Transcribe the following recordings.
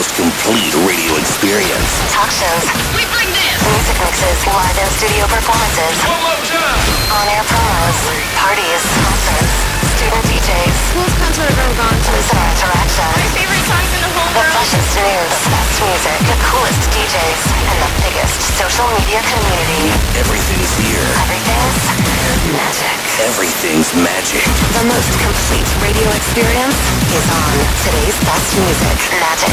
most complete radio experience. Talk shows. We bring this. Music mixes. Live in studio performances. One time. On air promos. Parties. Concerts. Student DJs. Coolest concert I've ever gone to. Listener interaction. Favorite songs in the whole The world. freshest news. The best music. The coolest DJs. And the biggest social media community. Everything's here. Everything's magic. Everything's magic. The most complete radio experience is on today's best music. Magic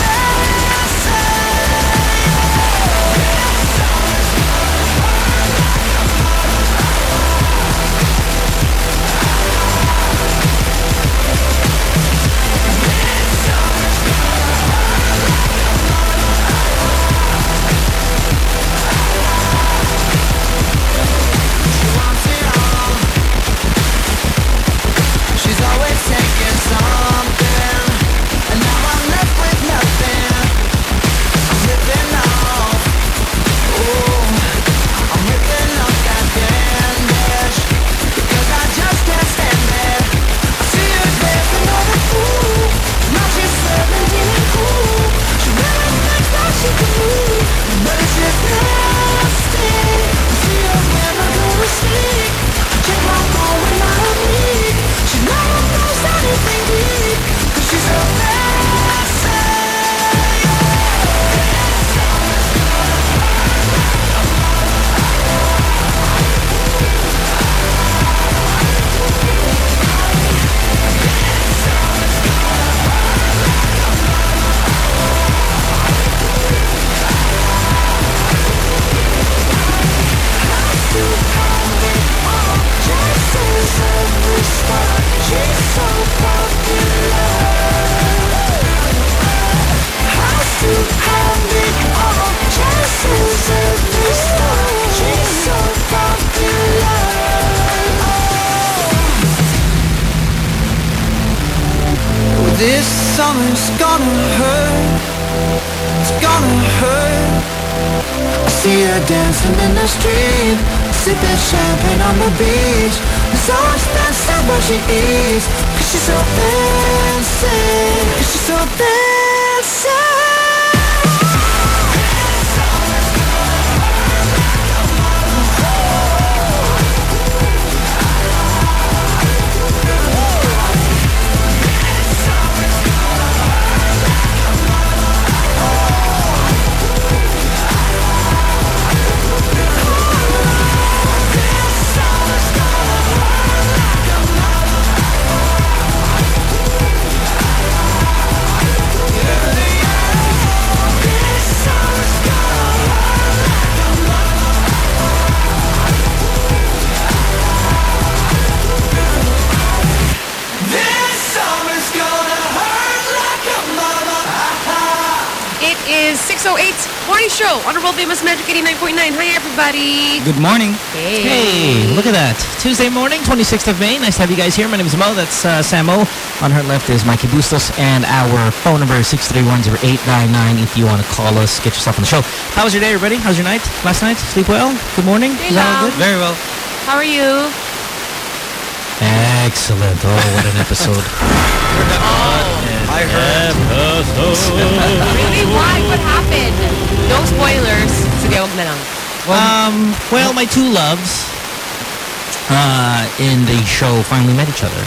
everybody. Good morning. Hey. Hey, look at that. Tuesday morning, 26th of May. Nice to have you guys here. My name is Mo. That's uh, Samo. On her left is Mikey Bustos. And our phone number is 631-0899 if you want to call us, get yourself on the show. How was your day, everybody? How was your night? Last night? Sleep well? Good morning? Hey, Is all good? Very well. How are you? Excellent. Oh, what an episode. I heard. Really? Why? What happened? No spoilers. Sige, wag na lang. Um, well, my two loves uh, in the show finally met each other.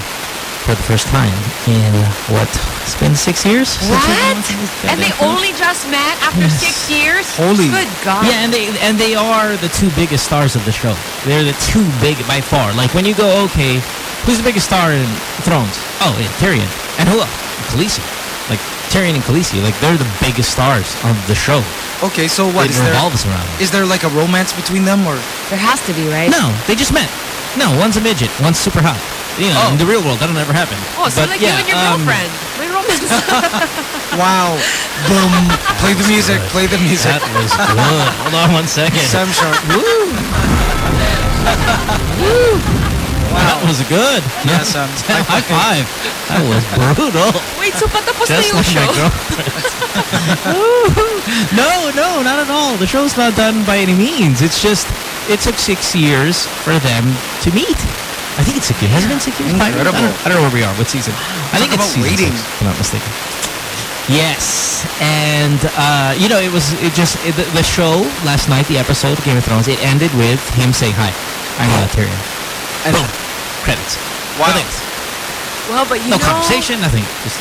for the first time in what? It's been six years. since we've been What? And they only just met after six years? Holy. Good God. Yeah, and they and they are the two biggest stars of the show. They're the two big by far. Like when you go, okay, who's the biggest star in Thrones? Oh, yeah, Tyrion. And who else? Khaleesi. Like Tyrion and Khaleesi. Like they're the biggest stars of the show. Okay, so what it is there? around. them. Is there like a romance between them or? There has to be, right? No, they just met. No, one's a midget, one's super hot. You know, Oh. in the real world, that'll never happen. Oh, so But like yeah, you and your um, girlfriend. My romance. Wow. Boom. Play the music. Play the music. That was good. Hold on one second. Sam Sharp. That was good. Yeah, Sam. High five. That was brutal. Wait, so patapos na Just yung like my show? girlfriend. no, no, not at all. The show's not done by any means. It's just, it took six years for them to meet. I think it's six years. Has it been six years? Five years? I Incredible. don't, I don't know where we are. What season? I think Talk it's about season waiting. six, if I'm not mistaken. Yes, and uh, you know it was it just it, the, the show last night, the episode Game of Thrones, it ended with him saying hi. I'm not Tyrion. And Boom. Credits. Wow. No. Well, but you No know... conversation. Nothing. Just,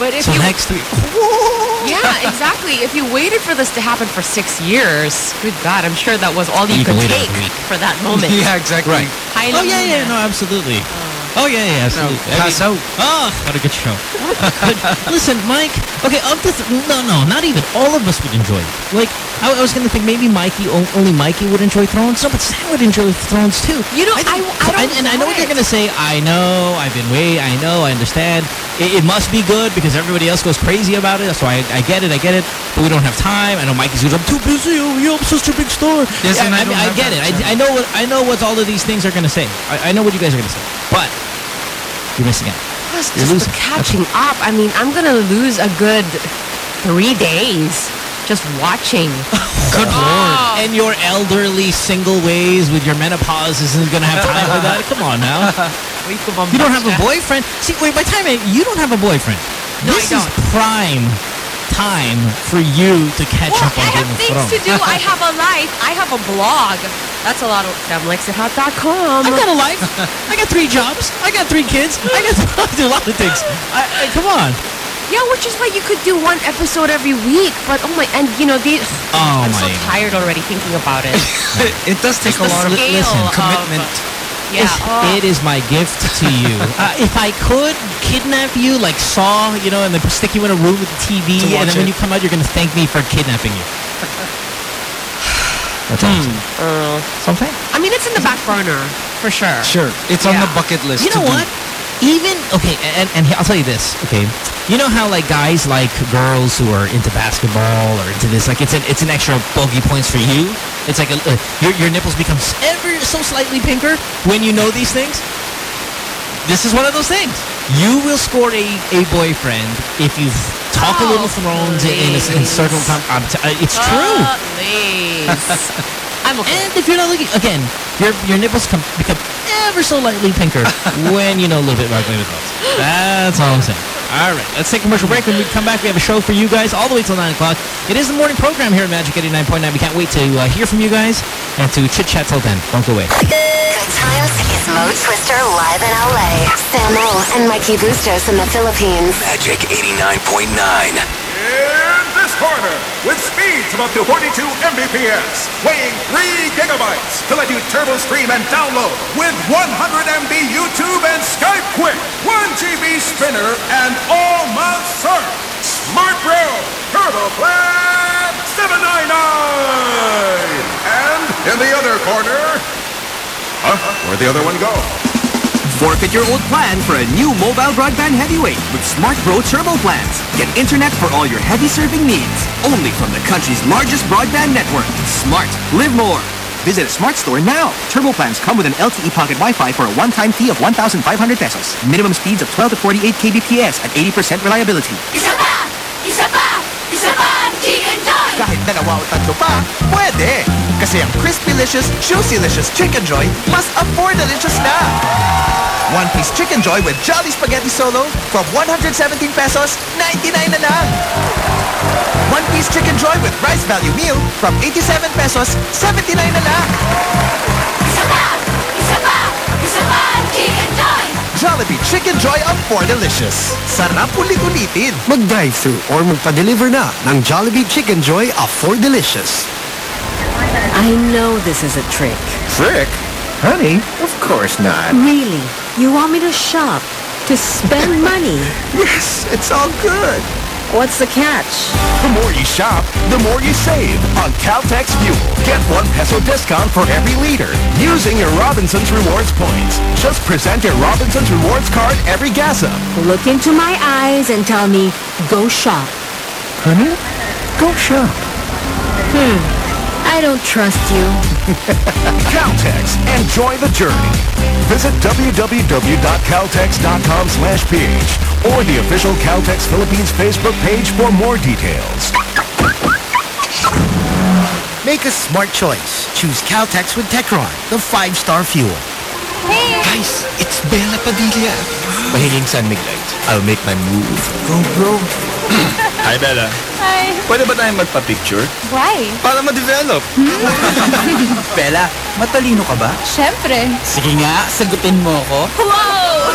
But if so you... next week. Yeah, exactly. If you waited for this to happen for six years, good God, I'm sure that was all you, You could take for that moment. Yeah, exactly. Right. Hi, Oh yeah, yeah, no, absolutely. Oh. Oh yeah, yeah, absolutely. I pass mean- out. Oh, what a good show. Listen, Mike. Okay, of the th no, no, not even all of us would enjoy it. Like, I, I was gonna think maybe Mikey, only Mikey would enjoy Thrones. No, but Sam would enjoy Thrones too. You know, think- I- I don't and I know what you're gonna say. I know. I've been way. I know. I understand. It, it must be good because everybody else goes crazy about it. So I, I get it. I get it. But we don't have time. I know Mikey's goes. I'm too busy. Oh, I'm such a big star. Yes, Yeah, and I I, mean, I get it. I, I know what I know what all of these things are gonna say. I, I know what you guys are gonna say. But you're missing out. Plus, You're just losing. catching up. I mean, I'm gonna lose a good three days just watching. Good Oh. lord. And your elderly single ways with your menopause isn't going to have time for that? Come on now. You don't have a boyfriend? See, wait, by the time I- you don't have a boyfriend. No, I this don't. is prime time for you to catch Well, up on I have Game of things to do. I have a life. I have a blog. That's a lot of damlexithot.com. I've got a life. I got three jobs. I got three kids. I got I do a lot of things. I, I, come on. Yeah, which is why you could do one episode every week. But oh my, and you know, the, Oh I'm so my God. tired already thinking about it. It does take the a lot of scale listen, of- commitment. Yeah. It's- oh. It is my gift to you. uh, if I could kidnap you like Saw, you know, and then stick you in a room with the TV, and watch then when you come out, you're going to thank me for kidnapping you. That's all I'm. Uh, Something? I mean, it's in the back burner for sure. Sure. It's on the bucket list. You know to do. Even okay, and, and I'll tell you this. Okay, you know how like guys like girls who are into basketball or into this, like it's an it's an extra bogey points for you. It's like a, uh, your your nipples become ever so slightly pinker when you know these things. This is one of those things. You will score a, a boyfriend if you talk a little Oh, thrones in, in, a, in certain please. time. Uh, it's true. Please. I'm okay. And if you're not looking, again, your your nipples come, become ever so lightly pinker when you know a little bit about Game of That's all I'm saying. All right, let's take a commercial break. When we come back, we have a show for you guys all the way till 9 o'clock. It is the morning program here at Magic 89.9. We can't wait to uh, hear from you guys and to chit-chat till then. Don't go away. Good times is Mo Twister live in LA. Samo and Mikey Bustos in the Philippines. Magic 89.9. In this corner, with speeds of up to 42 Mbps, weighing 3 gigabytes to let you turbo stream and download with 100 MB YouTube and Skype quick, 1 GB Spinnr, and all mouth surf. Smart Bro Turbo Plan 799. And in the other corner, huh? Where'd the other one go? Forfeit your old plan for a new mobile broadband heavyweight with Smart Bro Turbo plans. Get internet for all your heavy surfing needs. Only from the country's largest broadband network. Smart. Live more. Visit a Smart store now. Turbo plans come with an LTE pocket Wi-Fi for a one-time fee of 1,500 pesos. Minimum speeds of 12 to 48 kbps at 80% reliability. Kahit dalawa o tatlo pa, pwede! Kasi ang Crispy-licious, Juicy-licious Chicken Joy mas afford-delicious na! One piece Chicken Joy with Jolly Spaghetti Solo from 117 pesos, 99 na lang! One piece Chicken Joy with Rice Value Meal from 87 pesos, 79 na lang! Jollibee Chicken Joy of 4 Delicious. Sarap ulit-ulitin. Mag-drive-thru or magpa-deliver na ng Jollibee Chicken Joy of 4 Delicious. I know this is a trick. Trick? Honey, of course not. Really? You want me to shop? To spend money? Yes, it's all good. What's the catch? The more you shop, the more you save on Caltex Fuel. Get one peso discount for every liter using your Robinson's Rewards points. Just present your Robinson's Rewards card every gas up. Look into my eyes and tell me, go shop. Honey, go shop. Hmm. I don't trust you. Caltex, enjoy the journey. Visit www.caltex.com slash ph or the official Caltex Philippines Facebook page for more details. Make a smart choice. Choose Caltex with Techron, the five-star fuel. Guys, it's Bella Padilla. Mahinging San Mig Light. I'll make my move. Go, bro. Hi, Bella. Hi. Pwede ba tayong magpa-picture? Why? Para ma-develop. Bella, matalino ka ba? Siyempre. Sige nga, sagutin mo ako. Wow!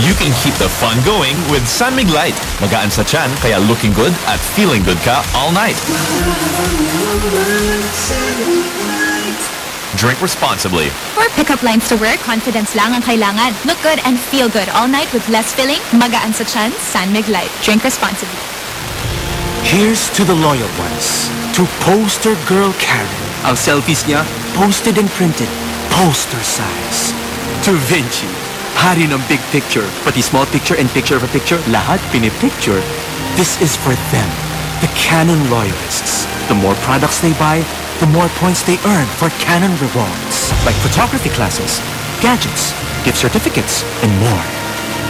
You can keep the fun going with San Mig Light. Magaan sa tiyan, kaya looking good at feeling good ka all night. Drink responsibly. For pickup lines to work, confidence lang ang kailangan. Look good and feel good all night with less filling, magaan sa tiyan, San Mig Light. Drink responsibly. Here's to the loyal ones. To poster girl Karen. Ang selfies niya, posted and printed. Poster size. To Vinci, hari ng big picture. Pati small picture and picture of a picture, lahat pinipicture. This is for them, the Canon loyalists. The more products they buy, the more points they earn for Canon rewards. Like photography classes, gadgets, gift certificates, and more.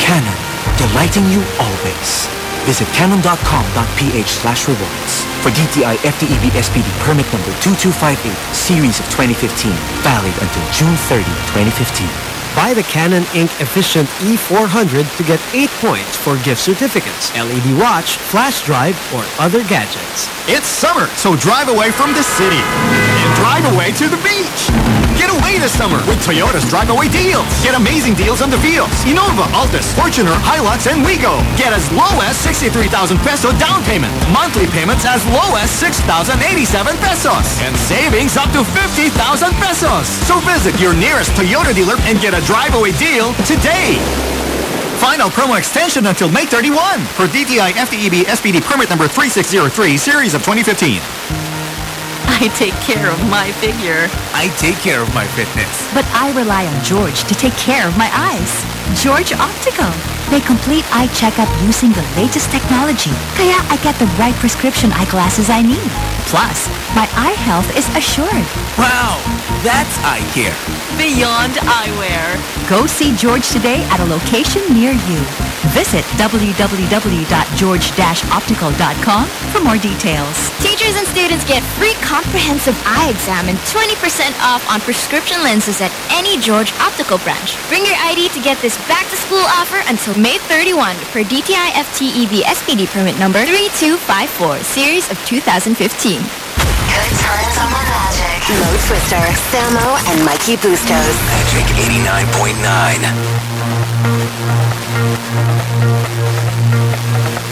Canon, delighting you always. Visit canon.com.ph slash rewards for DTI FTEB SPD permit number 2258 series of 2015 valid until June 30, 2015. Buy the Canon Ink Efficient E400 to get 8 points for gift certificates, LED watch, flash drive, or other gadgets. It's summer, so drive away from the city and drive away to the beach. Get away this summer with Toyota's Drive Away deals. Get amazing deals on the Vios, Innova, Altis, Fortuner, Hilux, and Wigo. Get as low as 63,000 peso down payment. Monthly payments as low as 6,087 pesos. And savings up to 50,000 pesos. So visit your nearest Toyota dealer and get a drive away deal today. Final promo extension until May 31 for DTI FTEB SPD permit number 3603 series of 2015. I take care of my figure. I take care of my fitness. But I rely on George to take care of my eyes. George Optical. They complete eye checkup using the latest technology. Kaya I get the right prescription eyeglasses I need. Plus, my eye health is assured. Wow, that's eye care. Beyond eyewear. Go see George today at a location near you. Visit www.george-optical.com for more details. Teachers and students get free comprehensive eye exam and 20% off on prescription lenses at any George Optical branch. Bring your ID to get this back-to-school offer until May 31 for DTI FTEB SPD permit number 3254, series of 2015. Good times on the Magic. Mo Twister, Samo, and Mikey Bustos. Magic 89.9.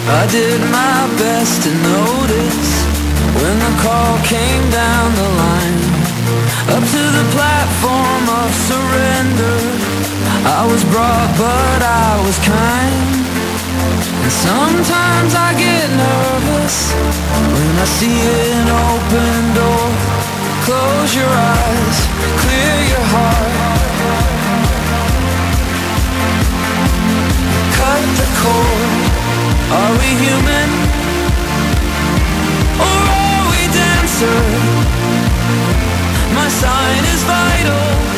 I did my best to notice when the call came down the line. Up to the platform of surrender. I was brought, but I was kind. And sometimes I get nervous when I see an open door. Close your eyes, clear your heart. Cut the cord. Are we human? Or are we dancer? My sign is vital.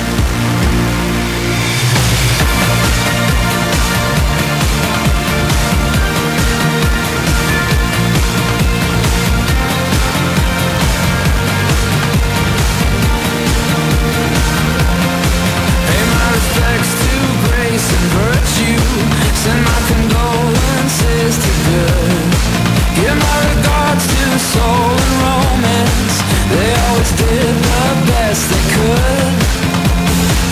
And my condolences to you. Give my regards to soul and romance. They always did the best they could.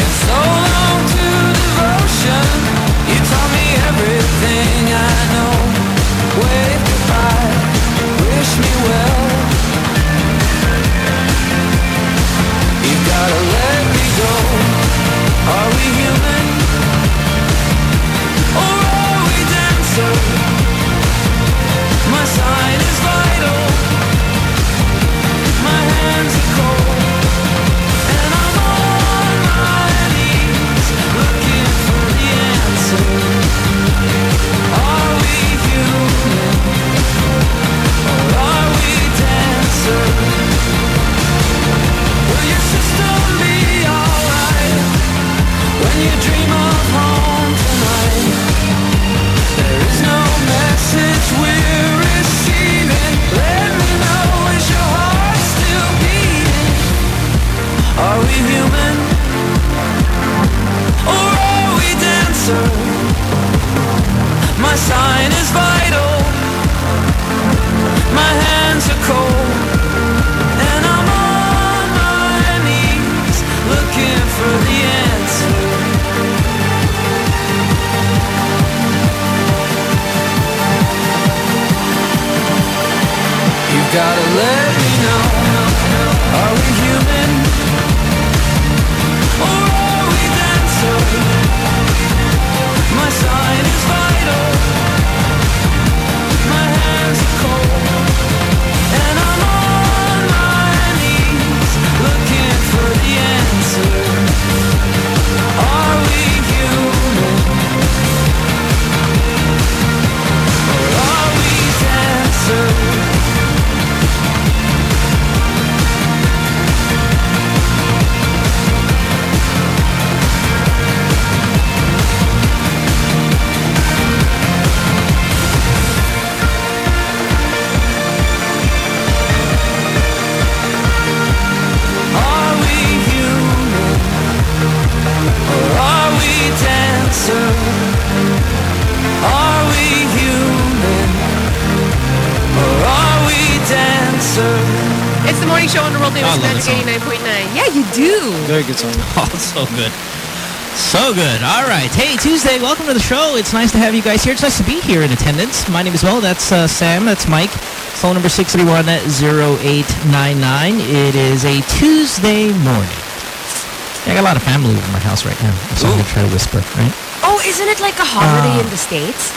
And so long to devotion. You taught me everything I know. Wait human? Or are we dancer? My sign is vital My hands are cold And I'm on my knees Looking for the answer You gotta let me know My sign is show on the World Famous I love Magic 89.9. Yeah, you do. Very good song. Oh, so good. So good. All right. Hey, Tuesday. Welcome to the show. It's nice to have you guys here. It's nice to be here in attendance. My name is Mo. That's uh, Sam. That's Mike. Phone number 631-0899. It is a Tuesday morning. I got a lot of family over my house right now. So I'm going to try to whisper, right? Oh, isn't it like a holiday Uh, in the States?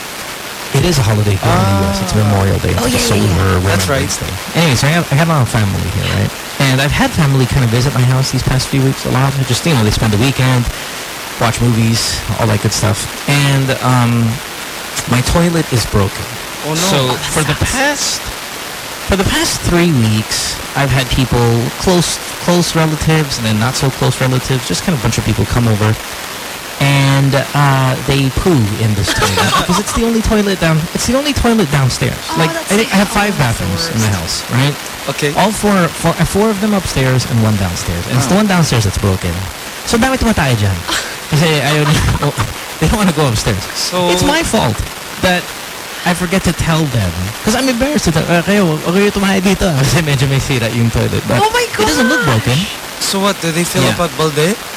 It is a holiday here in the U.S. It's Memorial Day. Oh, It's yeah, yeah, solar yeah. That's right. Remembrance Day. Anyway, so I got, I got a lot of family here, right? And I've had family kind of visit my house these past few weeks a lot. Just, you know, they spend the weekend, watch movies, all that good stuff. And um, my toilet is broken. Oh, no. So for the past for the past three weeks, I've had people, close close relatives and then not so close relatives, just kind of a bunch of people come over. And uh, they poo in this toilet because it's the only toilet down. It's the only toilet downstairs. like I, think I have five bathrooms in the house, right? Okay. All four, four, uh, of them upstairs and one downstairs, and it's the one downstairs that's broken. So dami tumatay dyan. Kasi ayaw nila, oh, they don't want to go upstairs. So- it's my fault that I forget to tell them. Because I'm embarrassed to tell, uh, kayo, okay tumahay dito. ah." Kasi medyo may sira yung toilet. But Oh my god! It doesn't look broken. So what? Do they fill Yeah. up at Balde?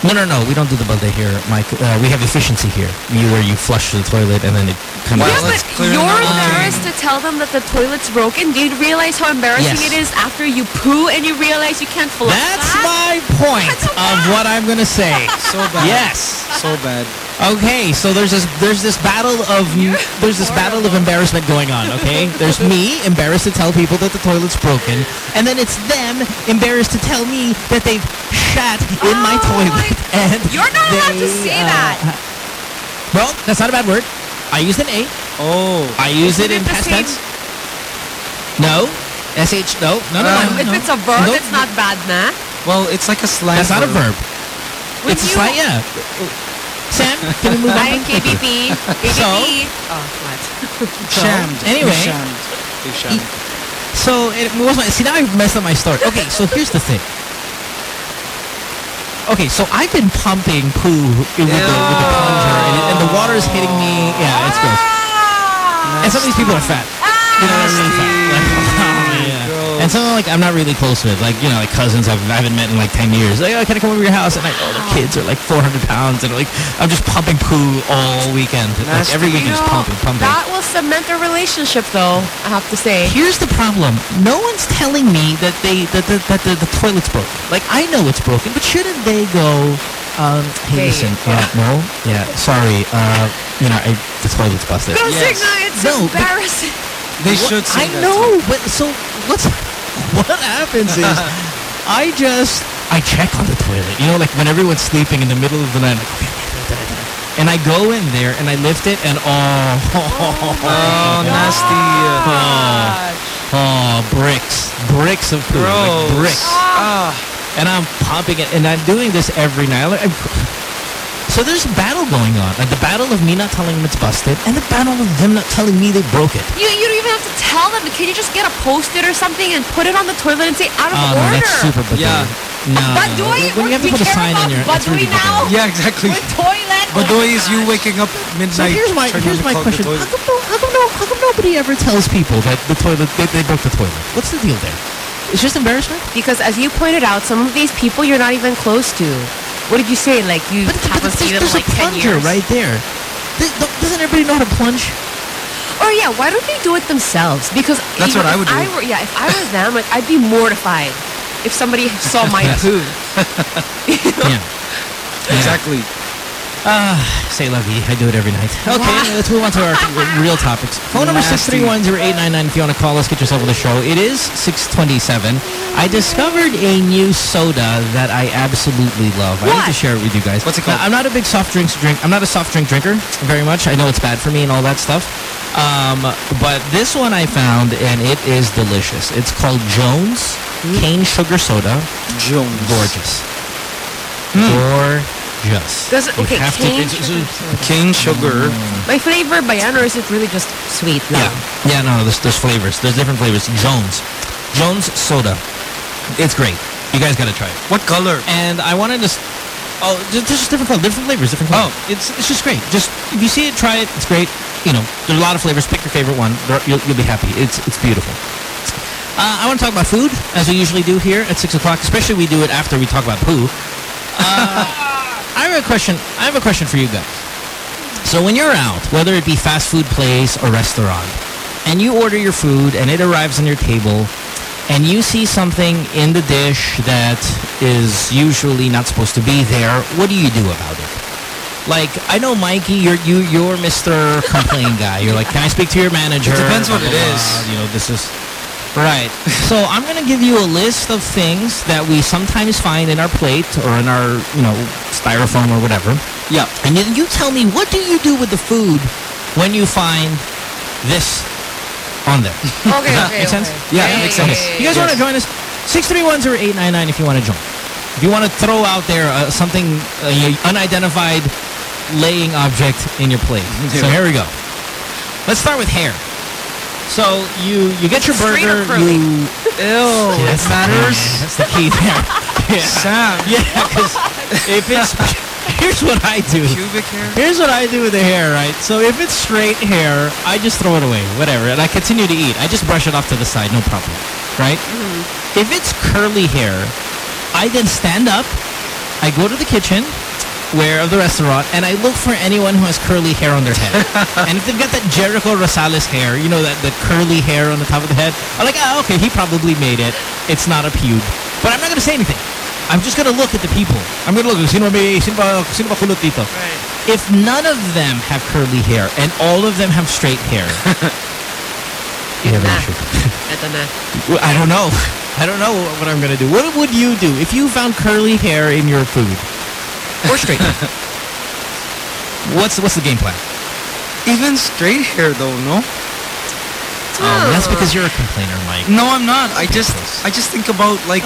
No, no, no. We don't do the balde here, Mike. Uh, we have efficiency here. You, where you flush the toilet and then it comes Wow, yeah, out. but you're it embarrassed to tell them that the toilet's broken. Do you realize how embarrassing Yes. it is after you poo and you realize you can't flush That's that? my point of what I'm going to say. So bad. Yes. So bad. Okay, so there's this there's this battle of there's this battle of embarrassment going on. Okay, there's me embarrassed to tell people that the toilet's broken, and then it's them embarrassed to tell me that they've shat in my toilet. And You're not allowed to say uh, that. Well, that's not a bad word. I used an A. Oh. I use it Isn't in it past tense. No. SH. No. No. No. no, If no. it's a verb, No, it's not bad, nah. Well, it's like a slang. That's not a verb. When it's a slang, slight. Yeah. Sam, can we move on? Hi, KBP. KBP. So? Oh, what? So, Shammed. Anyway. You shammed. You shammed. So it was my see now I messed up my story. Okay, so here's the thing. Okay, so I've been pumping poo with the, with the plunger, and, and the water is hitting me. Yeah, it's gross. Ah! And some of these people are fat. You know, they're really fat. Like, yeah. And some like I'm not really close with, like you know, like cousins I've, I haven't met in like 10 years. Like, oh, can I come over to your house? And like, oh, the kids are like 400 pounds, and like I'm just pumping poo all weekend. Like every weekend, just know, pumping, pumping. That will cement a relationship, though, I have to say. Here's the problem. No one's telling me that they that the, that the, the toilet's broken. Like I know it's broken, but shouldn't they go? Um, hey, Hey, listen, yeah, no, yeah, sorry, uh, you know, I, the toilet's busted. Go Yes. Signa, it's No, embarrassing. They should say I that. know, but so what's what happens is I just I check on the toilet. You know, like when everyone's sleeping in the middle of the night, like, and I go in there and I lift it and oh, Oh, nasty. oh, oh, bricks, bricks of poo, like bricks. Ah. And I'm pumping it, and I'm doing this every night. I'm, so there's a battle going on, like the battle of me not telling them it's busted, and the battle of them not telling me they broke it. You, you don't even have to tell them. Can you just get a post-it or something and put it on the toilet and say out of Oh no, order? that's super badui. Yeah. No, But do no. I? When have to we put a care sign about in your, it's really Badui now? Yeah, exactly. With toilet? Oh Badoy Oh is you waking up midnight. So midnight. here's my here's my question. How come, no, how come no how come nobody ever tells people that the toilet they, they broke the toilet? What's the deal there? It's just embarrassment. Because as you pointed out, some of these people you're not even close to. What did you say? Like you But, but haven't there's, seen them there's in like a 10 plunger years. right there. Th- th- Doesn't everybody know how to plunge? Or yeah, why don't they do it themselves? Because That's you what I would do. were, yeah, if I were them, like I'd be mortified if somebody saw my Yes. food. Exactly. Ah, say la vie. I do it every night. Okay, let's move on to our real topics. Phone number Nasty. 631-0899 if you want to call us, get yourself on the show. It is 627. I discovered a new soda that I absolutely love. I need to share it with you guys. What's it called? Now, I'm not a big soft drinks drink. I'm not a soft drink drinker very much. I know it's bad for me and all that stuff. Um, but this one I found and it is delicious. It's called Jones Cane Sugar Soda. Jones. Gorgeous. Gorgeous. Does it- You okay, have to- cane it's- sugar it's- Cane sugar. By flavor, by yan, or is it really just sweet? Yeah. Yeah, no, there's, there's flavors. There's different flavors. Jones. Jones soda. It's great. You guys got to try it. What color? And I wanted to... s- Oh, just, just different colors, different flavors, different colors. Oh. It's, it's just great. Just, if you see it, try it. It's great. You know, there's a lot of flavors. Pick your favorite one. There- You'll, you'll be happy. It's, it's beautiful. Uh, I want to talk about food, as we usually do here at 6 o'clock. Especially we do it after we talk about poo. Uh, I have a question. I have a question for you guys. So when you're out, whether it be fast food place or restaurant, and you order your food and it arrives on your table, and you see something in the dish that is usually not supposed to be there, what do you do about it? Like, I know Mikey, you're you you're Mr. Complain guy. You're like, can I speak to your manager? It depends what Blah, it blah, is. blah. You know, this is Right. so I'm going to give you a list of things that we sometimes find in our plate or in our, you know, styrofoam or whatever. Yeah. And then you tell me, what do you do with the food when you find this on there? Okay, Does that okay, make sense? okay. Yeah, Yeah, that makes sense. yeah, yeah, you guys yeah. want to join us? 631-0899 if you want to join. If you want to throw out there uh, something, uh, unidentified laying object in your plate. So here we go. Let's start with hair. So you you get your burger, you Ew, See, it that's the key, matters. man. That's the key there. Yeah. Sam. Yeah, because if it's here's what I do. Pubic hair? Here's what I do with the hair, right? So if it's straight hair, I just throw it away, whatever, and I continue to eat. I just brush it off to the side, no problem, right? Mm-hmm. If it's curly hair, I then stand up, I go to the kitchen, where of the restaurant, and I look for anyone who has curly hair on their head. and if they've got that Jericho Rosales hair, you know, that, that curly hair on the top of the head, I'm like, ah, okay, he probably made it. It's not a pube. But I'm not going to say anything. I'm just going to look at the people. I'm going to look, sino may, sino ba, sino ba kulot dito? If none of them have curly hair and all of them have straight hair, you have an issue. Ito na. Well, I don't know. I don't know what I'm going to do. What would you do if you found curly hair in your food? Or straight hair? What's, what's the game plan? Even straight hair though, no? Um, that's because you're a complainer, Mike. No, I'm not. I just I just think about like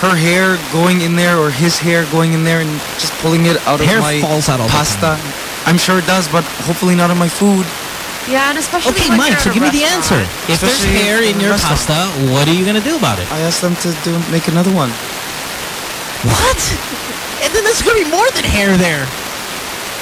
her hair going in there or his hair going in there and just pulling it out Hair of my falls out all the pasta. I'm sure it does, but hopefully not on my food. Yeah, and especially Okay, Mike, so at a give me the answer. restaurant. If there's hair in in your restaurant. pasta, what are you going to do about it? I asked them to do make another one. What? And then there's going to be more than hair there.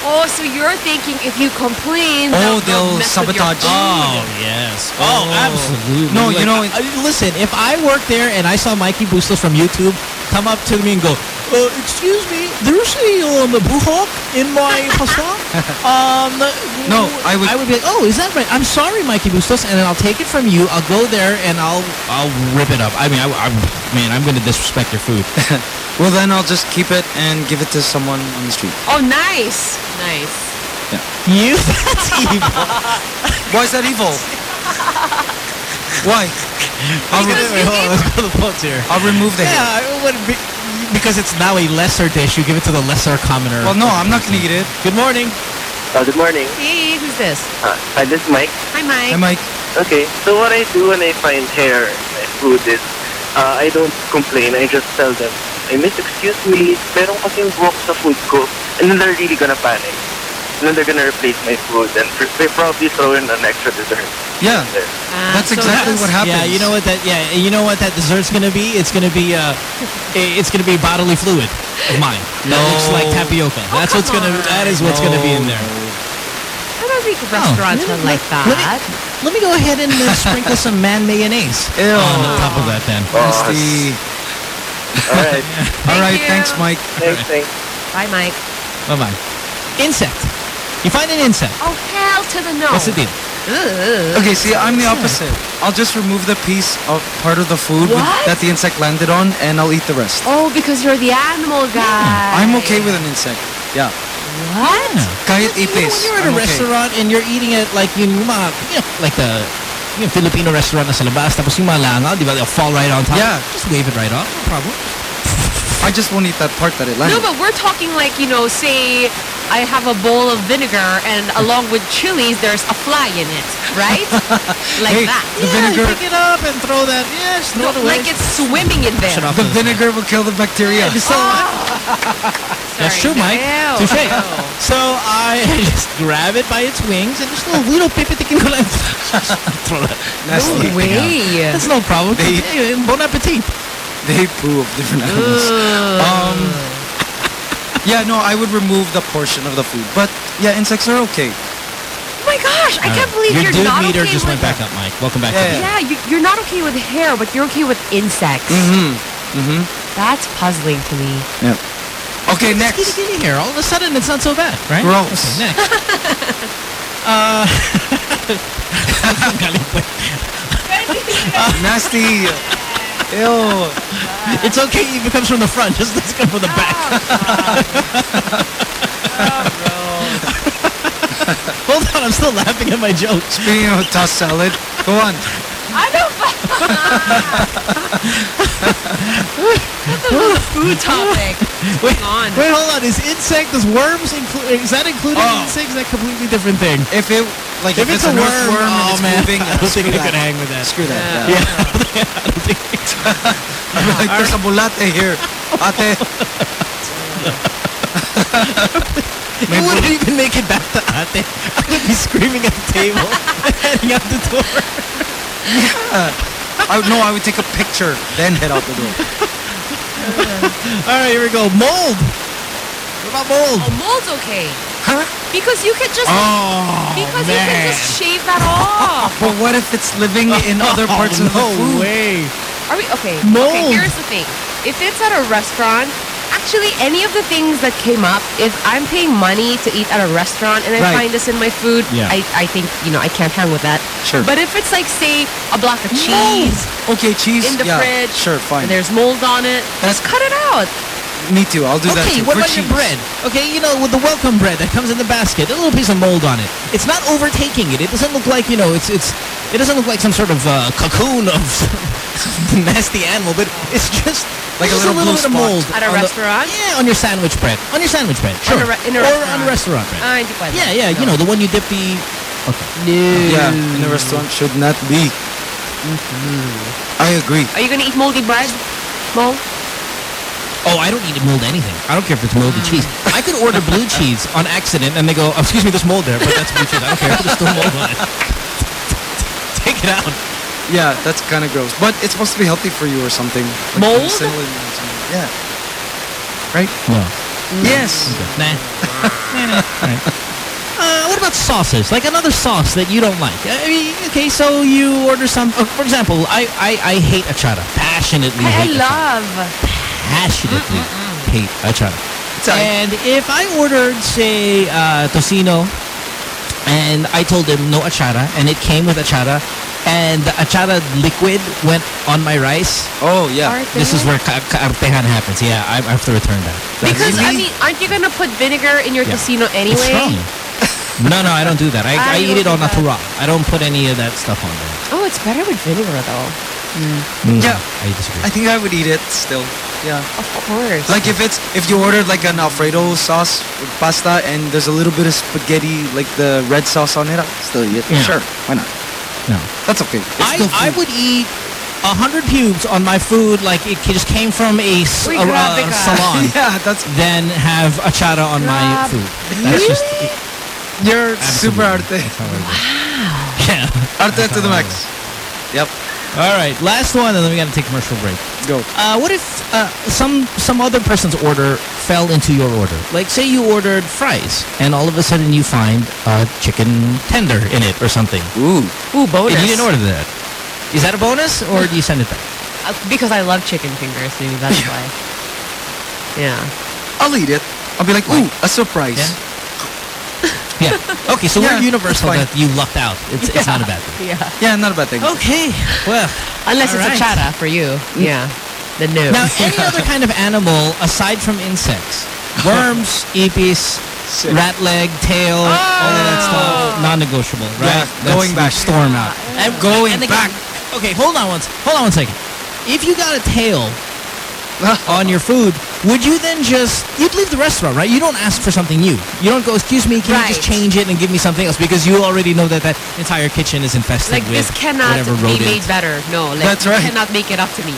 Oh, so you're thinking if you complain, Oh, they'll, they'll mess sabotage. food. Oh, yes. Oh, absolutely. No, you know, I- I- listen, if I worked there and I saw Mikey Bustos from YouTube come up to me and go, uh, excuse me, there's a um, buhok in my pasta. um, No, I would- I would be like, oh, is that right? I'm sorry, Mikey Bustos, and then I'll take it from you. I'll go there and I'll I'll rip it up. I mean, I, I'm, man, I'm going to disrespect your food. Well, then I'll just keep it and give it to someone on the street. Oh, nice. Nice. Yeah. you? That's evil. Why is that evil? Why? I'll, Wait, re- wait, hold on, let's go to the phones here. I'll remove the hair. Yeah, it would be, because it's now a lesser dish, you give it to the lesser commoner. Well, no, I'm not gonna eat it. Good morning. Uh, good morning. Hey, who's this? Uh, hi, this is Mike. Hi, Mike. Hi, Mike. Okay, so what I do when I find hair in my food is uh, I don't complain. I just tell them, I miss, excuse me, meron kasing buhok sa food ko. And then they're really gonna panic. And then they're gonna replace my food and they probably throw in an extra dessert. Yeah, there. Ah, that's exactly what happens. Yeah, you know what that? Yeah, you know what that dessert's gonna be? It's gonna be uh, it's gonna be bodily fluid of mine. That looks like tapioca. That's what's gonna. That is what's gonna be in there. I don't think restaurants are like that. Let me, let me go ahead and uh, sprinkle some man mayonnaise Ew. on the top of that then. Nasty. All right. All right, you. thanks, Mike. Thanks, thanks. Bye, Mike. Bye bye. Insect. You find an insect. Oh, hell to the no. What's the deal? Okay, see, I'm the opposite. I'll just remove the piece of part of the food with- that the insect landed on, and I'll eat the rest. Oh, because you're the animal guy. I'm okay with an insect. Yeah. What? Kahit You know, when you're at I'm a okay. restaurant and you're eating it like yung mga, you know, like the yung Filipino restaurant na sa labas, tapos yung mga langaw, di ba, they'll fall right on top. Yeah. Just wave it right off, no problem. I just won't eat that part that it landed. No, but we're talking like, you know, say I have a bowl of vinegar and along with chilies, there's a fly in it, right? like Hey, that. the vinegar- Pick it up and throw that, yeah, throw No, it away. like it's swimming in there. Shut up. The vinegar will kill the bacteria. So, oh. That's true, Mike. Ew. Touche. So I just grab it by its wings and just little, little pipitikin ko lang. Throw that. Nasty. No way. That's no problem. They- Hey, bon appetit. They poo of different animals. Um, yeah, no, I would remove the portion of the food. But yeah, insects are okay. Oh my gosh, I can't believe Your you're dude not meter okay just with went back up, Mike. Welcome back Yeah, to the Yeah, you, you're not okay with hair, but you're okay with insects. Mm-hmm. Mm-hmm. That's puzzling to me. Yeah. Okay, next. Kitty kitty hair. All of a sudden, it's not so bad, right? Gross. Okay, next. uh, galing. Nasty. Ew. it's okay if it comes from the front. Just let's come from the back. Oh, oh, hold on, I'm still laughing at my joke. Speaking of tossed salad, go on. I don't. That's a little food topic. Wait, Hang on. wait, hold on. Is insect, is worms, inclu- is that included Oh. in insects? Is that a completely different thing? If it like if, If it's, it's a an worm, earthworm and oh, it's man. moving, I don't think you can hang with that. Screw that. Yeah. Yeah. I don't think I'm like, there's a bulate eh, here. Ate. It wouldn't even make it back to ate. I would be screaming at the table and heading out the door. Yeah. I, no, I would take a picture, then head out the door. All right, here we go. Mold. What about mold? Oh, mold's okay. Huh? Because you could just Oh, because you man. could just shave that off. But what if it's living in other parts oh, of the no food? way. Are we okay? Mold. Okay, here's the thing. If it's at a restaurant, actually any of the things that came up, if I'm paying money to eat at a restaurant and I Right. find this in my food, Yeah. I, I think, you know, I can't hang with that. Sure. But if it's like, say, a block of cheese Okay, cheese. in the yeah, fridge, Sure, fine. and there's mold on it, That's- just cut it out. Me too. I'll do that too. Okay, what For about your bread? Okay, you know, with the welcome bread that comes in the basket, a little piece of mold on it. It's not overtaking it. It doesn't look like, you know, it's it's it doesn't look like some sort of uh, cocoon of nasty animal, but it's just Like a just little blue bit of mold At a on the- restaurant? yeah, on your sandwich bread. On your sandwich bread. On Sure. a in a or restaurant. on a restaurant bread. Hindi pwede. yeah, yeah, you know, the one you dip the Okay. Yeah, in the restaurant should not be. Hmm. I agree. Are you gonna eat moldy bread? Mold? Oh, I don't need to mold anything. I don't care if it's moldy cheese. I could order blue cheese on accident and they go, oh, excuse me, there's mold there, but that's blue cheese. I don't care if there's still mold on it. Take it out. Yeah, that's kind of gross. But it's supposed to be healthy for you or something. Like Mold? or something. Yeah. Right? No. Yes. Nah. Nah, nah. Alright. Uh, what about sauces? Like another sauce that you don't like. I mean, okay, so you order some. Uh, for example, I, I, I hate achara. Passionately I, I hate achara. Love. Passionately hate achara. And if I ordered, say, uh, tocino, and I told him no achara, and it came with achara, and the achara liquid went on my rice. Oh, yeah. This is where ka kaartehan happens. Yeah, I, I have to return that. Because, I mean, aren't you gonna put vinegar in your Yeah. casino It's anyway? no, no, I don't do that. I, Ah, I eat it don't on do that. natural. I don't put any of that stuff on there. Oh, it's better with vinegar, though. Mm, Yeah. I disagree. I think I would eat it still. Yeah. Of course. Like if it's if you ordered like an Alfredo sauce with pasta and there's a little bit of spaghetti like the red sauce on it, I'll still eat it. Yeah. Sure, why not? No. That's okay. It's I, still I would eat a hundred pubes on my food like it just came from a, s- Uy, a- a salon. yeah, that's Then have a achara on my food. That's just you're super Absolutely. arte. That's how I do. Yeah. Arte to the max. Yep. All right, last one, and then we got to take a commercial break. Go. Uh, what if uh, some some other person's order fell into your order? Like, say you ordered fries, and all of a sudden you find a chicken tender in it or something. Ooh. Ooh, bonus. And you didn't order that. Is that a bonus, or do you send it back? Uh, because I love chicken fingers, maybe that's why. Yeah. I'll eat it. I'll be like, ooh, a surprise. Yeah. Yeah. Okay, so Yeah, we're universal it's that you lucked out. It's, it's not a bad thing. Yeah. Yeah, not a bad thing. Okay. Well, Unless it's all right. achara for you. Yeah. Mm. Then new. Now, any other kind of animal aside from insects? Worms, ipis, rat leg, tail, all of that oh! stuff, non-negotiable, right? Yeah, going back. Storm out. And Going and again- Okay, hold on once. s- Hold on one second. If you got a tail on your food, would you then just you'd leave the restaurant, right? You don't ask for something new. You don't go, excuse me, can you just change it and give me something else? Because you already know that that entire kitchen is infested like with this cannot whatever be rodent. made better. No, like That's you right. cannot make it up to me.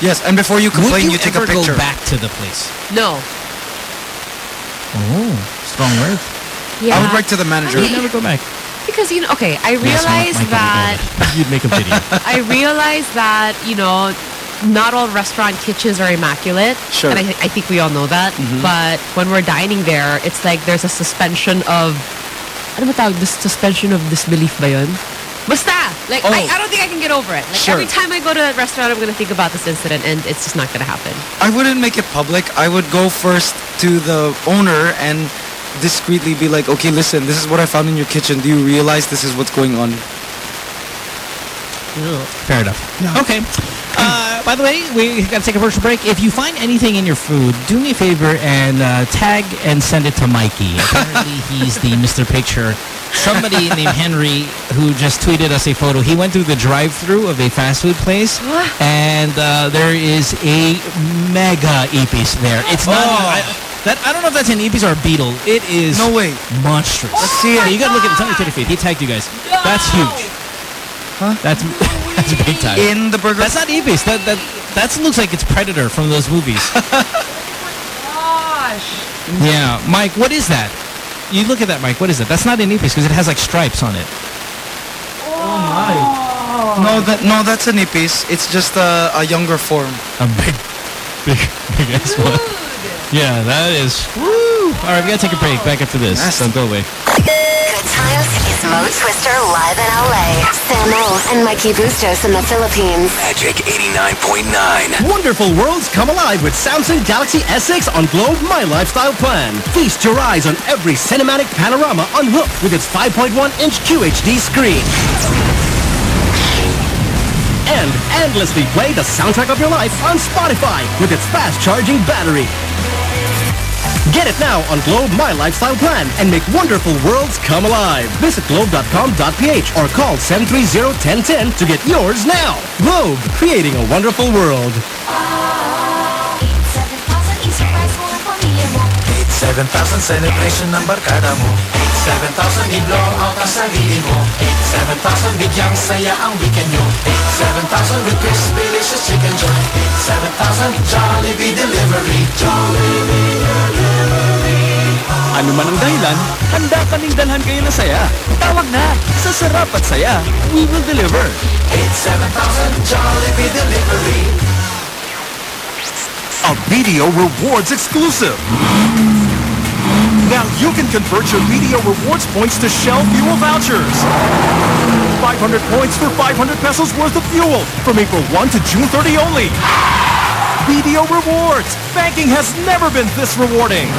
Yes, and before you complain, you, you, take a picture. Would you go back to the place? No. Oh, strong word. Yeah. I would write to the manager. I You never go back. Because you know, okay, I Yes, realize Mike, Mike, that You'd make a video. I realize that you know, not all restaurant kitchens are immaculate. Sure. And I, I think we all know that. Mm-hmm. But when we're dining there, it's like there's a suspension of ano ba tawag? This suspension of disbelief ba yun? Basta! Like, I, Oh. I don't think I can get over it. Like, Sure. every time I go to a restaurant, I'm going to think about this incident, and it's just not going to happen. I wouldn't make it public. I would go first to the owner and discreetly be like, okay, listen, this is what I found in your kitchen. Do you realize this is what's going on? Fair enough. Okay. By the way, we got to take a virtual break. If you find anything in your food, do me a favor and uh, tag and send it to Mikey. Apparently, he's the Mr. Picture. Somebody named Henry who just tweeted us a photo. He went through the drive-through of a fast food place, and uh, there is a mega ipis there. It's not. Oh. I, that I don't know if that's an ipis or a beetle. It is No way. monstrous. Let's see it. Yeah, you gotta look at it. Tell me Twitter feed. He tagged you guys. That's huge. Huh? That's that's big time. In the burger. That's not ipis. That that that looks like it's Predator from those movies. Oh gosh! yeah, Mike, what is that? You look at that, Mike. What is that? That's not an ipis because it has like stripes on it. Oh my. Oh. No, that no, that's an ipis. It's just a, a younger form. A big, big, big ass one. Yeah, that is. Woo! All right, we gotta take a break. Back after this. Don't go away. Good times is Mo Twister live in LA. Samo and Mikey Bustos in the Philippines. Magic 89.9. Wonderful worlds come alive with Samsung Galaxy S6 on Globe My Lifestyle Plan. Feast your eyes on every cinematic panorama unhooked with its 5.1-inch QHD screen. And endlessly play the soundtrack of your life on Spotify with its fast-charging battery. Get it now on Globe My Lifestyle Plan and make wonderful worlds come alive. Visit globe.com.ph or call 730-1010 to get yours now. Globe, creating a wonderful world. 7,000 celebration ng barkada mo 7,000 iblo ang kasarili mo 7,000 bigyang saya ang weekend nyo 7,000 with crispy delicious Chickenjoy 7,000 Jollibee delivery Jollibee delivery Ano man ang dahilan, handa kaming dalhan kayo na saya. Tawag na! Sa sarap at saya, we will deliver. 7,000 Jollibee delivery A BDO Rewards exclusive. Now you can convert your BDO Rewards points to Shell fuel vouchers. 500 points for 500 pesos worth of fuel from April 1 to June 30 only. BDO Rewards. Banking has never been this rewarding.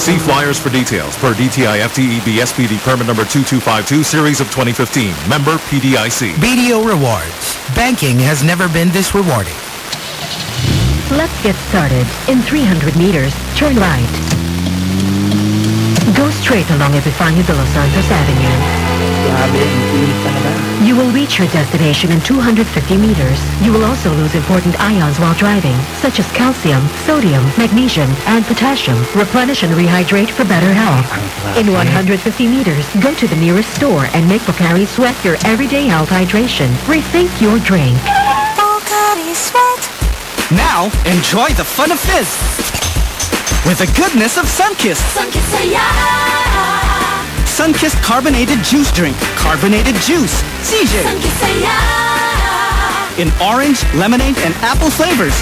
See flyers for details per DTI FTE BSPD permit number 2252 series of 2015. Member PDIC. BDO Rewards. Banking has never been this rewarding. Let's get started. In 300 meters, turn right. Go straight along Epifanio de los Santos Avenue. You will reach your destination in 250 meters. You will also lose important ions while driving, such as calcium, sodium, magnesium, and potassium. Replenish and rehydrate for better health. In 150 meters, go to the nearest store and make Pocari Sweat your everyday health hydration. Rethink your drink. Now, enjoy the fun of fizz with the goodness of Sunkist. Sunkist carbonated juice drink. Carbonated juice. CJ. In orange, lemonade, and apple flavors.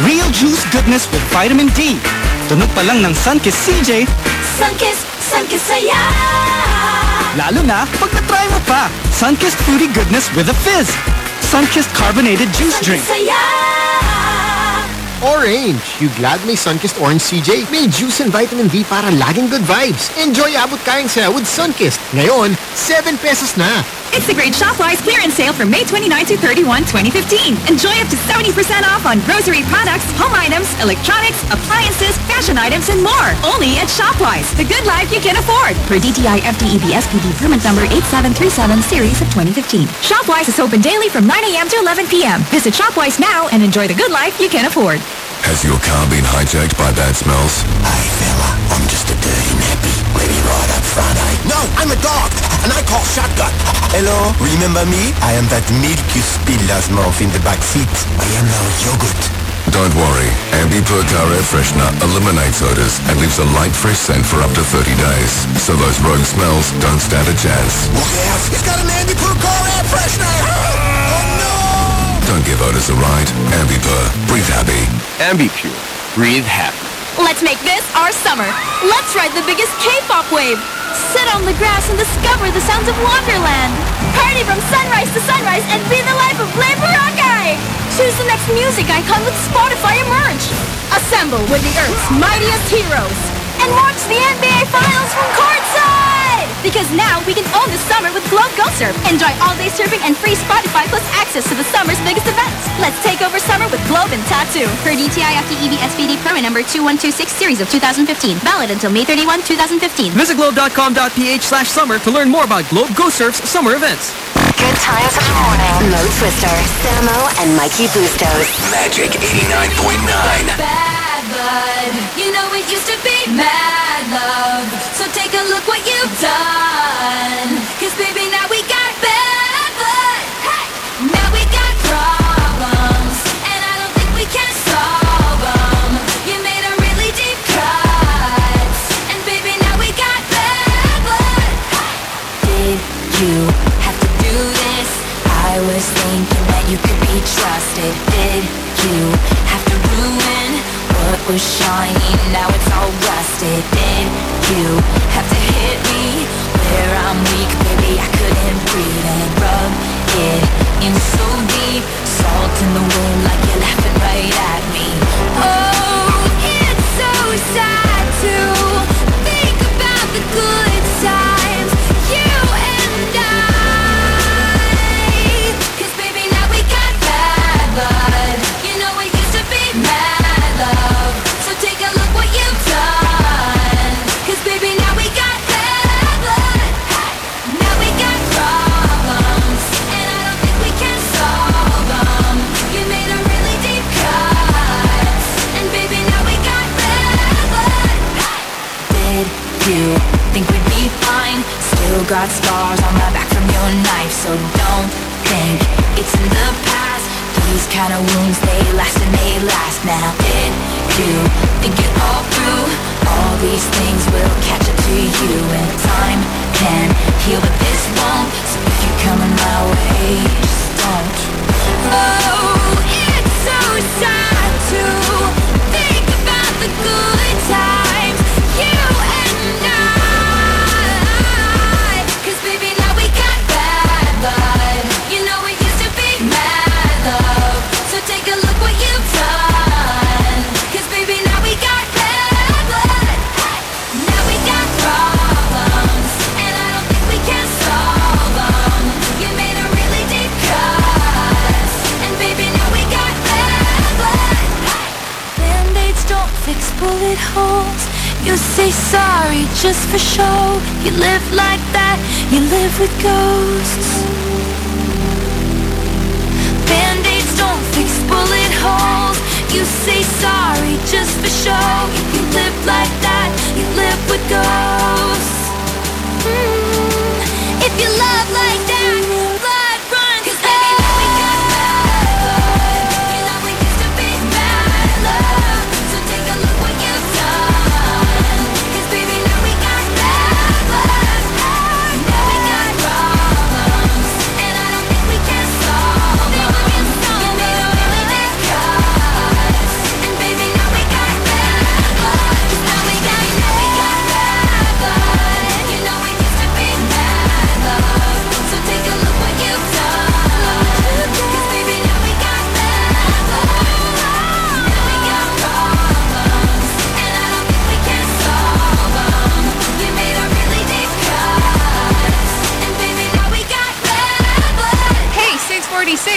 Real juice goodness with vitamin D. Tunog pa lang ng Sunkist CJ. Sunkist, Sunkist saya Lalo na pag na-try mo pa. Sunkist fruity goodness with a fizz. Sunkist carbonated juice drink. Saya Orange. You glad may Sunkist Orange CJ? May juice and vitamin D para laging good vibes. Enjoy abot kayang saya with Sunkist. Ngayon, 7 pesos na. It's the great ShopWise clearance sale from May 29 to 31, 2015. Enjoy up to 70% off on grocery products, home items, electronics, appliances, fashion items, and more. Only at ShopWise, the good life you can afford. Per DTI FTEB SPD permit number 8737 series of 2015. ShopWise is open daily from 9 a.m. to 11 p.m. Visit ShopWise now and enjoy the good life you can afford. Has your car been hijacked by bad smells? Hey fella, I'm just a dirty nappy. Let me ride up eh? No, I'm a dog, and I call shotgun. Hello, remember me? I am that milk you spilled last month in the back seat. I am now yogurt. Don't worry. Ambi Pur Car Air Freshener eliminates odors and leaves a light fresh scent for up to 30 days. So those rogue smells don't stand a chance. Look out! He's got an Ambi Pur car air freshener! Oh no! Don't give odors a ride. Ambi Pur. Breathe happy. Ambi Pur. Breathe happy. Let's make this our summer. Let's ride the biggest K-pop wave. Sit on the grass and discover the sounds of Wonderland. Party from sunrise to sunrise and be the life of Blame Boracay. Choose the next music icon with Spotify Emerge. Assemble with the Earth's mightiest heroes. And watch the NBA Finals from courtside. Because now we can own the summer with Globe Go Surf. Enjoy all-day surfing and free Spotify plus access to the summer's biggest events. Let's take over summer with Globe and Tattoo. Per DTI FTEB SPD permit number 2126 series of 2015. Valid until May 31, 2015. Visit globe.com.ph slash summer to learn more about Globe Go Surf's summer events. Good times in the morning. Mo Twister, Samo, and Mikey Bustos. Magic 89.9. Bad blood, you know it used to be mad love. So take a look what you've done. Cause baby, now we got bad blood. Hey! Now we got problems. And I don't think we can solve them. You made a really deep cut. And baby, now we got bad blood. Did you have to do this? I was thinking that you could be trusted. Did you was shiny? Now it's all rusted. Did you have to hit me where I'm weak? Baby, I couldn't breathe and rub it in so got scars on my back from your knife, so don't think it's in the past. These kind of wounds, they last and they last now. Did you think it all through? All these things will catch up to you, and time can heal, but this won't. So if you're coming my way, just don't. Oh, it's so sad to think about the good times. Holes. You say sorry just for show. You live like that. You live with ghosts. Band-aids don't fix bullet holes. You say sorry just for show. You live like that, you live with ghosts. Mm, If you love like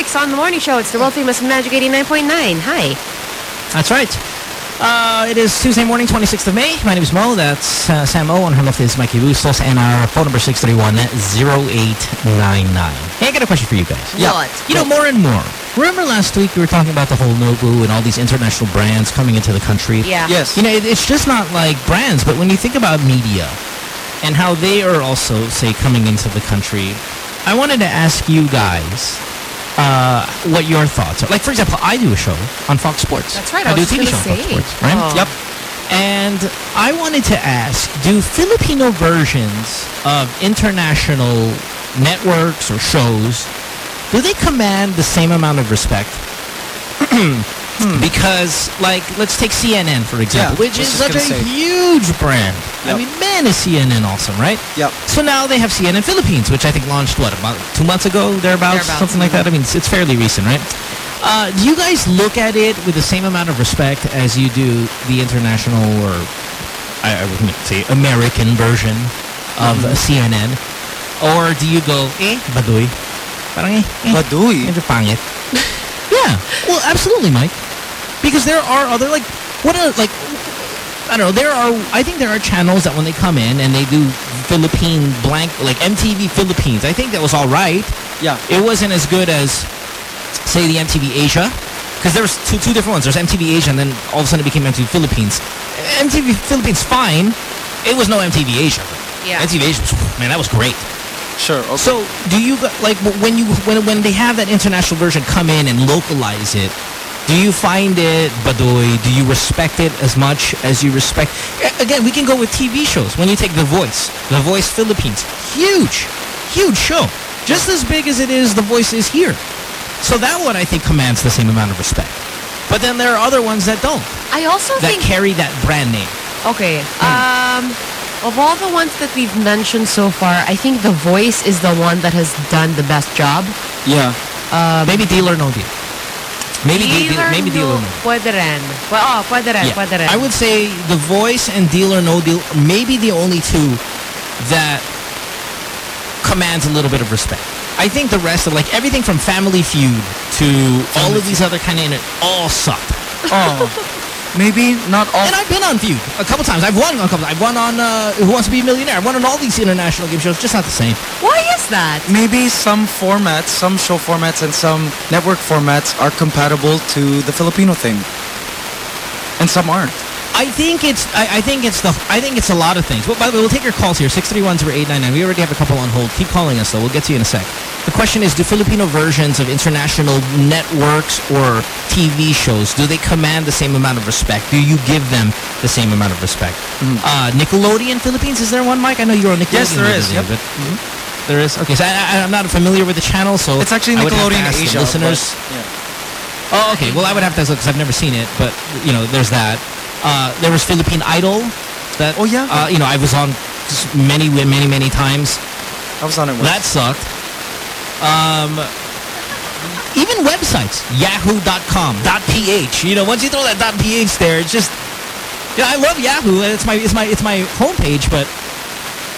6 on the morning show. It's the world famous Magic 89.9. Hi. That's right. Uh, it is Tuesday morning, 26th of May. My name is Mo. That's uh, Sam O. On her left is Mikey Bustos. And our phone number 631-0899. Hey, I got a question for you guys. What? You know, more and more. Remember last week we were talking about the whole Nobu and all these international brands coming into the country? Yeah. Yes. You know, it, it's just not like brands, but when you think about media and how they are also, say, coming into the country, I wanted to ask you guys uh, what your thoughts are. Like, for example, I do a show on Fox Sports. That's right, I, I do a TV show on Fox. Sports, right? Oh. Yep. And I wanted to ask, do Filipino versions of international networks or shows, do they command the same amount of respect? Because, like, let's take CNN, for example, Yeah, which is such a say. huge brand. I mean, man, is CNN awesome, right? Yep. So now they have CNN Philippines, which I think launched, what, about two months ago, thereabouts, Thereabouts, something like that? I mean, it's, it's fairly recent, right? Uh, do you guys look at it with the same amount of respect as you do the international or, I, I would say, American version of Mm-hmm. uh, CNN? Or do you go, eh, baduy? Parang eh, eh. Baduy? Medyo pangit. yeah. Well, absolutely, Mike. Because there are other, like, what are, like, I don't know, there are, I think there are channels that when they come in and they do Philippine blank, like MTV Philippines, I think that was all right. Yeah. It wasn't as good as, say, the MTV Asia. Because there was two, two different ones. There's MTV Asia and then all of a sudden it became MTV Philippines. MTV Philippines, fine. It was no MTV Asia. Yeah. MTV Asia, was, man, that was great. Sure. Okay. So, do you like when you when when they have that international version come in and localize it? Do you find it badoy? Do you respect it as much as you respect? Again, we can go with TV shows. When you take The Voice, The Voice Philippines, huge, huge show, just as big as it is The Voice is here. So that one I think commands the same amount of respect. But then there are other ones that don't, I also that think That carry that brand name. Okay. Um, of all the ones that we've mentioned so far, I think The Voice is the one that has done the best job. yeah. Um, Maybe Deal or No Deal. Maybe Deal, Deal or maybe Deal or no, No Pwede rin. Well, oh, pwede rin, Yeah. pwede rin. I would say The Voice and Deal or No Deal maybe the only two that commands a little bit of respect. I think the rest of like everything from Family Feud to all of these other kind of all sucked. Oh. Maybe not all. And I've been on Feud a couple times. I've won on a couple. I've won on uh, Who Wants to Be a Millionaire. I've won on all these international game shows. Just not the same. Why is that? Maybe some formats, some show formats and some network formats are compatible to the Filipino thing. And some aren't. I think it's I, I think it's the I think it's a lot of things. Well, by the way, we'll take your calls here. Six three one zero eight nine nine. We already have a couple on hold. Keep calling us though. We'll get to you in a sec. The question is: Do Filipino versions of international networks or TV shows do they command the same amount of respect? Do you give them the same amount of respect? Mm-hmm. Uh, Nickelodeon Philippines is there one, Mike? I know you're on Nickelodeon. Yes, there is, yep. but mm-hmm. Mm-hmm. There is. Okay, so I, I, I'm not familiar with the channel, so It's actually I would have to Nickelodeon Asia. listeners. but- yeah. Oh, okay. Well, I would have to look because I've never seen it, but you know, there's that. Uh, there was Philippine Idol. That Oh, yeah. Uh, you know, I was on many, many, many times. I was on it once. That sucked. Um, even websites, Yahoo.com, .ph. You know, once you throw that .ph there, it's just. Yeah, I love Yahoo. It's my, it's my, it's my homepage, but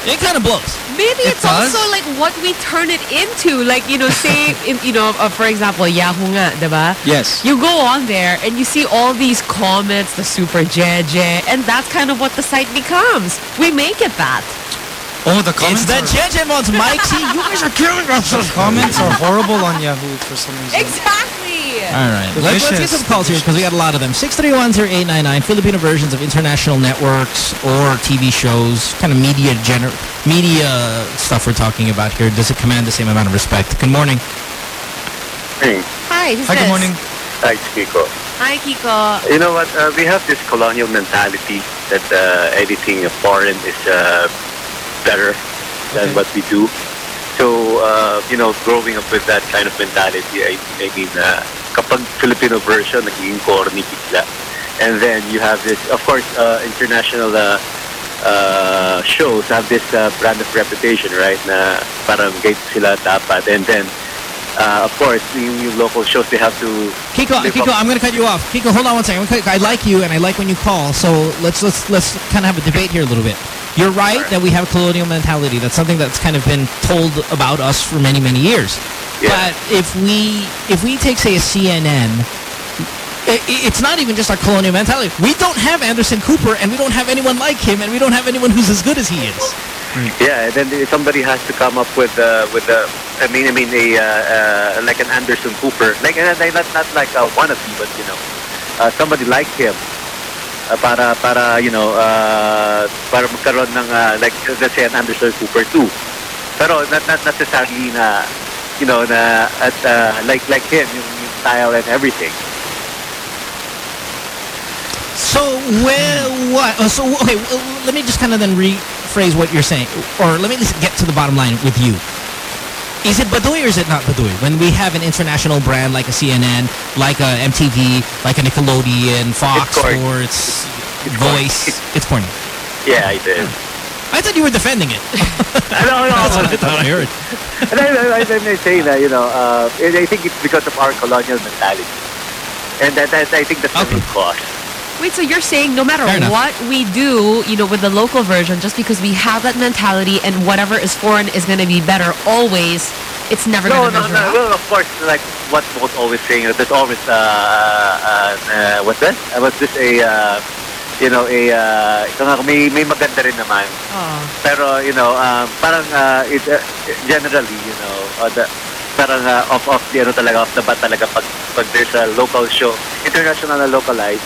it kind of blows. Maybe It it's does? also like what we turn it into. Like, you know, say, in, you know, uh, for example, Yahoo nga, diba? Yes. You go on there and you see all these comments, the super jeje, and that's kind of what the site becomes. We make it that. Oh, the comments It's the are, jejemons, Mike. See, you guys are killing us. the comments are horrible on Yahoo for some reason. Exactly. All right. Let's, let's get vicious, some calls here because we got a lot of them. 631-0899, Filipino versions of international networks or TV shows, kind of media gener media stuff we're talking about here. Does it command the same amount of respect? Good morning. Hey, Hi, who's Hi, this? good morning. hi, it's Kiko. Hi, Kiko. You know what? Uh, we have this colonial mentality that uh, anything foreign is uh, better than what we do. So, uh, you know, growing up with that kind of mentality, I, I mean, uh, kapag Filipino version, nagiging corny bigla. And then you have this, of course, uh, international uh, uh, shows have this uh, brand of reputation, right? Na parang gate sila dapat. And then, uh, of course, yung, yung local shows, they have to... Kiko, Kiko, up- I'm going to cut you off. Kiko, hold on one second. I'm gonna cut- I like you and I like when you call. So let's let's let's kind of have a debate here a little bit. You're right that we have a colonial mentality. That's something that's kind of been told about us for many, many years. But if we if we take say a CNN, i- i- it's not even just our colonial mentality. We don't have Anderson Cooper, and we don't have anyone like him, and we don't have anyone who's as good as he is. Yeah, and then somebody has to come up with uh, with uh, I mean I mean a uh, uh, like an Anderson Cooper, like uh, not not like a wannabe, but you know, uh, somebody like him. Uh, para para you know uh, para magkaroon ng uh, like let's say an Anderson Cooper too. Pero not not necessarily na you know na at uh, like like him yung, yung style and everything. So where what? oh, So okay, let me just kind of then rephrase what you're saying, or let me just get to the bottom line with you. Is it Baduy or is it not Baduy? When we have an international brand like a CNN, like a MTV, like a Nickelodeon, Fox Sports, Voice, it's corny. Yeah, I did. I thought you were defending it. no, no, That's what I thought I heard. And I, I, I'm not saying that, you know, uh, I think it's because of our colonial mentality. And that, that I think that's the root cause. Wait, so you're saying no matter what we do, you know, with the local version, just because we have that mentality and whatever is foreign is going to be better always, it's never No, going to no, measure no. up? Well, of course, like what Mo's always saying, there's always, uh, uh, uh, what's that? Uh, what's this, a, uh, you know, a, uh, ito nga, may, may maganda rin naman. Oh. Pero, you know, um, parang, uh, it, uh, generally, you know, uh, the, parang uh, off, off, the, ano talaga, off the bat talaga pag, pag there's a local show, international na localized,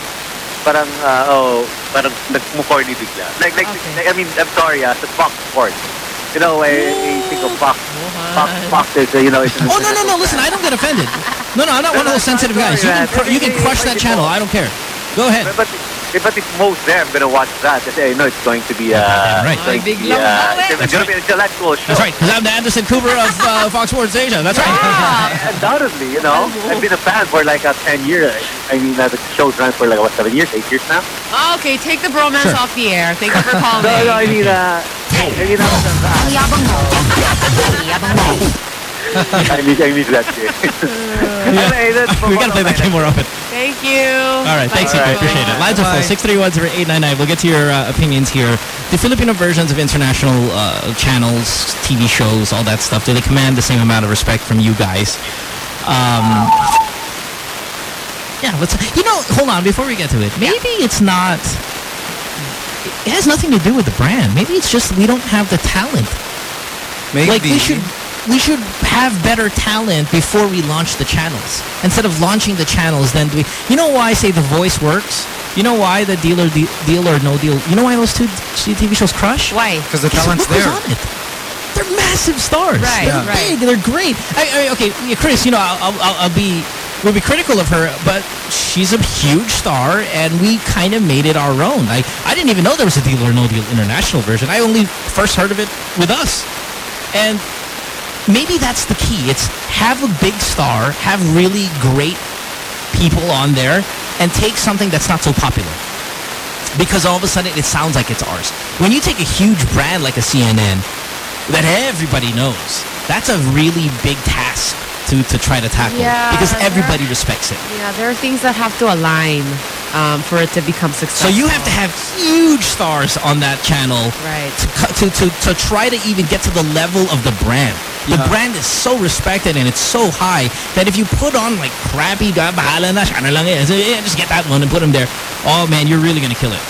parang, uh, oh, parang nagmukorny bigla. Like, like, like, I mean, I'm sorry, uh, sa Fox Sports. You know, I, I think of Fox, Fox, Fox is, uh, you know, it's Oh no no no! Listen, I don't get offended. No no, I'm not one of those sensitive guys. You can cr- you can crush that channel. I don't care. Go ahead. But, but, but if most there, I'm gonna watch that. Kasi I know it's going to be, uh, right. it's going to be, uh, it's going to be an intellectual show. That's right, because I'm the Anderson Cooper of uh, Fox Sports Asia. That's right. Undoubtedly, you know, I've been a fan for like uh, 10 years. I mean, uh, the show's run for like, what, seven years, eight years now? Okay, take the bromance Sure. off the air. Thank you for calling. No, no, I mean, uh, I mean, I miss, I miss that shit. Anyway, that's we gotta play that game more often. Thank you. All right, thanks, Bye. Nico. Appreciate it. Lines are full. Six three one zero eight nine nine. We'll get to your uh, opinions here. The Filipino versions of international uh, channels, TV shows, all that stuff. Do they command the same amount of respect from you guys? Um, yeah, let's. You know, hold on. Before we get to it, maybe it's not. It has nothing to do with the brand. Maybe it's just we don't have the talent. Maybe. Like we Maybe. should we should have better talent before we launch the channels. Instead of launching the channels, then we You know why I say the voice works? You know why the deal or de- deal or no deal? You know why those two two TV shows crush? Why? Because the talent's look who's there. on it. They're massive stars. Right, they're right. big. They're great. I, I, okay, yeah, Kris. You know, I'll, I'll, I'll be we'll be critical of her, but she's a huge star, and we kind of made it our own. I I didn't even know there was a Deal or No Deal international version. I only first heard of it with us, and maybe that's the key. It's have a big star, have really great people on there, and take something that's not so popular. Because all of a sudden it sounds like it's ours. When you take a huge brand like a CNN that everybody knows, that's a really big task to, to try to tackle. Yeah, because everybody respects it. Yeah, there are things that have to align um, for it to become successful. So you have to have huge stars on that channel Right. to, to, to, to try to even get to the level of the brand. The Yeah. brand is so respected and it's so high that if you put on like crappy, "Ah, bahala na, siya na lang eh," so, yeah, just get that one and put him there. Oh man, you're really going to kill it.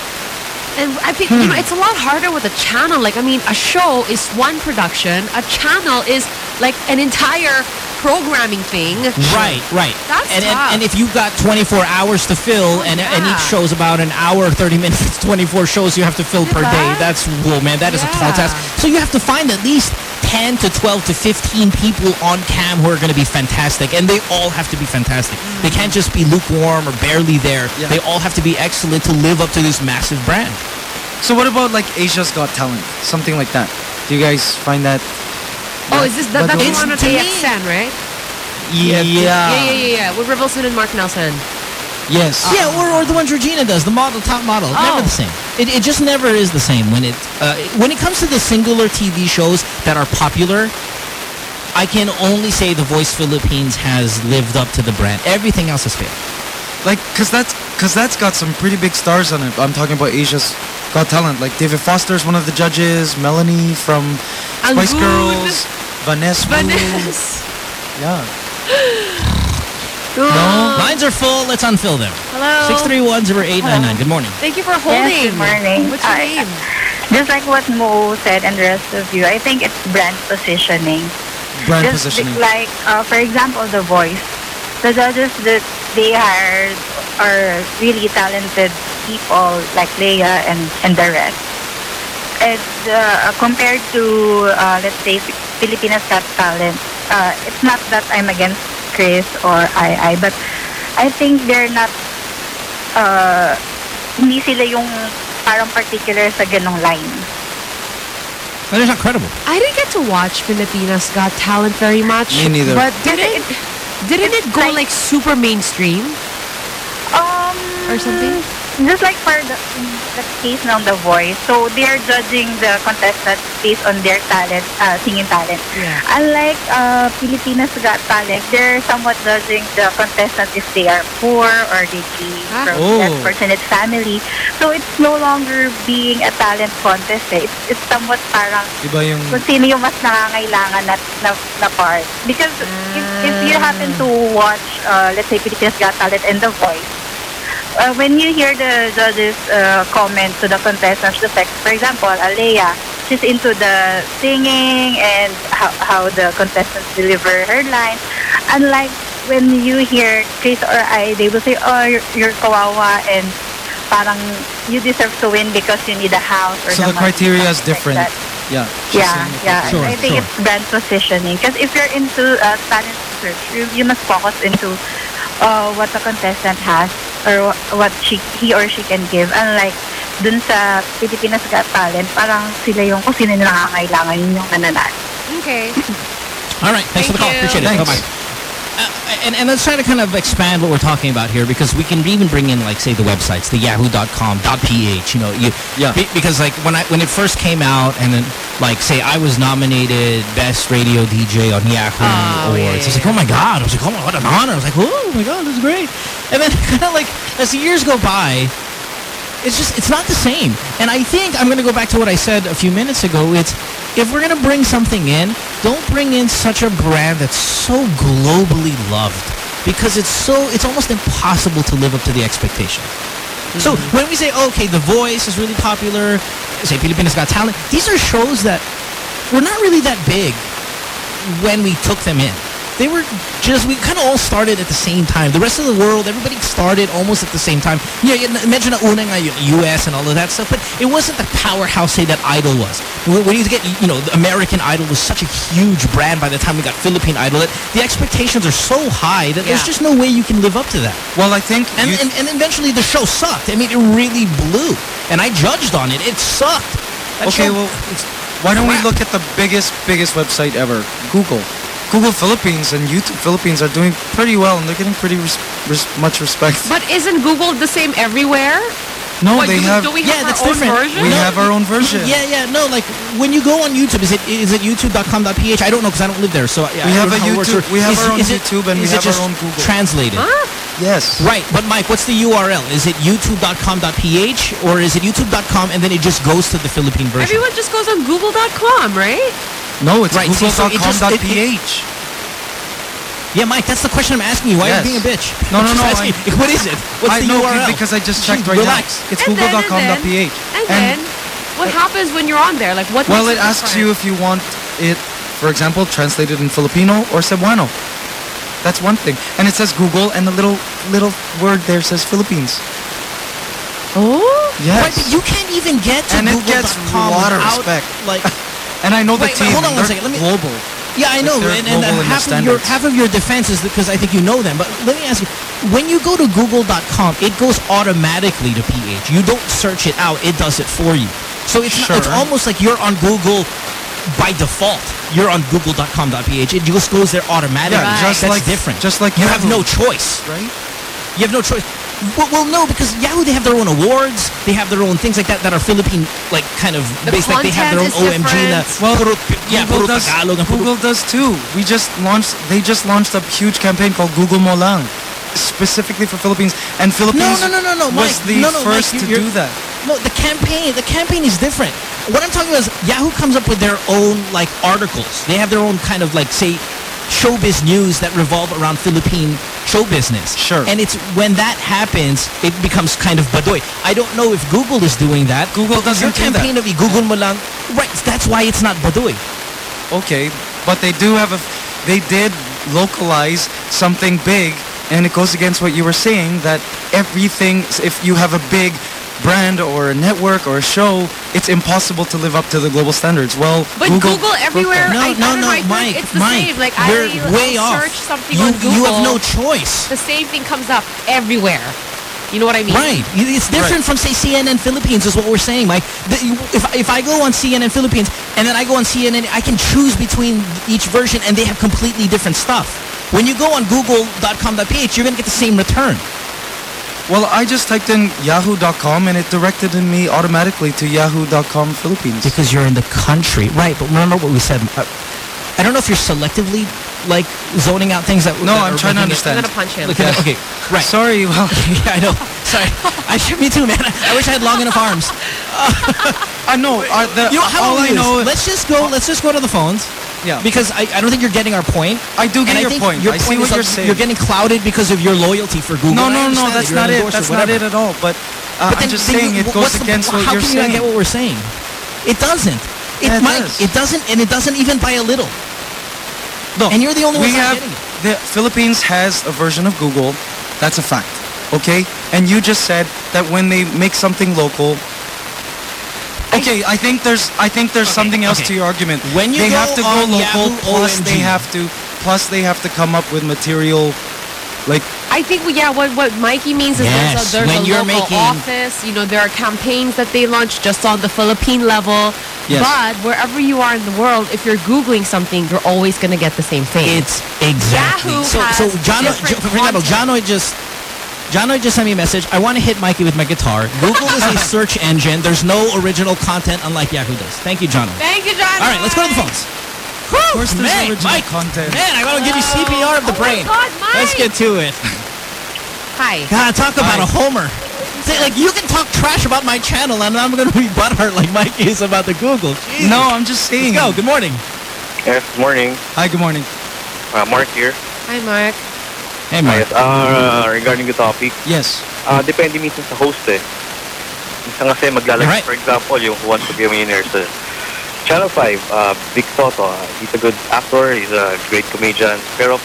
And I think you know, it's a lot harder with a channel. Like, I mean, a show is one production. A channel is like an entire programming thing. Right, right. That's and, and, tough. and if you've got 24 hours to fill and, and each yeah. show's about an hour 30 minutes, 24 shows you have to fill per day. That's, whoa man, that is a tall task. So you have to find at least 10 to 12 to 15 people on cam who are going to be fantastic. And they all have to be fantastic. They mm-hmm. can't just be lukewarm or barely there. They all have to be excellent to live up to this massive brand. So what about like Asia's Got Talent? Something like that. Do you guys find that? Oh, is this that, that's the one with to me- AXN, right? Yeah. Yeah, yeah, yeah, yeah. With Revelson and Marc Nelson. Yes. Yeah, or, or the one Georgina does, the model, top model. Never Oh. the same. It, it just never is the same. When it uh, when it comes to the singular TV shows that are popular, I can only say The Voice Philippines has lived up to the brand. Everything else has failed. Like, cause that's cause that's got some pretty big stars on it. I'm talking about Asia's Got Talent. Like David Foster is one of the judges. Melanie from Spice Anggun. Girls. Vanessa. Wu. Vanessa. Yeah. No? Lines are full. Let's unfill them. Hello. 631-0899. Good morning. Thank you for Yes, holding. good morning. What's your I- name? Just like what Mo said and the rest of you, I think it's brand positioning. Brand Just positioning. like, uh, for example, The Voice. The judges that they hired are really talented people like Lea and, and the rest. And uh, compared to, uh, let's say, Pilipinas Got Talent, uh, it's not that I'm against Kris or I, I. but I think they're not, uh, hindi sila yung parang particular sa ganong line. That is not credible. I didn't get to watch Pilipinas Got Talent very much. Me neither. But didn't didn't it go like super mainstream Um, or something? Just like for the, the case ng The Voice, so they are judging the contestants based on their talent, uh, singing talent. Yeah. Unlike uh, Filipinas Got Talent, they're somewhat judging the contestants if they are poor or they came from Oh. less fortunate family. So it's no longer being a talent contest. Eh. It's, it's somewhat parang Iba yung... kung sino yung mas nangangailangan na, na, na part. Because if, if you happen to watch, uh, let's say, Filipinas Got Talent and The Voice, uh, when you hear the judges uh, comment to the contestants, the for example, Alea, she's into the singing and how, how the contestants deliver her lines. Unlike when you hear Kris or I, they will say, oh, you're, you're kawawa and parang you deserve to win because you need a house or So the money," criteria is something like different. Yeah. Yeah, yeah. criteria. I think it's brand positioning. Because if you're into uh, talent search, you, you must focus into uh, what the contestant has or wh- what she, he or she can give. Unlike dun sa Pilipinas Got Talent, parang sila yung kung sino yung nangangailangan yun yung nananalo. Okay. All right. Thanks for the call. Thank you. Appreciate it. Thanks. Bye-bye. Uh, and, and let's try to kind of expand what we're talking about here because we can even bring in like say the websites the yahoo.com.ph you know you Yeah. be- because like when I when it first came out and then like say I was nominated best radio DJ on Yahoo Oh, awards yeah, I was like oh my god. I was like oh my what an honor. I was like oh my god this is great. And then kind of like as the years go by it's just it's not the same. And i think i'm going to go back to what i said a few minutes ago. It's if we're going to bring something in don't bring in such a brand that's so globally loved because it's so it's almost impossible to live up to the expectation. So mm-hmm. when we say okay the voice is really popular say Pilipinas got talent these are shows that were not really that big when we took them in they were just we kind of all started at the same time. The rest of the world everybody started almost at the same time. Yeah, yeah mention the una nga, US and all of that stuff but it wasn't the powerhouse say that Idol was. When when you get you know the American Idol was such a huge brand by the time we got Philippine Idol that the expectations are so high that there's just no way you can live up to that. Well, I think and, and, and eventually the show sucked. I mean it really blew and I judged on it. It sucked. That Okay, show- well, why don't we look at the biggest, biggest website ever? Google. Google Philippines and YouTube Philippines are doing pretty well, and they're getting pretty res- res- much respect. But isn't Google the same everywhere? No, What, they do, have. do we Yeah, have that's our own different. version? we No, have our own version. Yeah, yeah, no, like when you go on YouTube, is it is it youtube.com.ph? I don't know because I don't live there, so I, We I have don't a know how it works. YouTube- we have is- our own is it- YouTube and we is it have our own Google. Translated. Yes. Right, but Mike, what's the URL? Is it youtube.com.ph or is it youtube.com and then it just goes to the Philippine version? Everyone just goes on google.com, right? No, it's Right, see, so it just- it- google.com.ph. yeah, Mike, that's the question I'm asking you. Why Yes. are you being a bitch? No, no, no, asking I- what is it? What's I the know URL? because I just checked right relax. now. It's And and google.com.ph. And then, what happens when you're on there? Like, what Well, it asks you if you want it, for example, translated in Filipino or Cebuano. That's one thing. And it says Google, and the little little word there says Philippines. Oh? Yes. Right, but you can't even get to and google.com gets a lot of without, respect. Like, And I know the Wait, team. wait, hold on one let me- global. Yeah, I know, they're and, and half of your half of your defense is because I think you know them. But let me ask you: when you go to Google.com, it goes automatically to PH. You don't search it out; it does it for you. So it's not, it's almost like you're on Google by default. You're on Google.com.ph. It just goes there automatically. Yeah, just That's like- different. just like you have no choice, right? You have no choice. Well, well, no, because Yahoo they have their own awards, they have their own things like that that are Philippine, like kind of The based. Like they have their own OMG. Na. Well, puro- yeah, Google puro does, Tagalog puro- Google does too. We just launched. They just launched a huge campaign called Google Mo Lang, specifically for Philippines. And Philippines no, no, no, no, no, was Mike. the no, no, first Mike, to you're- do that. no, the campaign, the campaign is different. What I'm talking about is Yahoo comes up with their own like articles. They have their own kind of like say showbiz news that revolve around Philippine show business. Sure. And it's when that happens, it becomes kind of badoy. I don't know if Google is doing that. Google doesn't Your do that. campaign of i-Google mo lang. Right. That's why it's not badoy. Okay, but they do have a, they did localize something big, and it goes against what you were saying that everything, if you have a big brand or a network or a show, it's impossible to live up to the global standards. Well, But Google, everywhere, No, I, no, no, know, I feel like Mike, it's the Mike, same. Like you're I, way off. search something You- on Google. you have no choice. The same thing comes up everywhere. You know what I mean? Right. It's different from say CNN Philippines is what we're saying, Mike. If if I go on CNN Philippines and then I go on CNN, I can choose between each version and they have completely different stuff. When you go on google.com.ph, you're going to get the same return. Well, I just typed in yahoo.com and it directed me automatically to yahoo.com Philippines. Because you're in the country. Right, but remember what we said. Uh, I don't know if you're selectively like zoning out things that No, that I'm trying to making it- understand. I'm gonna punch him. Look at that. Okay, right. Sorry, well, yeah, I know. Sorry. I should me too, man. I wish I had long enough arms. I know. Uh, the, You know, how all I know. this? Let's just go. Let's just go to the phones. Yeah. Because I, I don't think you're getting our point. I do get And your point. Your I see point what is you're saying. You're getting clouded because of your loyalty for Google. No, no, no, that's not it. That's not it at all. But, uh, But I'm just then saying you- it goes the- against what you're can you not saying. get what we're saying? It doesn't. It, Yeah, it Mike, does. it doesn't, and it doesn't even by a little. No, And you're the only one we not have, getting it. The Philippines has a version of Google. That's a fact. Okay? And you just said that when they make something local. Okay, I think there's I think there's something else okay. to your argument. When you they go have to go local, Yahoo plus they have to plus they have to come up with material like I think, yeah, what, what Mikey means is Yes, there's a, there's when a you're local making- office. You know, there are campaigns that they launch just on the Philippine level. Yes. But wherever you are in the world, if you're Googling something, you're always going to get the same thing. It's exactly. Yahoo so, has so John, different for example, content. John Oy just John Oy just sent me a message. I want to hit Mikey with my guitar. Google is a search engine. There's no original content unlike Yahoo does. Thank you, John. Thank you, John. All right, let's go to the phones. Whew, of course there's man, original Mike, content. man, I want to give you CPR of the Oh my brain. God, Mike. Let's get to it. Hi. God, talk about Hi. a homer. Say, like, you can talk trash about my channel, and I'm going to be butthurt like Mikey is about the Google. Jesus. No, I'm just saying. Let's go. Good morning. Yes, morning. Hi, good morning. Uh, Mark here. Hi, Mark. Hey, Mark. Yes, uh, regarding the topic, Yes. uh, depende minsan sa host eh. Minsan kasi maglalagay, Right. for example, yung Who Wants to Be a Millionaire sa Channel 5, uh, Big Toto, uh, he's a good actor, he's a great comedian, pero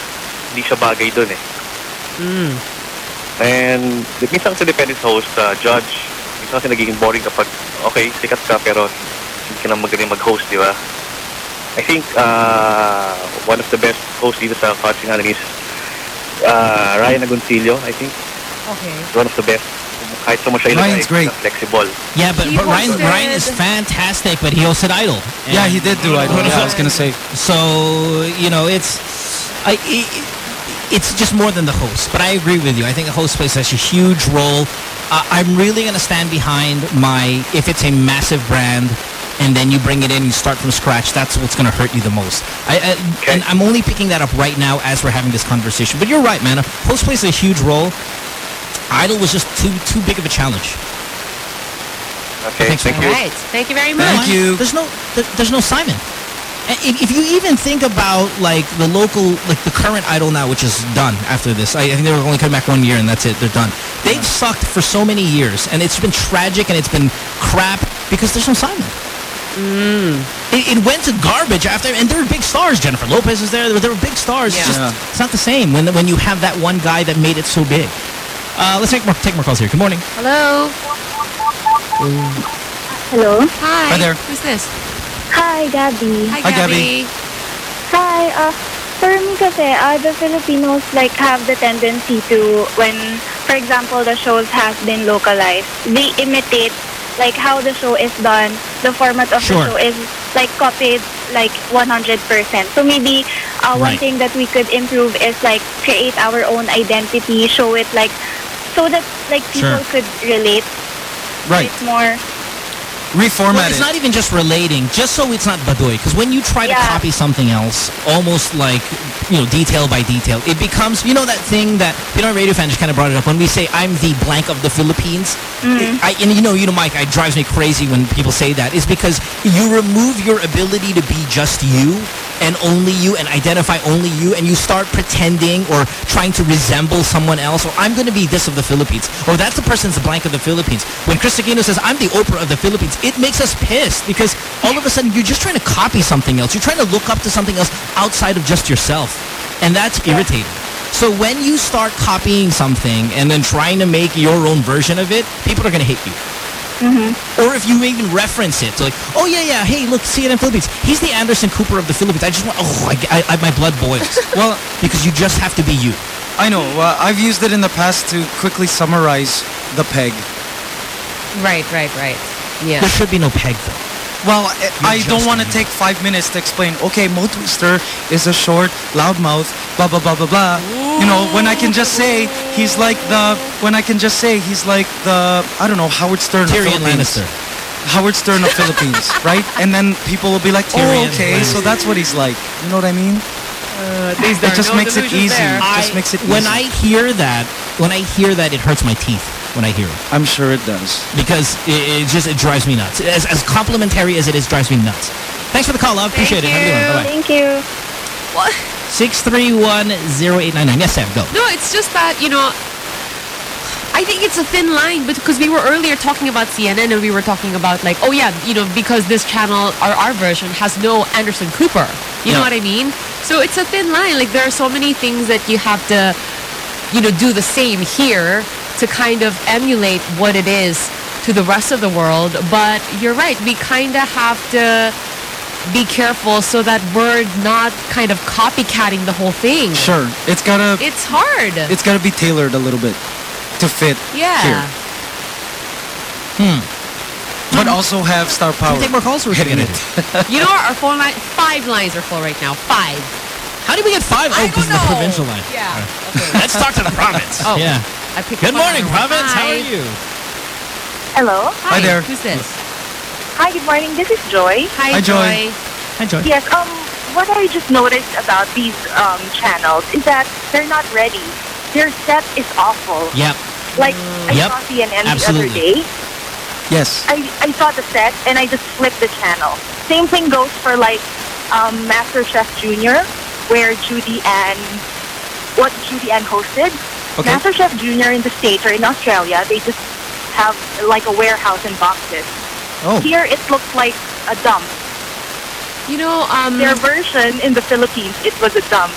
hindi siya bagay dun eh. Mm. And minsan kasi depende sa host, uh, judge, minsan kasi nagiging boring kapag, okay, sikat ka, pero hindi ka na magaling mag-host, di ba? I think uh, one of the best hosts dito sa country natin is uh, Ryan Agoncillo, I think. Okay. One of the best. Kahit sa mo Ryan's ilagay, great. flexible. Yeah, but, but Ryan, hosted- Ryan is fantastic, but he hosted Idol. Yeah, he did do it. Yeah, I was gonna say. So you know, it's I, i it's just more than the host. But I agree with you. I think the host plays such a huge role. Uh, I'm really going to stand behind my if it's a massive brand. And then you bring it in, you start from scratch. That's what's going to hurt you the most. I, I and I'm only picking that up right now as we're having this conversation. But you're right, man. Host plays a huge role. Idol was just too too big of a challenge. Okay, Thanks, thank man. you. All right. Thank you very much. Thank you. There's no there, there's no Simon. If, if you even think about like the local, like the current Idol now, which is done after this, I, I think they were only coming back one year and that's it. They're done. They've sucked for so many years, and it's been tragic and it's been crap because there's no Simon. It, it went to garbage after, and there were big stars. Jennifer Lopez was there. There were, there were big stars. It's, Yeah. just, it's not the same when when you have that one guy that made it so big. Uh, let's take more take more calls here. Good morning. Hello. Hello. Hi. Hi there. Who's this? Hi, Gabby. Hi, Hi, Gabby. Gabby. Hi. Uh, for me kasi, uh, the Filipinos like have the tendency to, when, for example, the shows has been localized, they imitate like how the show is done. The format of Sure. the show is like copied like 100%. So maybe uh, one Right. thing that we could improve is like create our own identity, show it like so that like people Sure. could relate Right. It's more reformat Well, it's it. not even just relating, just so it's not badoy. Because when you try to copy something else, almost like, you know, detail by detail, it becomes, you know that thing that, you know, radio fan just kind of brought it up. When we say, I'm the blank of the Philippines, mm-hmm. I, and you know, you know, Mike, it drives me crazy when people say that, is because you remove your ability to be just you and only you and identify only you and you start pretending or trying to resemble someone else or I'm going to be this of the Philippines or that's the person's blank of the Philippines. When Kris Aquino says I'm the Oprah of the Philippines, it makes us pissed because all of a sudden you're just trying to copy something else. You're trying to look up to something else outside of just yourself. And that's irritating. So when you start copying something and then trying to make your own version of it, people are going to hate you. Or if you even reference it, so like, oh yeah, yeah, hey, look, CNN Philippines. He's the Anderson Cooper of the Philippines. I just want, oh, I, I, I- my blood boils. well, because you just have to be you. I know. Uh, I've used it in the past to quickly summarize the peg. Right, right, right. Yeah. There should be no peg though. Well, I, I don't want to take five minutes to explain. Okay, Mo Twister is a short, loudmouth, blah blah blah blah blah. You know, when I can just say he's like the, when I can just say he's like the, I don't know, Howard Stern Tyrion of Philippines. Lannister. Howard Stern of Philippines, right? And then people will be like, oh, Tyrion okay, so that's what he's like. You know what I mean? Uh, it just makes it easy. Just I- makes it easy. when. I hear that, when I hear that, it hurts my teeth when I hear it. I'm sure it does. Because it, it just, it drives me nuts. As, as complimentary as it is, drives me nuts. Thanks for the call, love. Appreciate it. Have a good one. Bye-bye. Thank you. What? 6310899. Yes, Sam, go. No, it's just that, you know, I think it's a thin line because we were earlier talking about CNN and we were talking about like, oh yeah, you know, because this channel, our, our version has no Anderson Cooper. You know what I mean? So it's a thin line. Like there are so many things that you have to, you know, do the same here to kind of emulate what it is to the rest of the world. But you're right. We kind of have to be careful so that we're not kind of copycatting the whole thing. Sure, it's gotta. It's hard. It's gotta be tailored a little bit to fit Yeah. here. Hmm. But also have star power. take more calls we're hitting gonna it. You know, our phone line, five lines are full right now. Five. How did we get five? Oh, because the provincial line. Yeah. Let's talk to the province. Oh. Yeah. I picked Good up on morning, that one. province. How are you? Hello. Hi there. Who's this? Hi, good morning. This is Joy. Hi, Hi, Joy. Joy. Hi, Joy. Yes, um, what I just noticed about these um, channels is that they're not ready. Their set is awful. Yep. Like, I Yep. saw CNN Absolutely. the other day. Yes. I, I saw the set and I just flipped the channel. Same thing goes for like um, MasterChef Junior, where Judy Ann, what Judy Ann hosted. Okay. MasterChef Junior in the States or in Australia, they just have like a warehouse and boxes. Oh. Here it looks like a dump. You know, um, their version in the Philippines, it was a dump.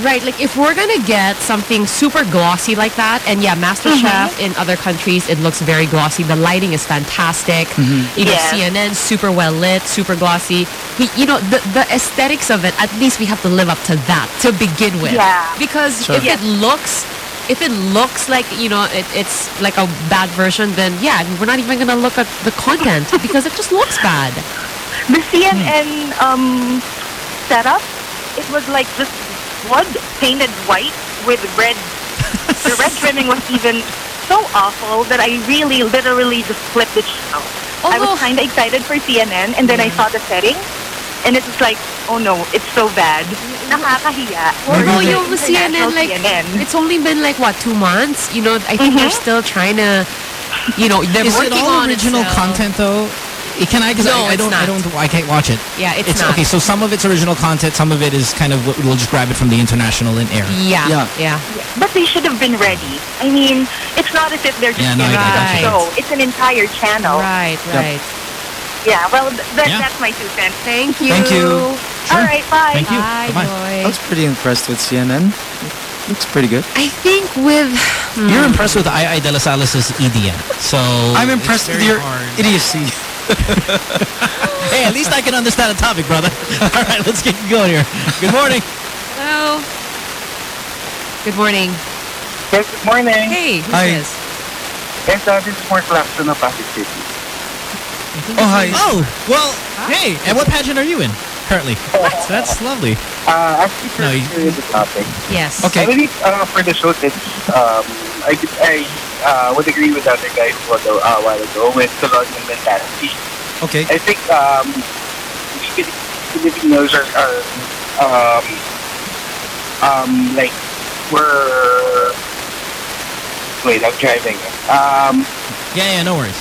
Right, like if we're gonna get something super glossy like that, and yeah, MasterChef in other countries it looks very glossy. The lighting is fantastic. Mhm. You know, Yes. CNN super well lit, super glossy. We, you know, the the aesthetics of it. At least we have to live up to that to begin with. Yeah. Because Sure. if it looks, if it looks like you know, it, it's like a bad version, then yeah, we're not even gonna look at the content because it just looks bad. The CNN um, setup, it was like just wood painted white with red. the red trimming was even so awful that I really literally just flipped the channel. I was kind of excited for CNN and then I saw the setting and it's was like, oh no, it's so bad. Mm-hmm. Nakakahiya. Although oh, We're yung international CNN, like, CNN. it's only been like, what, two months? You know, I think they're mm-hmm. still trying to, you know, they're Is it working all on original it content though? Can I? Because No, I, I it's don't. I don't. I can't watch it. Yeah, it's not. okay. So some of it's original content. Some of it is kind of we'll just grab it from the international in air. Yeah, yeah. yeah. But they should have been ready. I mean, it's not as if they're just Yeah, no, I giving get a show. It's an entire channel. Right, Yep. Right. Yeah, well, th- that, Yeah. that's my two cents. Thank you. Thank you. All right, bye. Thank you. Bye, Bye-bye. Joy. I was pretty impressed with CNN. Looks pretty good. I think with... You're impressed with I. I. De La Salas' EDM. So I'm impressed with your hard. idiocy. hey, at least I can understand a topic, brother. All right, let's get going here. Good morning. Hello. Good morning. Yes, good morning. Hey, who's Hi. this? Yes, uh, this is Mark Lacson of Pasig City. Oh, hi. Oh, well, hey. And what pageant are you in currently? That's lovely. Uh, actually, for No, you- the topic. Yes. Okay. I believe uh, for the show, it's, um, I, I uh, would agree with the other guy who was a uh, while ago with the colonial mentality. Okay. I think um, we Fili- Filipinos are, are um, um, like we're. Wait, I'm driving. Um, Yeah, yeah, no worries.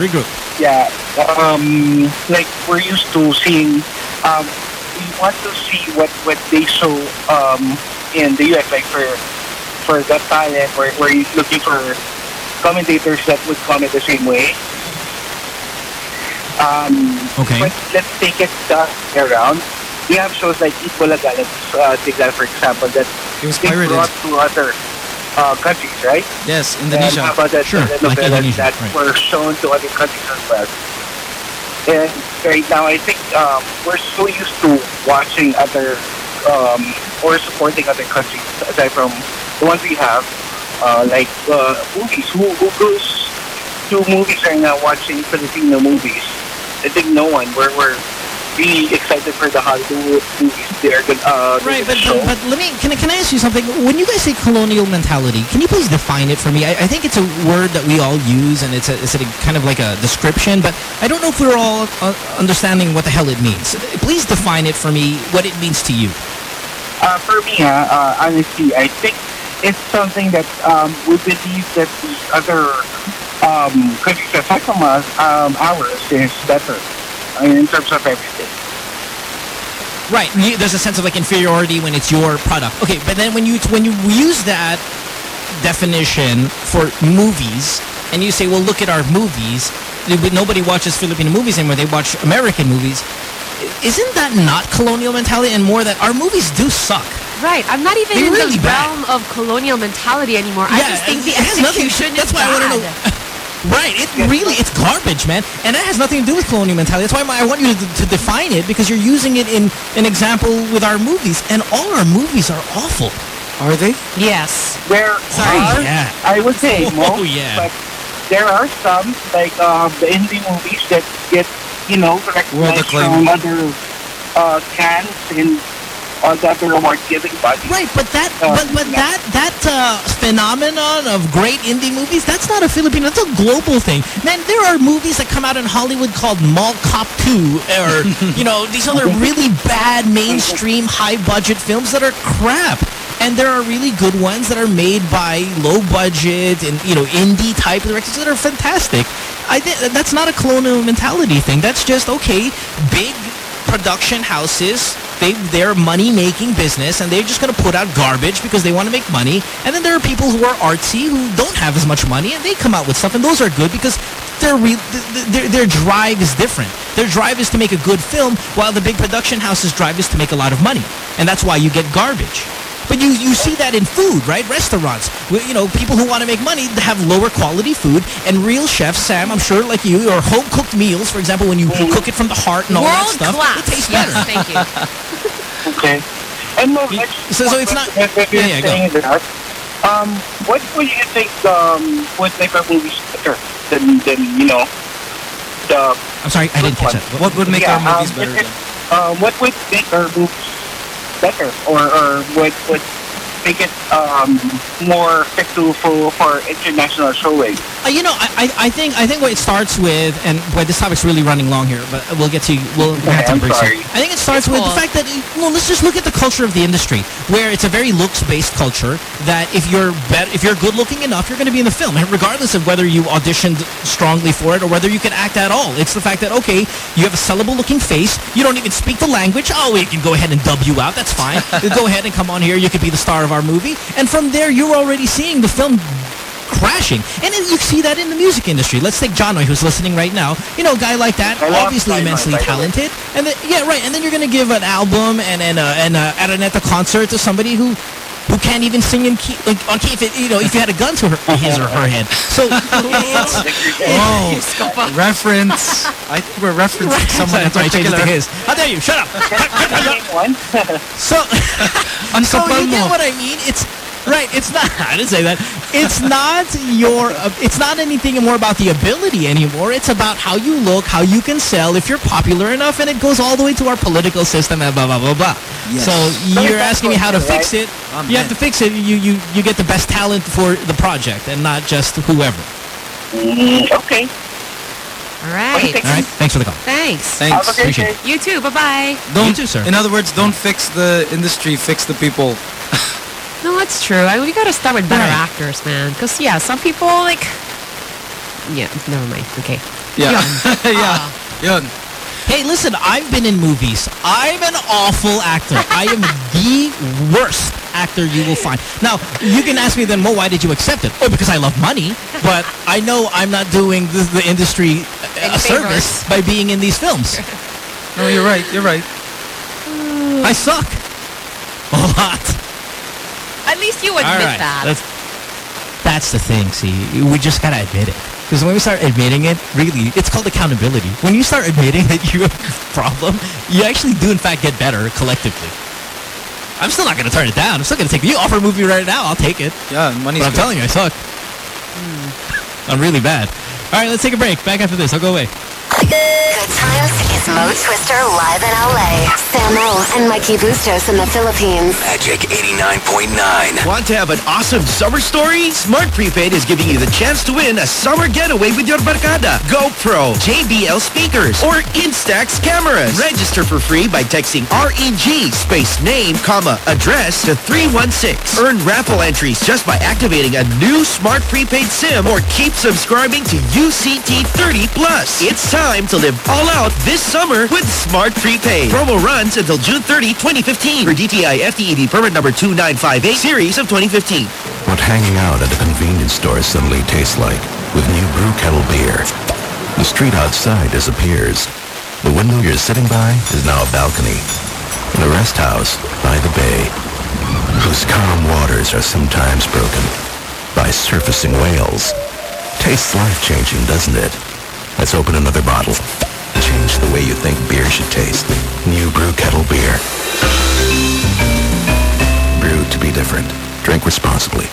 Regroup. yeah, um, like we're used to seeing. Um, we want to see what what they show um, in the US, like for for the talent, we're, we're looking for commentators that would comment the same way. Um, Okay. But let's take it the around. We have shows like Eat Bulaga, let's uh, take that for example, that It was they pirated. brought to other uh, countries, right? Yes, And Indonesia. how about that Sure, the like Indonesia, that right. were shown to other countries as well? And right now, I think um, we're so used to watching other um, or supporting other countries aside from the ones we have, uh, like uh, movies. Who, who goes to movies right now watching Filipino movies? I think no one. We're, we're really excited for the Hollywood movies. They're good. Uh, Right, but, but but let me can I, can I ask you something? When you guys say colonial mentality, can you please define it for me? I, I think it's a word that we all use, and it's a, it's a kind of like a description, but I don't know if we're all uh, understanding what the hell it means. Please define it for me. What it means to you. Uh, for me, uh, uh, honestly, I think it's something that um, we believe that the other um, countries aside from us, um, ours is better in terms of everything. Right. There's a sense of like inferiority when it's your product. Okay, but then when you when you use that definition for movies and you say, well, look at our movies, but nobody watches Filipino movies anymore. They watch American movies. Isn't that not colonial mentality and more that our movies do suck? Right. I'm not even They're in really the bad. realm of colonial mentality anymore. Yeah, I just think the it has nothing- execution that's is why I wanna know- bad. Right, it really, it's garbage, man. And that has nothing to do with colonial mentality. That's why I want you to, to define it because you're using it in an example with our movies. And all our movies are awful. Are they? Yes. There Sorry. are, Yeah. I would say Oh, most, yeah. but there are some, like um, the indie movies that get, you know, World recognized from other uh, cans and all the other award-giving bodies. Right, but that, Uh, but, but that, that uh, phenomenon of great indie movies, that's not a Filipino, that's a global thing. Man, there are movies that come out in Hollywood called Mall Cop 2, or, you know, these other really bad mainstream high-budget films that are crap. And there are really good ones that are made by low-budget and, you know, indie type directors that are fantastic. I think that's not a colonial mentality thing. That's just, okay, big production houses they they're money making business and they're just going to put out garbage because they want to make money. And then there are people who are artsy who don't have as much money and they come out with stuff and those are good because their their their drive is different. Their drive is to make a good film while the big production house's drive is to make a lot of money. And that's why you get garbage but you, you see that in food, right? Restaurants. Where, You know, people who want to make money have lower quality food. And real chefs, Sam, I'm sure like you, or home-cooked meals, for example, when you cook it from the heart and all that stuff, class. it tastes Yes, better. thank you. Okay. And no, So- so it's not- If, if you're Yeah, yeah, go. that, um, what would you think um, would make our movies better than, than you know, the I'm sorry, I didn't catch that. What would make yeah, our movies um, better if- then? um, what would make our movies better, or or would would make it um, more fit to for, for international showing? Uh, you know, I, I I think I think what it starts with, and boy, this topic's really running long here, but we'll get to we'll we'll have Okay, to I'm break soon. sorry. I think it starts It's with the fact that well, let's just look at the culture of the industry, where it's a very looks-based culture. That if you're bet if you're good-looking enough, you're going to be in the film, regardless of whether you auditioned strongly for it or whether you can act at all. It's the fact that okay, you have a sellable-looking face, you don't even speak the language. Oh, we can go ahead and dub you out. That's fine. go ahead and come on here. You could be the star of our movie, and from there, you're already seeing the film crashing. And then you see that in the music industry. Let's take John Noy, who's listening right now. You know, a guy like that, obviously immensely the talented. And then, yeah, right. And then you're going to give an album and and uh, and uh, Araneta concert to somebody who who can't even sing in key, like, on key. If it, you know, if you had a gun to her, his or her head. So it's, Oh, reference. I think we're referencing someone in That's why I changed it particular. to his. How dare you? Shut up. Name one. So, so you get what I mean? It's right. It's not. I didn't say that. It's not your. Uh, it's not anything more about the ability anymore. It's about how you look, how you can sell, if you're popular enough, and it goes all the way to our political system and blah blah blah blah. Yes. So you're asking me how to fix it. Amen. You have to fix it. You you you get the best talent for the project, and not just whoever. Mm, okay. All right. All right. Thanks for the call. Thanks. Thanks. Appreciate it. You too. Bye-bye. Don't, too, sir. In other words, don't fix the industry, fix the people. No, that's true. I, we got to start with better Right. actors, man. Because, yeah, some people, like... Yeah, never mind. Okay. Yeah. Yun. yeah. Ah. Yun. Hey, listen, I've been in movies. I'm an awful actor. I am the worst actor you will find. Now, you can ask me then, Mo, why did you accept it? Oh, because I love money. But I know I'm not doing the, the industry uh, a service by being in these films. No, you're right. You're right. I suck. A lot. At least you admit All right. that. That's, that's the thing, see. We just gotta admit it. Because when we start admitting it, really, it's called accountability. When you start admitting that you have a problem, you actually do in fact get better collectively. I'm still not gonna turn it down. I'm still gonna take it. You offer a movie right now, I'll take it. Yeah, money's But I'm good. telling you, I suck. Hmm. I'm really bad. All right, let's take a break. Back after this. I'll go away. Good times is Mo Twister live in LA. Samo and Mikey Bustos in the Philippines. Magic 89.9. Want to have an awesome summer story? Smart Prepaid is giving you the chance to win a summer getaway with your barkada, GoPro, JBL speakers, or Instax cameras. Register for free by texting REG space name, comma, address to 316. Earn raffle entries just by activating a new Smart Prepaid SIM or keep subscribing to UCT 30 Plus. It's time to live all out this summer with Smart Prepaid. Promo runs until June 30, 2015 for DTI FTEB permit number 2958 series of 2015. What hanging out at a convenience store suddenly tastes like with new brew kettle beer. The street outside disappears. The window you're sitting by is now a balcony. In a rest house by the bay, whose calm waters are sometimes broken by surfacing whales. Tastes life-changing, doesn't it? Let's open another bottle. Change the way you think beer should taste. New brew kettle beer. Brewed to be different. Drink responsibly.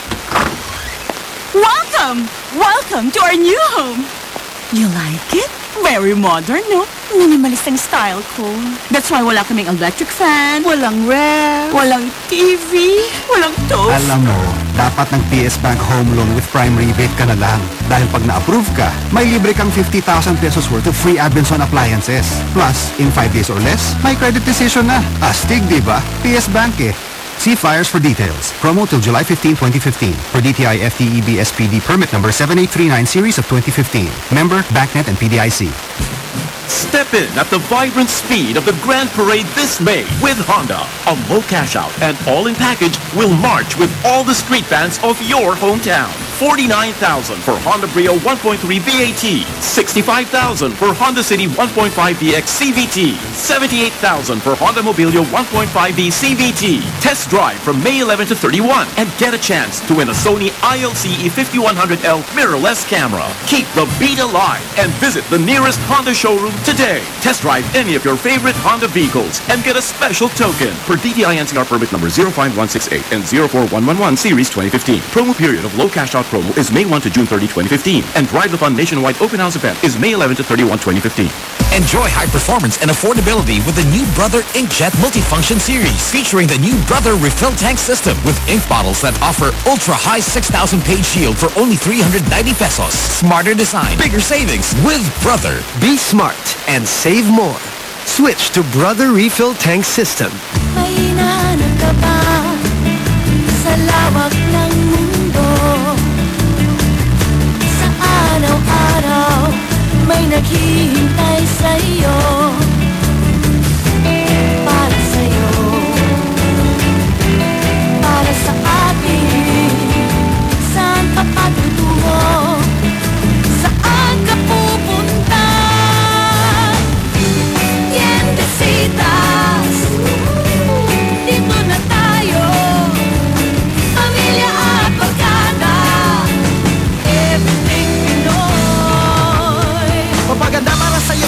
Welcome! Welcome to our new home! You like it? Very modern, no? Minimalist ang style ko. That's why wala kaming electric fan, walang ref, walang TV, walang toast. Alam mo, dapat ng PS Bank Home Loan with prime rebate ka na lang. Dahil pag na-approve ka, may libre kang 50,000 pesos worth of free Abenson appliances. Plus, in 5 days or less, may credit decision na. Astig, di ba? PS Bank eh. See flyers for details. Promo till July 15, 2015. For DTI FTEB SPD permit number 7839 series of 2015. Member, BankNet and PDIC. Step in at the vibrant speed of the Grand Parade this May with Honda. A low cash out and all-in package will march with all the street bands of your hometown. 49,000 for Honda Brio 1.3 VAT, 65,000 for Honda City 1.5 VX CVT, 78,000 for Honda Mobilio 1.5V CVT. Test drive from May 11 to 31 and get a chance to win a Sony ILC E5100L mirrorless camera. Keep the beat alive and visit the nearest Honda showroom today. Test drive any of your favorite Honda vehicles and get a special token for DTI NCR permit number 05168 and 04111 series 2015. Promo period of low cash out promo is May 1 to June 30, 2015 and Ride the Fun nationwide open house event is May 11 to 31, 2015. Enjoy high performance and affordability with the new Brother Inkjet Multifunction Series, featuring the new Brother Refill Tank System with ink bottles that offer ultra-high 6,000 page yield for only 390 pesos. Smarter design, bigger savings with Brother. Be smart and save more. Switch to Brother Refill Tank System. May hinahanap ka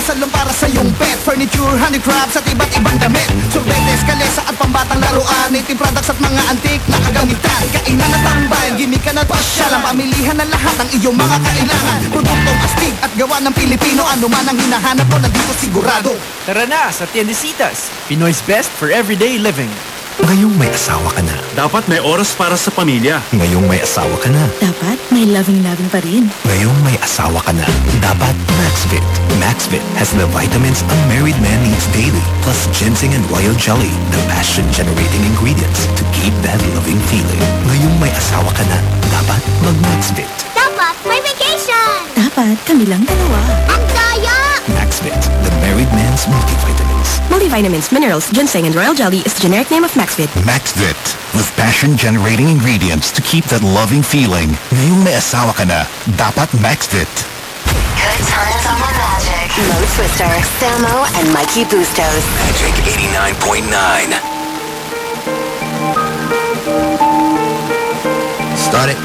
salon para sa iyong pet. Furniture, handicrafts at iba't ibang damit. Sorbetes, kalesa at pambatang laruan. Native products at mga antik na kagamitan. Kainan at tambayan, gimmick ka na pasyalan Pamilihan na lahat ng iyong mga kailangan. Produktong astig at gawa ng Pilipino. Ano man ang hinahanap mo, nandito sigurado. Tara na sa Tiendesitas, Pinoy's best for everyday living. Ngayong may asawa ka na. Dapat may oras para sa pamilya. Ngayong may asawa ka na. Dapat may loving-loving pa rin. Ngayong may asawa ka na. Dapat Maxvit. Maxvit has the vitamins a married man needs daily, plus ginseng and royal jelly, the passion-generating ingredients to keep that loving feeling. Ngayong may asawa ka na. Dapat mag-Maxvit. Dapat may vacation! Dapat kami lang dalawa. Ang daya! Maxvit, the married man's multivitamins. Multivitamins, minerals, ginseng, and royal jelly is the generic name of Maxvit. Maxvit, with passion-generating ingredients to keep that loving feeling. Ngayong may asawa ka na. Dapat Maxvit. Good times on the Magic. Mo Twister, Samo, and Mikey Bustos. Magic 89.9. Start it.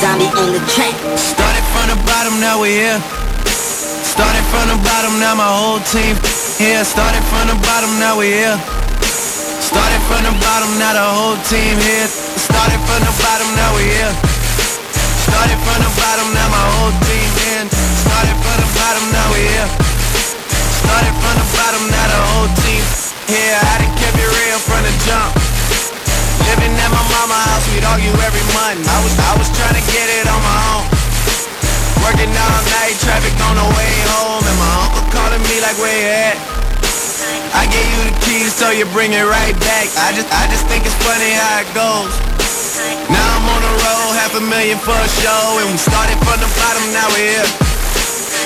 Zombie on the track. Started from the bottom, now we're here. Started from the bottom, now my whole team here. Started from the bottom, now we're here. Started from the bottom, now the whole team here. Started from the bottom, now we're here. Started from the bottom, now my whole team in. Started from the bottom, now we're here. Started from the bottom, now the whole team here. I done kept it real from the jump. Living at my mama house, we'd argue every month. I was I was trying to get it on my own. Working all night, traffic on the way home, and my uncle calling me like, where you at? I gave you the keys, so you bring it right back. I just I just think it's funny how it goes. Now I'm on the road, half a million for a show, and we started from the bottom, now we're here.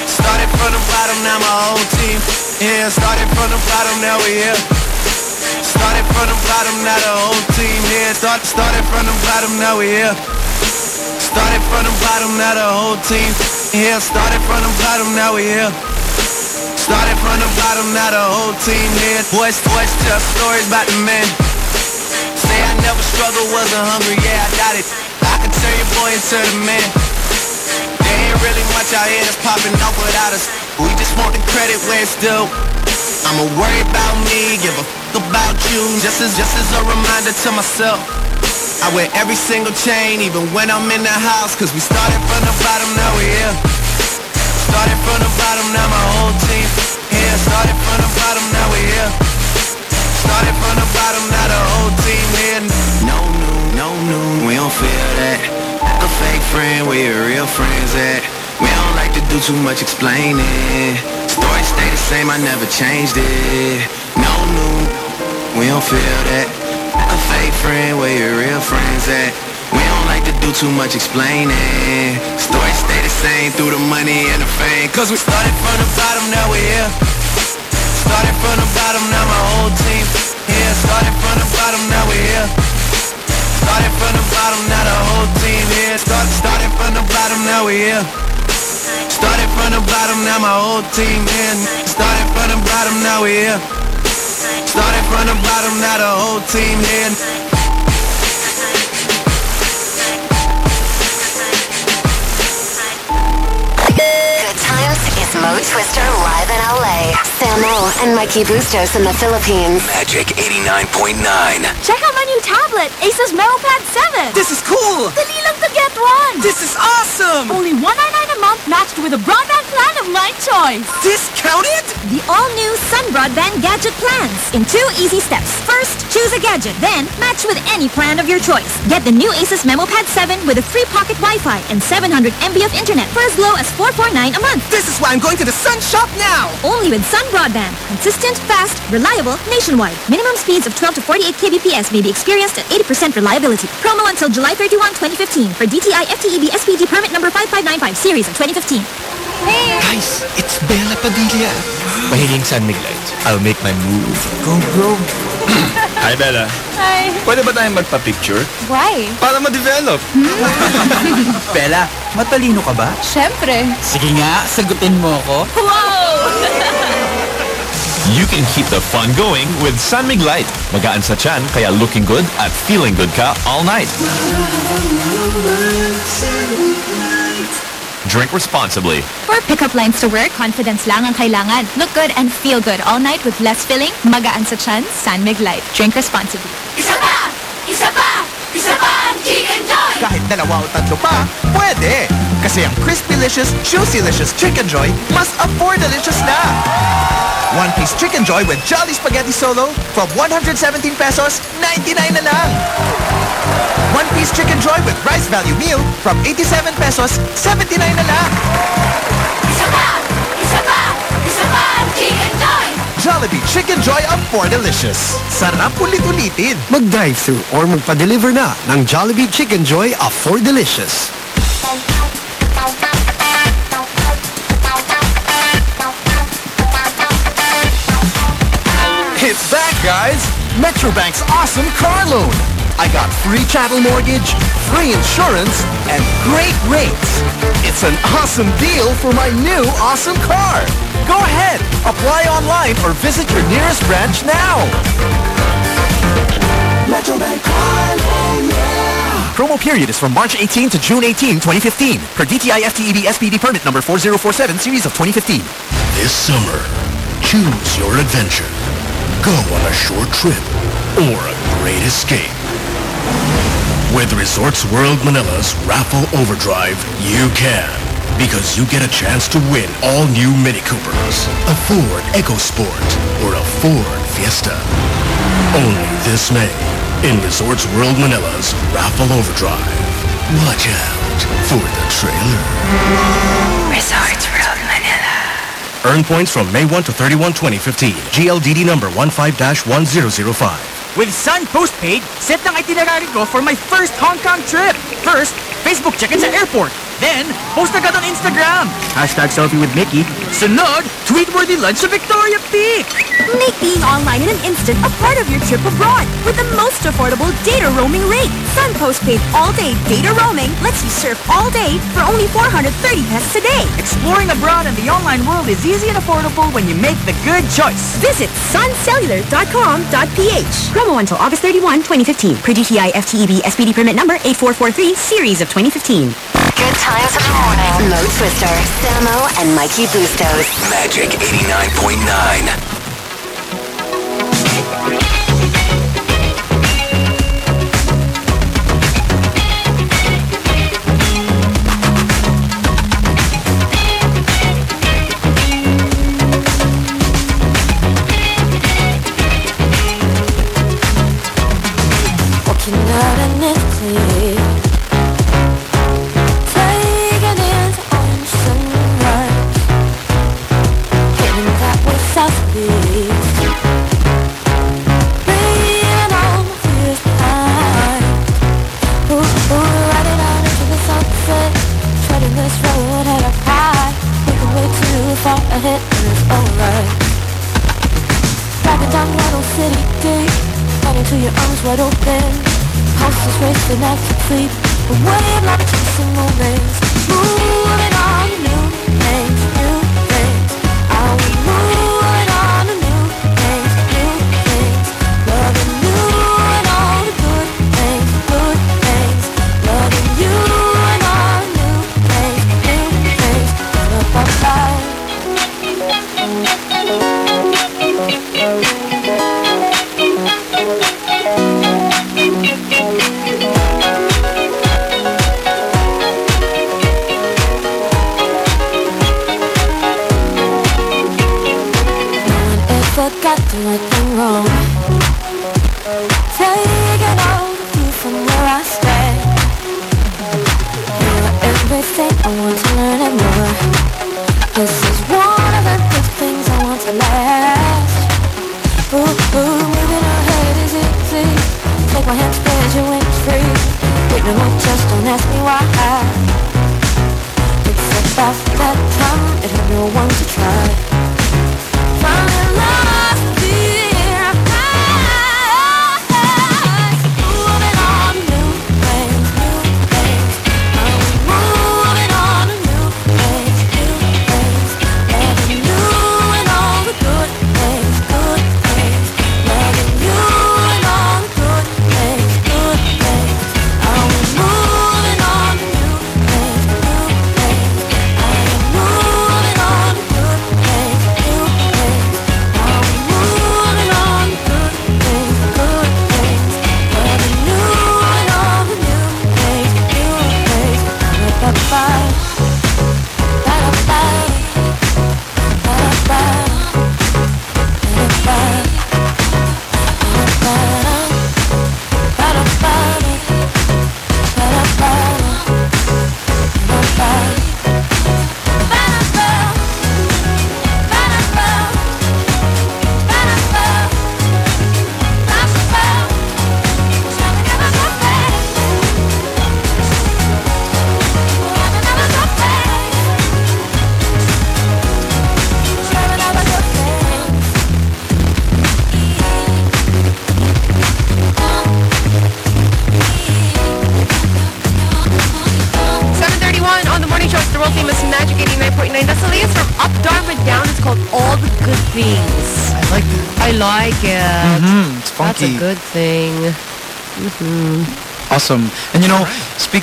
Started from the bottom, now my whole team here. Started from the bottom, now we're here. Started from the bottom, now the whole team here. Start, started from the bottom, now we here. Started from the bottom, now the whole team here. Started from the bottom, now we here. Started from the bottom, now the whole team here. Boys, boys tell stories about the men. Say I never struggled, wasn't hungry, yeah, I doubt it. I can turn your boy into the man. There ain't really much out here that's popping off without us. We just want the credit where it's due. I'ma worry about me, give a f about you. Just as just as a reminder to myself. I wear every single chain, even when I'm in the house. Cause we started from the bottom, now we here. Started from the bottom, now my whole team here. Started from the bottom, now we here. Started from the bottom, now the whole team here. No new, no new, we don't feel that. Like a fake friend, where your real friends at? We don't like to do too much explaining. Story stay the same, I never changed it. No new, we don't feel that. Friend, where your real friends at? We don't like to do too much explaining. Story stay the same through the money and the fame. Cause we started from the bottom, now we're here. Started from the bottom, now my whole team here. Started from the bottom, now we're here. Started from the bottom, now the whole team here. Started, started from the bottom, now we're here. Started from the bottom, now my whole team in. Started from the bottom, now we're here. Started from the bottom, now the whole team in. Mo Twister live in LA. Samo and Mikey Bustos in the Philippines. Magic 89.9. Check out my new tablet, Asus MemoPad 7. This is cool! Dali lang to get one. This is awesome! Only 199 a month matched with a broadband plan of my choice. Discounted? The all-new Sun Broadband Gadget plans in two easy steps. First, choose a gadget, then match with any plan of your choice. Get the new Asus MemoPad 7 with a free pocket Wi-Fi and 700 MB of internet for as low as 449 a month. This is why I'm going to the Sun Shop now! Only with Sun Broadband. Consistent, fast, reliable, nationwide. Minimum speeds of 12 to 48 kbps may be experienced at 80% reliability. Promo until July 31, 2015 for DTI FTEB SPD permit number 5595 series of 2015. Guys, it's Bella Padilla. Mahinging San Miguel. I'll make my move. Go, bro. Hi, Bella. Hi. Pwede ba tayong magpa-picture? Why? Para ma-develop. Bella, matalino ka ba? Siyempre. Sige nga, sagutin mo ko. Wow! You can keep the fun going with San Mig Light. Magaan sa chan, kaya looking good at feeling good ka all night. Drink responsibly. For pickup lines to work, confidence lang ang kailangan. Look good and feel good all night with less filling, magaan sa chan, San Mig Light. Drink responsibly. Isa pa! Isa pa! Isa pa ang Chicken Joy! Kahit dalawa o tatlo pa, pwede! Kasi ang Crispy-licious, Juicy-licious Chicken Joy mas afford-delicious na! One piece Chicken Joy with Jolly Spaghetti Solo from 117 pesos, 99 na lang. One piece Chicken Joy with Rice Value Meal from 87 pesos, 79 na lang. Isa pa! Isa pa! Isa pa! Chicken Joy! Jollibee Chicken Joy of 4 Delicious. Sarap ulit-ulitin. Mag-drive-thru or magpa-deliver na ng Jollibee Chicken Joy of 4 Delicious. It's back, guys! Metrobank's awesome car loan. I got free chattel mortgage, free insurance, and great rates. It's an awesome deal for my new awesome car. Go ahead, apply online or visit your nearest branch now. Metrobank car loan, yeah. Promo period is from March 18 to June 18, 2015. Per DTI FTEB SPD permit number 4047 series of 2015. This summer, choose your adventure. Go on a short trip or a great escape. With Resorts World Manila's Raffle Overdrive, you can. Because you get a chance to win all new Mini Coopers, a Ford EcoSport, or a Ford Fiesta. Only this May in Resorts World Manila's Raffle Overdrive. Watch out for the trailer. Resorts World Manila. Earn points from May 1 to 31, 2015. GLDD number 15-1005. With Sun Postpaid, set ng itinerary ko for my first Hong Kong trip. First, Facebook check-in sa airport. Then, post agad on Instagram. Hashtag selfie with Mickey. Sunod, tweet-worthy lunch sa Victoria Peak. Make being online in an instant a part of your trip abroad with the most affordable data roaming rate. Sun Postpaid all-day data roaming lets you surf all day for only 430 pesos a day. Exploring abroad and the online world is easy and affordable when you make the good choice. Visit suncellular.com.ph. Promo until August 31, 2015. Per DTI FTEB SPD permit number 8443 series of 2015. Good times in the morning. Mo Twister, Samo, and Mikey Bustos. Magic 89.9.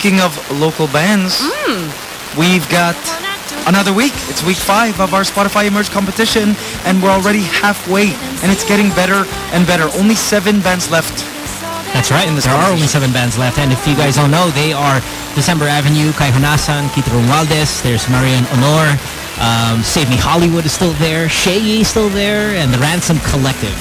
speaking of local bands, Mm. we've got another week. It's week five of our Spotify Emerge competition, and we're already halfway, and it's getting better and better. Only seven bands left. That's right. In this there are only seven bands left. And if you guys don't know, they are December Avenue, Kai Honasan, Kita Romualdez, there's Marion Aunor, um, Save Me Hollywood is still there, Shehyee is still there, and the Ransom Collective.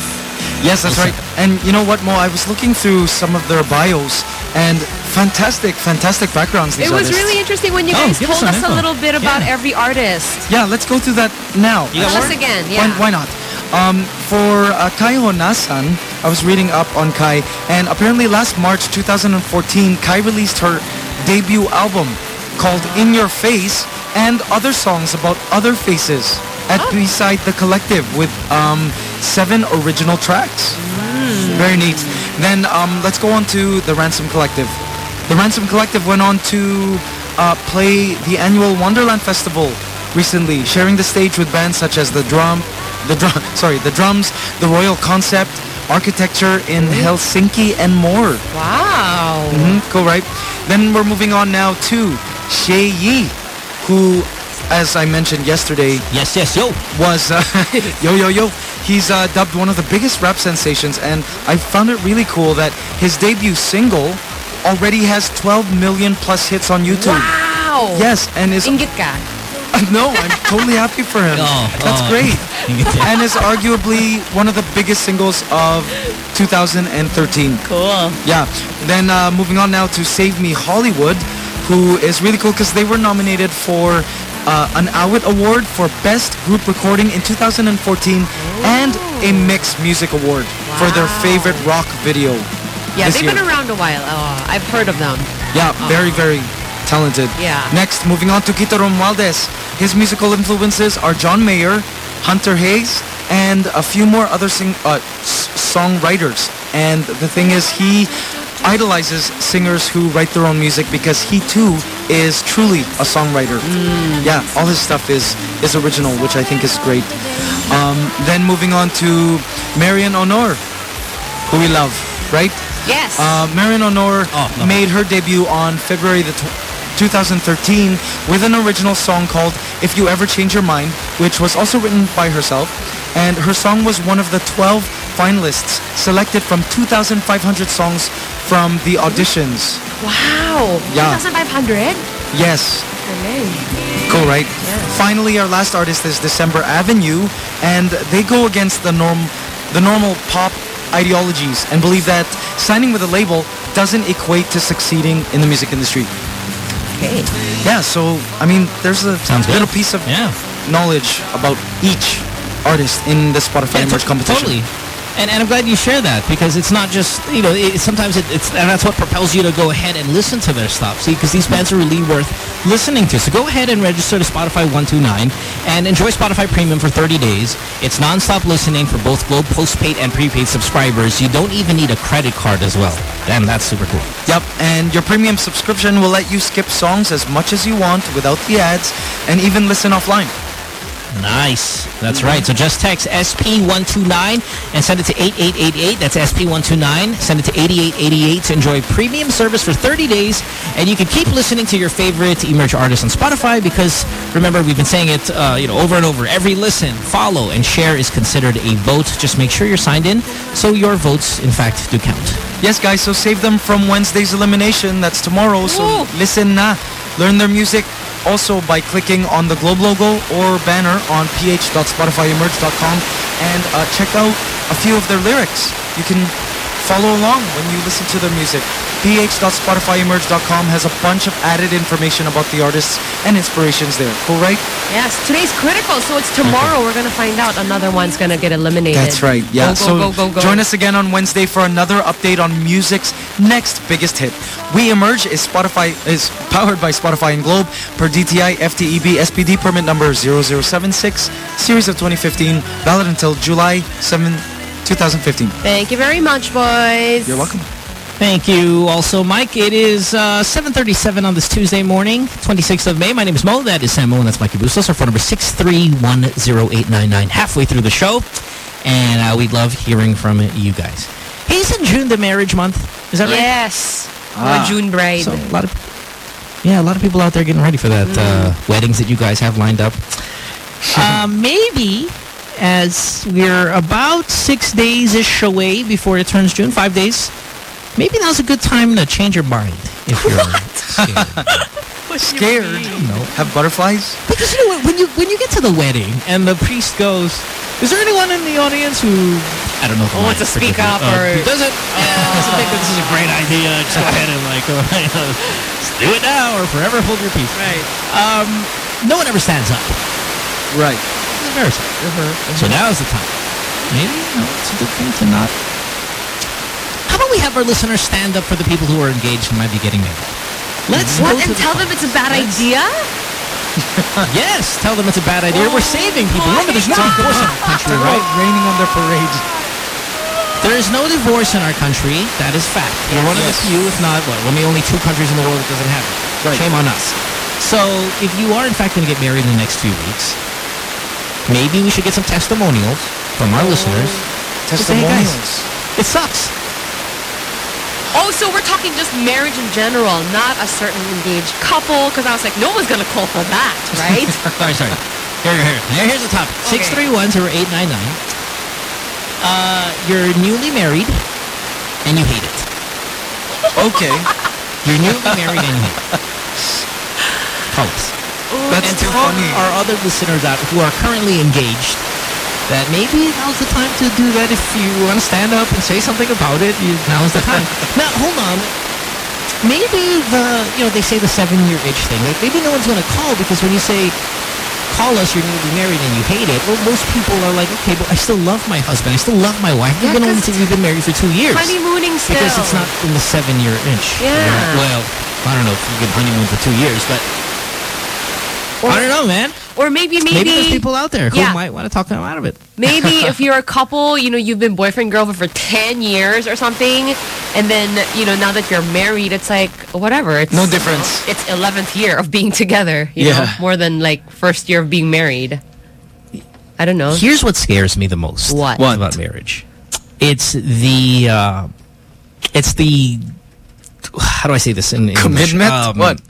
Yes, that's right. And you know what, Mo? I was looking through some of their bios, and fantastic, fantastic backgrounds. These It was artists. really interesting when you Oh, guys give us told some us a little bit about Yeah. every artist. Yeah, let's go through that now. You got Tell us more? again, Why, yeah. why not? Um, for uh, Kai Honasan, I was reading up on Kai, and apparently last March 2014, Kai released her debut album called In Your Face and other songs about other faces at Beside the Collective with um, seven original tracks. Very neat. Then um, let's go on to the Ransom Collective. The Ransom Collective went on to uh, play the annual Wonderland Festival recently, sharing the stage with bands such as the drum, the drum, sorry, the drums, the Royal Concept, Architecture in Helsinki, and more. Wow. hmm cool, right? Then we're moving on now to Shehyee, who, as I mentioned yesterday, yes, yes, yo, was uh, yo, yo, yo. He's uh, dubbed one of the biggest rap sensations, and I found it really cool that his debut single already has 12 million plus hits on YouTube. Wow. Yes, and is Ingit ka. no, I'm totally happy for him. Oh, That's oh. great. and is arguably one of the biggest singles of 2013. Cool. Yeah. Then uh, moving on now to Save Me Hollywood, who is really cool because they were nominated for uh, an Awit Award for Best Group Recording in 2014 and a Myx Music Award for their favorite rock video. Yeah, they've year. been around a while. Oh, I've heard of them. Yeah, very, very talented. Yeah. Next, moving on to Kita Romualdez. His musical influences are John Mayer, Hunter Hayes, and a few more other sing- uh, s- songwriters. And the thing is, he idolizes singers who write their own music because he too is truly a songwriter. Yeah, all his stuff is is original, which I think is great. Um, then moving on to Marion Aunor, who we love, right? Yes. Uh, Marion Aunor made her debut on February the tw- 2013 with an original song called If You Ever Change Your Mind, which was also written by herself. And her song was one of the 12 finalists selected from 2,500 songs from the auditions. Wow. Yeah. 2,500? Yes. Galing. Cool, right? Finally, our last artist is December Avenue, and they go against the norm, the normal pop ideologies, and believe that signing with a label doesn't equate to succeeding in the music industry. Okay. Yeah, so I mean, there's a Sounds good. little piece of knowledge about each artist in the Spotify Yeah, Emerge to- competition. Totally. And, and I'm glad you share that because it's not just, you know, it, sometimes it, it's, and that's what propels you to go ahead and listen to their stuff. See, because these bands are really worth listening to. So go ahead and register to Spotify 129 and enjoy Spotify Premium for 30 days. It's non-stop listening for both Globe postpaid and prepaid subscribers. You don't even need a credit card as well. Damn, that's super cool. Yep, and your premium subscription will let you skip songs as much as you want without the ads and even listen offline. Nice. That's right. So just text SP129 and send it to 8888. That's SP129. Send it to 8888 to enjoy premium service for 30 days. And you can keep listening to your favorite Emerge artists on Spotify because remember, we've been saying it uh, you know, over and over. Every listen, follow, and share is considered a vote. Just make sure you're signed in so your votes, in fact, do count. Yes, guys, so save them from Wednesday's elimination. That's tomorrow. So listen na. Learn their music also by clicking on the Globe logo or banner on ph.spotifyemerge.com and uh, check out a few of their lyrics. You can follow along when you listen to their music. ph.spotifyemerge.com has a bunch of added information about the artists and inspirations there. Cool, right? Yes, today's critical, so it's tomorrow we're going to find out another one's going to get eliminated. That's right. Yeah. Go, go, so go, go, go. join us again on Wednesday for another update on music's next biggest hit. We Emerge is Spotify is powered by Spotify and Globe per DTI FTEB SPD permit number 0076 series of 2015 valid until July 7 2015. Thank you very much, boys. You're welcome. Thank you also, Mike. It is uh, 7.37 on this Tuesday morning, 26th of May. My name is Mo. That is Sam Mo, and that's Mikey Bustos. Our phone number 6310899. Halfway through the show. And uh, we love hearing from you guys. Hey, isn't June the marriage month? Is that right? Yes. Ah. Or June bride. So a lot of yeah, a lot of people out there getting ready for that uh, weddings that you guys have lined up. uh, maybe as we're about six days ish away before it turns June, five days. Maybe now's a good time to change your mind if you're scared. Scared? No. Have butterflies? Because you know what, when you when you get to the wedding and the priest goes, "Is there anyone in the audience who I don't know if Oh, wants to speak up uh, or- who doesn't uh, doesn't think this is a great idea? Just go ahead and like uh, just do it now or forever hold your peace." Right. Um, no one ever stands up. Right. Embarrassing. Mm-hmm, so mm-hmm. now is the time. Maybe you know, it's a good thing to not. How about we have our listeners stand up for the people who are engaged and might be getting married? Let's What? And the tell phone. them it's a bad Let's- idea? yes, tell them it's a bad idea. We're saving people. Oh, Remember, there's no divorce in our country, right? Raining on their parade. There is no divorce in our country. That is fact. We're one of the few, if not, what, one of the only two countries in the world that doesn't have it. Right. Shame on us. So, if you are in fact going to get married in the next few weeks, maybe we should get some testimonials from our listeners. to say, "Hey, guys, Testimonials. It sucks. Oh, so we're talking just marriage in general, not a certain engaged couple, because I was like, no one's going to call for that, right? sorry, sorry. Here, here, here. Here's the topic. Six three one zero eight nine nine. Uh, you're newly married and you hate it. Okay. You're newly married and you hate it. Call us. That's and too funny. our other listeners out who are currently engaged that maybe now's the time to do that. If you want to stand up and say something about it, you, now's the time. now, hold on. Maybe the, you know, they say the seven-year itch thing. Like, maybe no one's going to call because when you say, call us, you're newly married and you hate it, well, most people are like, okay, but I still love my husband. I still love my wife. Yeah, 'cause only, we've been married for two years. Honeymooning still. Because it's not in the seven year itch Yeah. Well, I don't know if you could honeymoon for two years, but I don't know, man. Or maybe, maybe... Maybe there's people out there who Yeah. might want to talk them out of it. Maybe if you're a couple, you know, you've been boyfriend girlfriend for 10 years or something, and then, you know, now that you're married, it's like, whatever. It's No difference. It's 11th year of being together, you know, Yeah. more than like first year of being married. I don't know. Here's what scares me the most. What? about marriage? It's the uh, it's the how do I say this in, in English? Commitment? Um, what?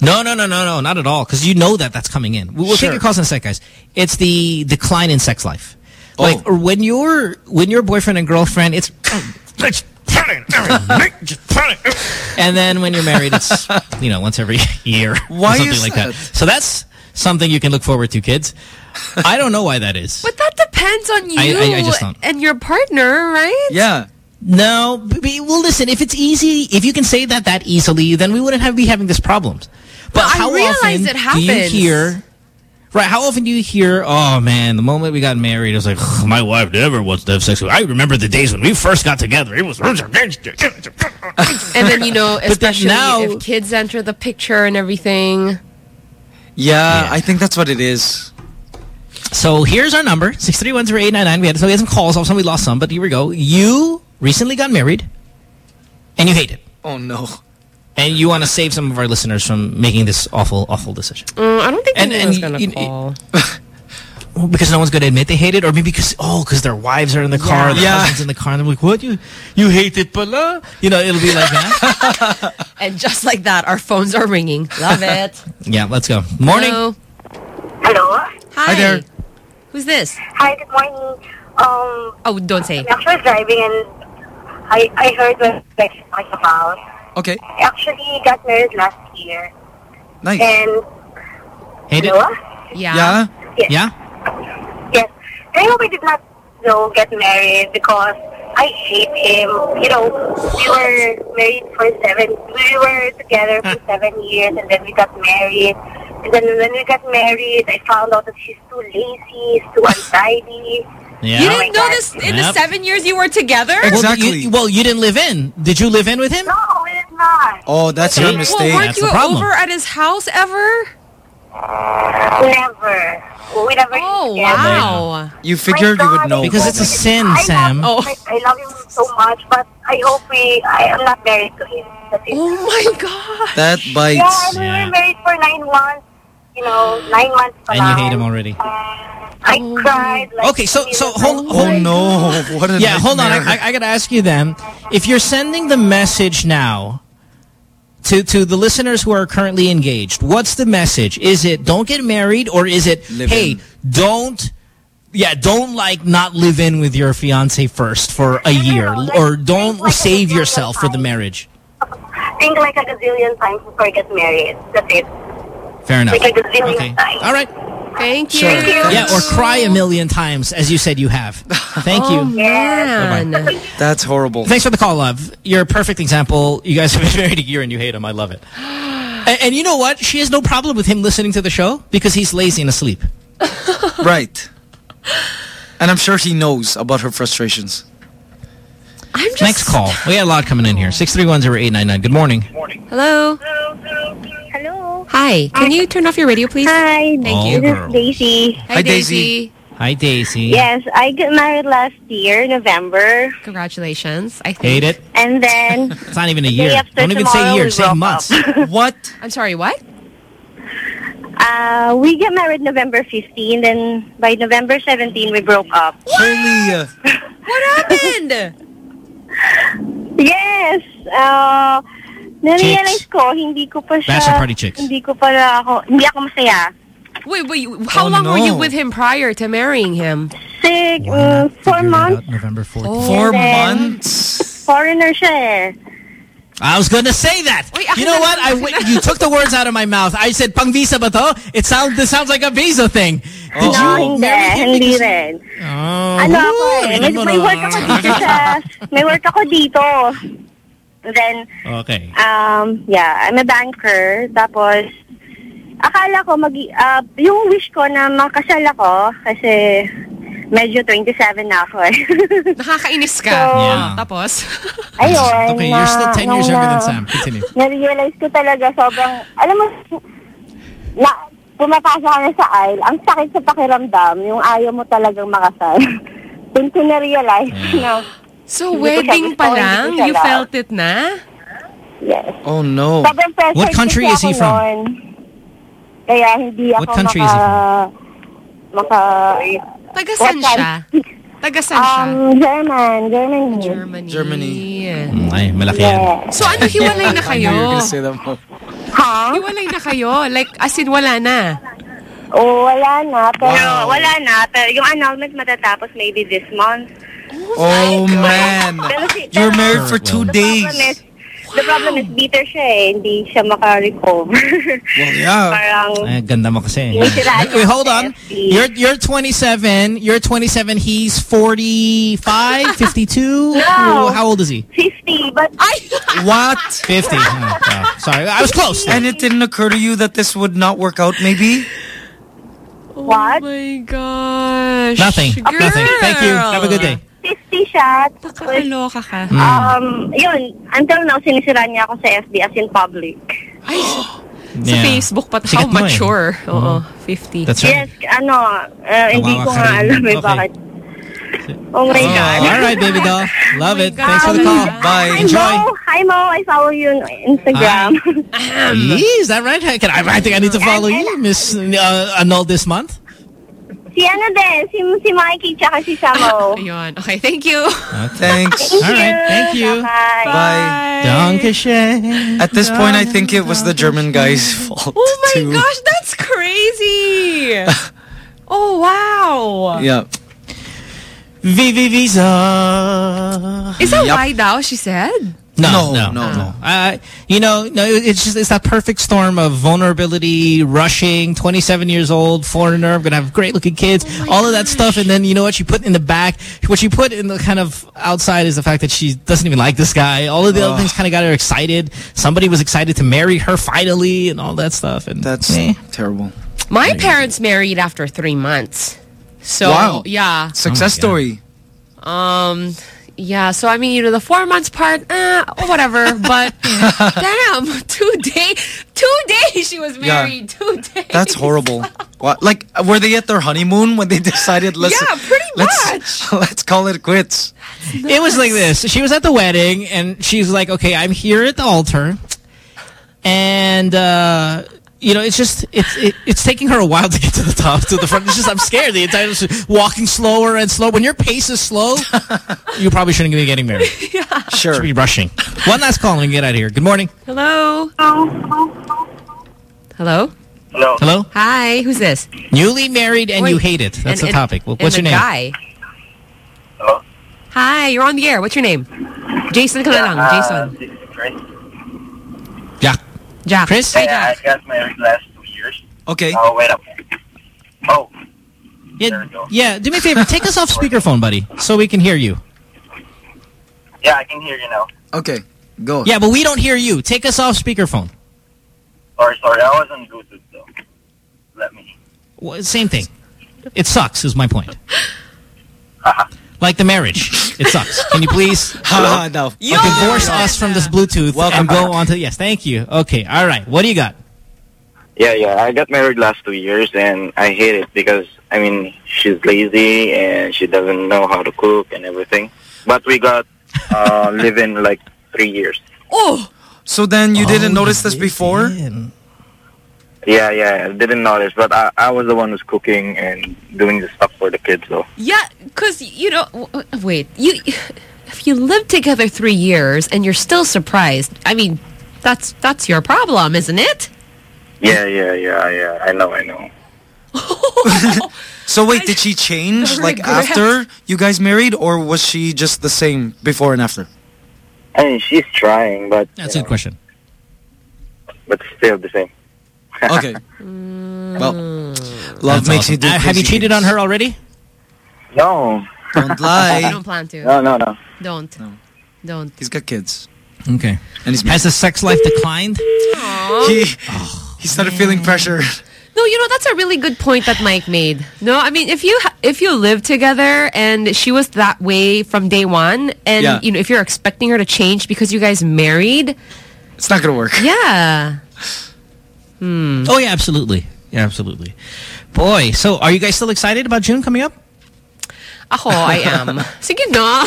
No, no, no, no, no, not at all. Because you know that that's coming in. We'll Sure. take your calls in a sec, guys. It's the decline in sex life. Oh. Like or when you're when you're boyfriend and girlfriend, it's oh, and then when you're married, it's you know once every year, or something is like that? that. So that's something you can look forward to, kids. I don't know why that is. But that depends on you I- I- I just don't. and your partner, right? Yeah. No, b- b- well, listen. If it's easy, if you can say that that easily, then we wouldn't have be having this problems. But No, I how realize often it do you happens. hear? Right? How often do you hear? Oh man, the moment we got married, it was like my wife never wants to have sex. with I remember the days when we first got together. It was. And then, you know, especially now- if kids enter the picture and everything. Yeah, I think that's what it is. So here's our number six three one zero eight nine nine. We had so we had some calls. All of a sudden we lost some, but here we go. You recently got married, and you hate it, Oh no. and you want to save some of our listeners from making this awful, awful decision. Mm, I don't think And- anyone's and going to call. Well, because no one's going to admit they hate it, or maybe because oh, because their wives are in the car, Yeah. their Yeah. husbands in the car, and they're like, "What you you hate it, pala?" You know, it'll be like that. And just like that, our phones are ringing. Love it. yeah, let's go. Morning. Hello. Hello. Hi. there. Who's this? Hi, good morning. Um, Oh, don't say. I'm actually driving and I, I heard what you guys about. Okay. I actually got married last year. Nice. And, Hate it? Yeah. Yeah. Yes. Yeah. Yes. I hope I did not, you know, get married because I hate him. You know, we were married for seven, we were together for seven years and then we got married. And then when we got married, I found out that she's too lazy, she's too untidy. Yeah. You Oh didn't know this in the seven years you were together? Well, Exactly. you, well, you didn't live in. Did you live in with him? No, it's not. Oh, that's See? your mistake. Well, weren't That's you the problem. over at his house ever? Never. We never Oh, did together. wow. you figured My you would know. Because it's a sin, I Sam. Love, Oh. I, I love him so oh. much, but I hope we. I am not married to him. That's it. Oh, my God. that yeah, bites. and we Yeah. were married for nine months. You know, nine months. pa And you hate him already. I oh, cried like Okay, so so hold Oh hold no! What a yeah, hold on. I. I, I got to ask you then. If you're sending the message now to to the listeners who are currently engaged, what's the message? Is it don't get married, or is it Live hey in. don't yeah don't like not live in with your fiance first for a year, or don't save yourself for the marriage? think like a gazillion times before I get married. That's it. Fair enough. Like a gazillion Okay. times. All right. Thank you. Sure. Yeah, or cry a million times as you said you have. Thank Oh, you. man. That's horrible. Thanks for the call, love. You're a perfect example. You guys have been married a year and you hate him. I love it. And, and you know what? She has no problem with him listening to the show because he's lazy and asleep. Right. And I'm sure he knows about her frustrations. I'm just... Next call. We got a lot coming in here. 6310899. Good morning. Hello. Hello. Hi. Can you turn off your radio, please? Hi. Thank Oh, This girl. is Daisy. Hi, Daisy. Hi, Daisy. Yes, I got married last year, November. Congratulations. I think. Hate it. And then It's not even a year. after Don't even say tomorrow, year. we Say months. What? I'm sorry, what? uh, we get married November 15, then by November 17, we broke up. Holy. Uh, What happened? Yes! Uh, na-realize ko, hindi ko pa siya... Bachelor party chicks. Hindi ko pa ako... Hindi ako masaya. Wait, wait. How Oh, long were you no. with him prior to marrying him? Six, mm, four months. November 14th. four then- months? Foreigner siya eh. I was going to say that. Wait, you know what? I w you took the words out of my mouth. I said, pang visa ba to? It sounds, this sounds like a visa thing. Did no, you hindi. marry him Hindi because- rin. Oh. Ano ako eh. May, Ano may work ako dito sa... May work ako dito. Then, Okay. um, yeah, I'm a banker. Tapos, akala ko mag... Uh, yung wish ko na makasal ako kasi medyo 27 na ako eh. Nakakainis ka. So, Yeah. Tapos? Ayun. Okay, na, you're still 10 years nung younger than na- Sam. Continue. Na-realize ko talaga sobrang, alam mo, na, pumapasok kami sa aisle, ang sakit sa pakiramdam, yung ayaw mo talagang makasal. Doon ko na-realize na, So, Hindi ko siya wedding gusto, pa hindi ko lang? siya You love. felt it na? yes. Oh no. Sobrang pressured What country kasi is he ako from? noon. Kaya hindi ako What country maka, is he maka, Taga saan What siya? Taga saan siya? um, German, Germany. Germany. Germany. Mm, Ay, malaki yan. Yes. So, ano, hiwalay na kayo? You're gonna say that more. Ha? Hiwalay na kayo? Like, as in, wala na? Oo, wala na. Pero, Wow. wala na. Pero yung annulment matatapos maybe this month. Oh man. Pero si- You're married for two The days. problem is, the problem is bitter siya eh. Hindi siya maka-recover. Well, yeah. Parang, Ay, ganda mo kasi. May Wait, hold on. You're you're 27. You're 27. He's 45, 52. No. How old is he? 50, but... I... What? 50. Oh, wow. Sorry, I was close. And it didn't occur to you that this would not work out, maybe? What? Oh my gosh. Nothing. Girl. Nothing. Thank you. Have a good day. 50 siya. Nakakaloka ka. Mm. um, yun, until now, sinisira niya ako sa FB as in public. Ay, sa Yeah. Facebook pa. Sikat How mo eh. mature. Oo, 50. That's right. Yes, ano, uh, hindi Kawawa ko ka nga rin. alam eh Okay. bakit. Oh my Oh, God. all right, baby doll. Love it. God. Thanks for the call. Bye. Hi, Enjoy. Mo. Hi, Mo. I follow you on Instagram. Yee, is that right? Can I, I think I need to follow you, Miss uh, Annulled this month. Si ano din, si, si Mikey tsaka si Samo. Ayun. Okay, thank you. Ah, thanks. Thank All right, you. thank you. Bye. Bye. Dankeschön. At this point, I think it was the German guy's fault. Oh my too. gosh, that's crazy. oh, wow. Yeah. Vivi Visa. Is that Yup. why now, she said? No, No, no, no, no. no. Uh, you know, no, it's just it's that perfect storm of vulnerability, rushing, 27 years old, foreigner, I'm gonna have great looking kids, all of that stuff, and then you know what she put in the back, what she put in the kind of outside is the fact that she doesn't even like this guy. All of the other things kind of got her excited. Somebody was excited to marry her finally, and all that stuff. And That's eh. terrible. My parents married after three months. So, Wow. yeah. Success Oh story. Um, yeah, so I mean, you know, the four months part, eh, whatever. But damn, two days, two days she was Yeah. married. Two days. That's horrible. What? Like, were they at their honeymoon when they decided? Let's, Yeah, pretty let's, Let's call it quits. It was like this. She was at the wedding, and she's like, okay, I'm here at the altar. And uh, you know, it's just it's it, it's taking her a while to get to the top, to the front. It's just I'm scared. The entire walking slower and slower. When your pace is slow, you probably shouldn't be getting married. yeah. Sure. Should be rushing. One last call and we can get out of here. Good morning. Hello. Hello. Hello. Hello. Hi. Who's this? Newly married and Wait, you hate it. That's and- the topic. And what's the your name? Guy. Hi. You're on the air. What's your name? Jason ka na lang. uh, Jason. Jack. Jack. Chris? Hey, I got married last two years. Okay. Oh, wait up. Oh, Yeah, yeah. Do me a favor. Take us off speakerphone, buddy, so we can hear you. yeah, I can hear you now. Okay, go. Yeah, but we don't hear you. Take us off speakerphone. Sorry, sorry, I was on Bluetooth though. Let me. Well, same thing. It sucks, is my point. Uh-huh. Like the marriage. It sucks. Can you please Haha, no. divorce us from this Bluetooth and go on to... Yes, thank you. Okay, all right. What do you got? Yeah, yeah. I got married last two years, and I hate it because I mean she's lazy and she doesn't know how to cook and everything. But we got uh, living like three years. Oh. So then you didn't notice this before? Yeah, yeah. I didn't notice, but I, I was the one who's cooking and doing the stuff for the kids, though. Yeah, because, you know, w- w- wait. You, If you live together three years and you're still surprised, I mean, that's that's your problem, isn't it? Yeah, yeah, yeah, yeah. I know, I know. So wait, did she change like regret. after you guys married, or was she just the same before and after? I mean, she's trying, but That's a good question. but still the same. Okay. well, love That's makes awesome. you do. Uh, have you crazy cheated on her already? No. Don't lie. I lie. don't plan to. No, no, no. Don't. No. Don't. He's got kids. Okay. And he's Has the sex life declined? He he started feeling pressure. No, you know that's a really good point that Mike made. No, I mean if you if you live together and she was that way from day one, and Yeah. you know if you're expecting her to change because you guys married, It's not gonna work. yeah. Hmm. Oh, yeah, absolutely. Yeah, absolutely. Boy, so are you guys still excited about June coming up? Ako, I am. Sige na.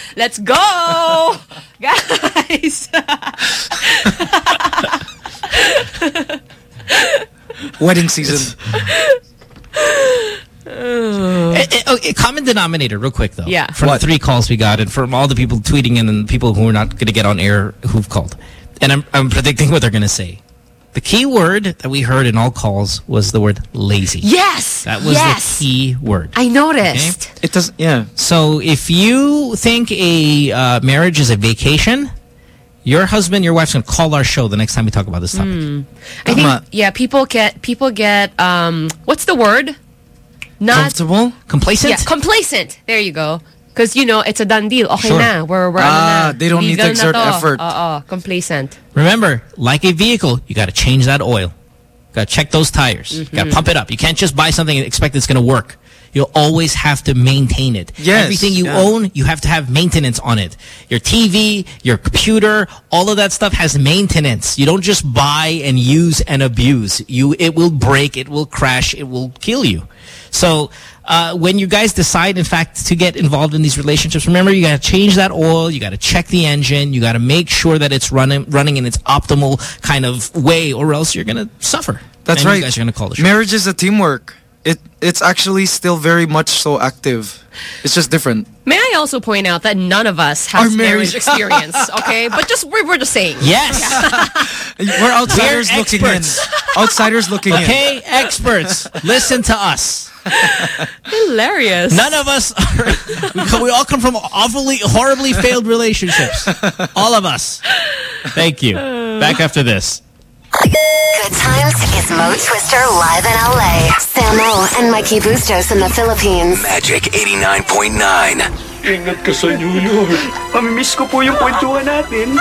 Let's go, guys. Wedding season. Eh, eh, okay, common denominator, real quick, though. Yeah. From the three calls we got and from all the people tweeting in and people who are not going to get on air who've called. And I'm, I'm predicting what they're going to say. The key word that we heard in all calls was the word lazy. Yes. That was yes. the key word. I noticed. It does. Yeah. So if you think a uh, marriage is a vacation, your husband, your wife's going to call our show the next time we talk about this topic. Hmm. I think yeah, people get people get um what's the word? Not Comfortable? Complacent? Yeah, complacent. There you go. Because you know it's a done deal. Okay Sure. na, we're we're Ah, ano na. they don't need to exert to. effort. Oo, complacent. Remember, like a vehicle, you got to change that oil. Got to check those tires. You got to pump it up. You can't just buy something and expect it's going to work. You'll always have to maintain it. Yes, Everything you yeah. own, you have to have maintenance on it. Your TV, your computer, all of that stuff has maintenance. You don't just buy and use and abuse. You, it will break, it will crash, it will kill you. So, uh, when you guys decide, in fact, to get involved in these relationships, remember you got to change that oil. You got to check the engine. You got to make sure that it's running running in its optimal kind of way, or else you're going to suffer. That's And right. You guys are going to call the show. Marriage is a teamwork. It it's actually still very much so active. It's just different. May I also point out that none of us Are has marriage experience, okay? But just we're, we're just saying. Yes. We're outsiders We're looking in. Outsiders looking in. Okay, experts, listen to us. Hilarious. None of us are, we all come from awfully, horribly failed relationships. All of us. Thank you. Back after this. Good times is Mo Twister live in LA. Samo and Mikey Bustos in the Philippines. Magic 89.9. Ingat ka sa New York. Mamimiss ko po yung kwentuhan natin.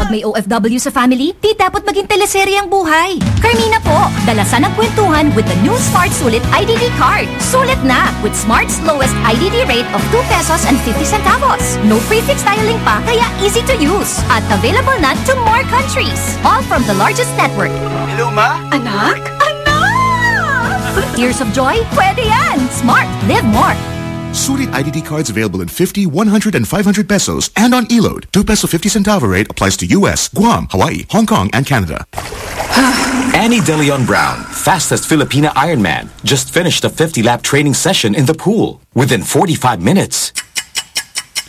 Pag may OFW sa family, di dapat maging teleserye ang buhay. Carmina po, dalasan ang kwentuhan with the new Smart Sulit IDD card. Sulit na with Smart's lowest IDD rate of 2 pesos and 50 centavos. No prefix dialing pa, kaya easy to use. At available na to more countries. All from the largest network. Hello, Ma? Anak? Anak! Tears of joy? Pwede yan! Smart. Live more. Sulit IDD cards available in 50, 100, and 500 pesos and on E-load. 2 peso 50 centavo rate applies to US, Guam, Hawaii, Hong Kong, and Canada. Annie De Leon Brown, fastest Filipina Ironman, just finished a 50-lap training session in the pool. Within 45 minutes,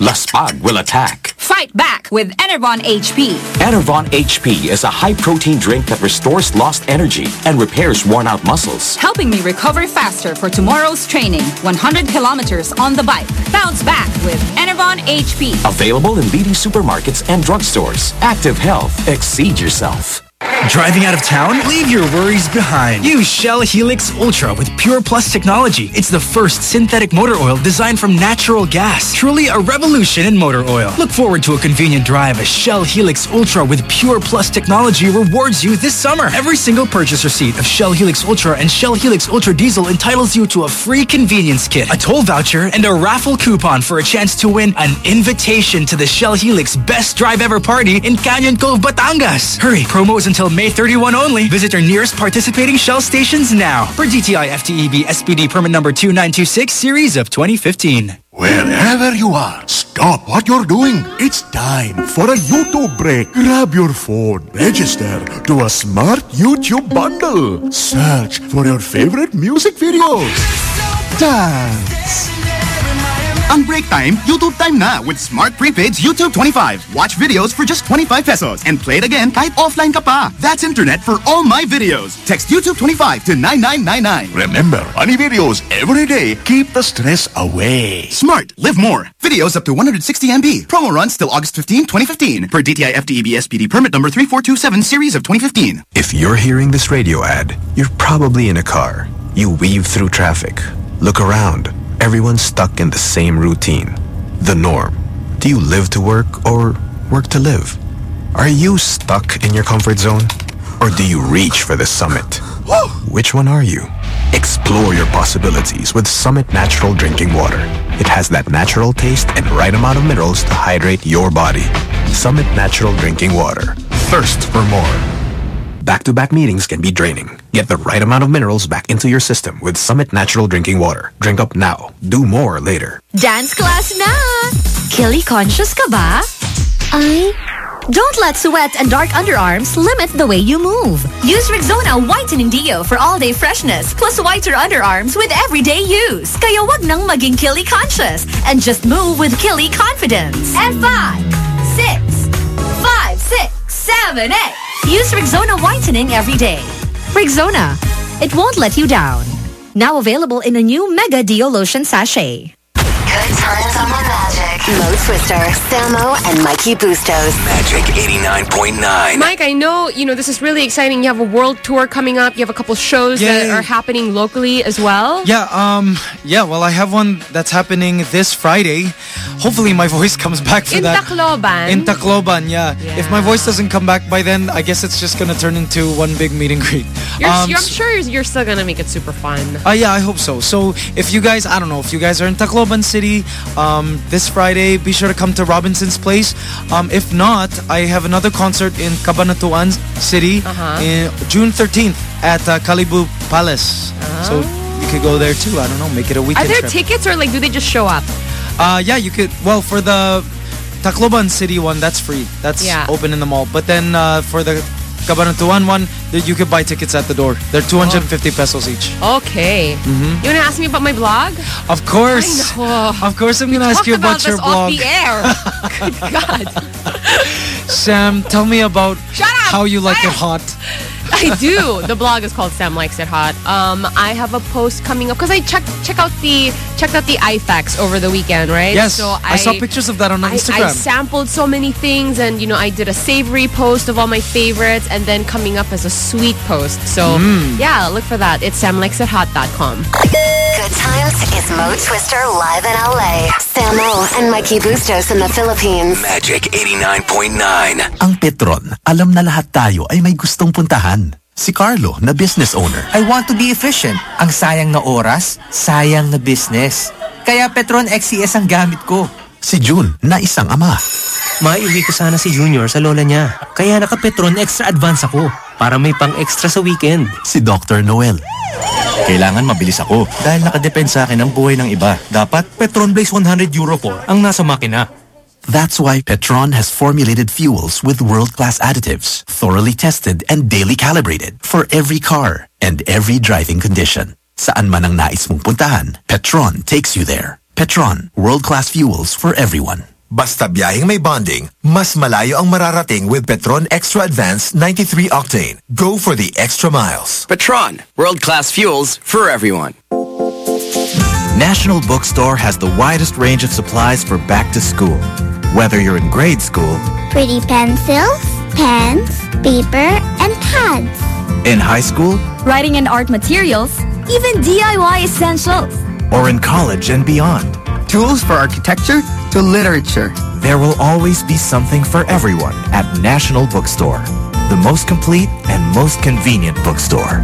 Laspag will attack. Fight back with Enervon HP. Enervon HP is a high-protein drink that restores lost energy and repairs worn-out muscles. Helping me recover faster for tomorrow's training. 100 kilometers on the bike. Bounce back with Enervon HP. Available in leading supermarkets and drugstores. Active Health. Exceed yourself. Driving out of town? Leave your worries behind. Use Shell Helix Ultra with Pure Plus technology. It's the first synthetic motor oil designed from natural gas. Truly a revolution in motor oil. Look forward to a convenient drive as Shell Helix Ultra with Pure Plus technology rewards you this summer. Every single purchase receipt of Shell Helix Ultra and Shell Helix Ultra Diesel entitles you to a free convenience kit, a toll voucher, and a raffle coupon for a chance to win an invitation to the Shell Helix Best Drive Ever Party in Canyon Cove, Batangas. Hurry, promo is until May 31 only. Visit your nearest participating Shell stations now. For DTI FTEB SPD permit number 2926 series of 2015. Wherever you are, stop what you're doing. It's time for a YouTube break. Grab your phone, register to a smart YouTube bundle. Search for your favorite music videos. Dance. Ang break time, YouTube time na with Smart Prepaid's YouTube 25. Watch videos for just 25 pesos and play it again kahit offline ka pa. That's internet for all my videos. Text YouTube 25 to 9999. Remember, funny videos every day. Keep the stress away. Smart, live more. Videos up to 160 MB. Promo runs till August 15, 2015. Per DTI FTEB SPD permit number 3427 series of 2015. If you're hearing this radio ad, you're probably in a car. You weave through traffic. Look around. Everyone's stuck in the same routine. The norm. Do you live to work or work to live? Are you stuck in your comfort zone? Or do you reach for the summit? Which one are you? Explore your possibilities with Summit Natural Drinking Water. It has that natural taste and right amount of minerals to hydrate your body. Summit Natural Drinking Water. Thirst for more. Back-to-back meetings can be draining. Get the right amount of minerals back into your system with Summit Natural Drinking Water. Drink up now. Do more later. Dance class na! Kili conscious ka ba? Ay, don't let sweat and dark underarms limit the way you move. Use Rexona Whitening Deo for all-day freshness plus whiter underarms with everyday use. Kaya wag nang maging Kili conscious and just move with Kili confidence. And five, six, five, six, seven, eight. Use Rexona Whitening every day. Rexona, it won't let you down. Now available in a new Mega Deo Lotion Sachet. Good times on. Mo Twister, Samo, and Mikey Bustos. Magic 89.9. Mike, I know, you know, this is really exciting. You have a world tour coming up. You have a couple shows that are happening locally as well. Yeah, um, yeah, well, I have one that's happening this Friday. Hopefully my voice comes back for In that. Tacloban. In Tacloban, yeah. If my voice doesn't come back by then, I guess it's just gonna turn into one big meet and greet. You're, Um, you're, I'm sure you're, you're still gonna make it super fun. Uh, yeah, I hope so. So if you guys, I don't know, if you guys are in Tacloban City um, this Friday, be sure to come to Robinson's Place. Um, if not, I have another concert in Cabanatuan City Uh-huh. in June 13th at uh, Kalibu Palace. So you could go there too. I don't know, make it a Are weekend there trip. tickets or like do they just show up? Uh, yeah, you could. Well, for the Tacloban City one, that's free. That's Yeah. open in the mall. But then uh, for the Cabanatuan one, th- you could buy tickets at the door. They're 250 pesos each. Okay. Mhm. You wanna ask me about my blog? Of course. Of course, I'm gonna ask you about about your blog. off the air. Good God. Sam, tell me about how you like it hot. I do. The blog is called Sam Likes It Hot. Um, I have a post coming up because I checked check out the checked out the IFEX over the weekend, right? Yes, So I, saw pictures of that on I, Instagram. I sampled so many things, and you know, I did a savory post of all my favorites, and then coming up as a sweet post. So Mm. yeah, look for that. It's samlikesithot.com. Good times is Mo Twister live in LA. Samo and Mikey Bustos in the Philippines. Magic 89.9. Ang Petron, alam na lahat tayo ay may gustong puntahan. Si Carlo na business owner. I want to be efficient. Ang sayang na oras, sayang na business. Kaya Petron XCS ang gamit ko. Si June na isang ama. Maiuwi ko sana si Junior sa lola niya. Kaya naka-Petron extra advance ako para may pang extra sa weekend. Si Dr. Noel. Kailangan mabilis ako dahil nakadepend sa akin ang buhay ng iba. Dapat Petron Blaze 100 Euro 4 ang nasa makina. That's why Petron has formulated fuels with world-class additives, thoroughly tested and daily calibrated for every car and every driving condition. Saan man ang nais mong puntahan, Petron takes you there. Petron, world-class fuels for everyone. Basta biyaheng may bonding, mas malayo ang mararating with Petron Extra Advanced 93 Octane. Go for the extra miles. Petron, world-class fuels for everyone. National Bookstore has the widest range of supplies for back to school. Whether you're in grade school, Pretty pencils, pens, paper, and pads. in high school, Writing and art materials, even DIY essentials. or in college and beyond. Tools for architecture to literature. There will always be something for everyone at National Bookstore, the most complete and most convenient bookstore.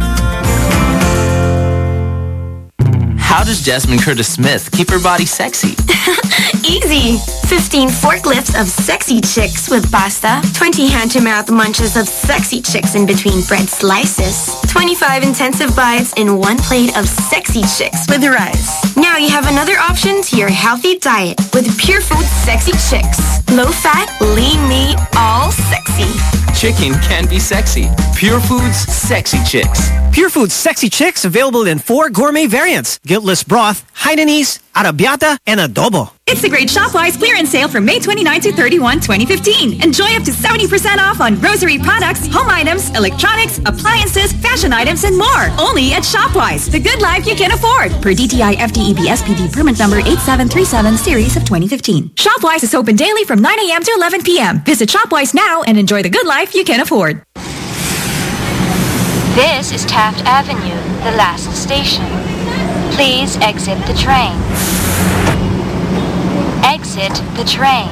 How does Jasmine Curtis Smith keep her body sexy? Easy. 15 forklifts of sexy chicks with pasta, 20 hand-to-mouth munches of sexy chicks in between bread slices, 25 intensive bites in one plate of sexy chicks with rice. Now you have another option to your healthy diet with Pure Food Sexy Chicks. Low fat, lean meat, all sexy. Chicken can be sexy. Pure Foods Sexy Chicks. Pure Foods Sexy Chicks available in four gourmet variants. Guiltless broth, Hainanese, arrabbiata, and adobo. It's the great ShopWise clearance sale from May 29 to 31, 2015. Enjoy up to 70% off on grocery products, home items, electronics, appliances, fashion items, and more. Only at ShopWise, the good life you can afford. Per DTI FTEB SPD permit number 8737 series of 2015. ShopWise is open daily from 9 a.m. to 11 p.m. Visit ShopWise now and enjoy the good life you can afford. This is Taft Avenue, the last station. Please exit the train. Exit the train.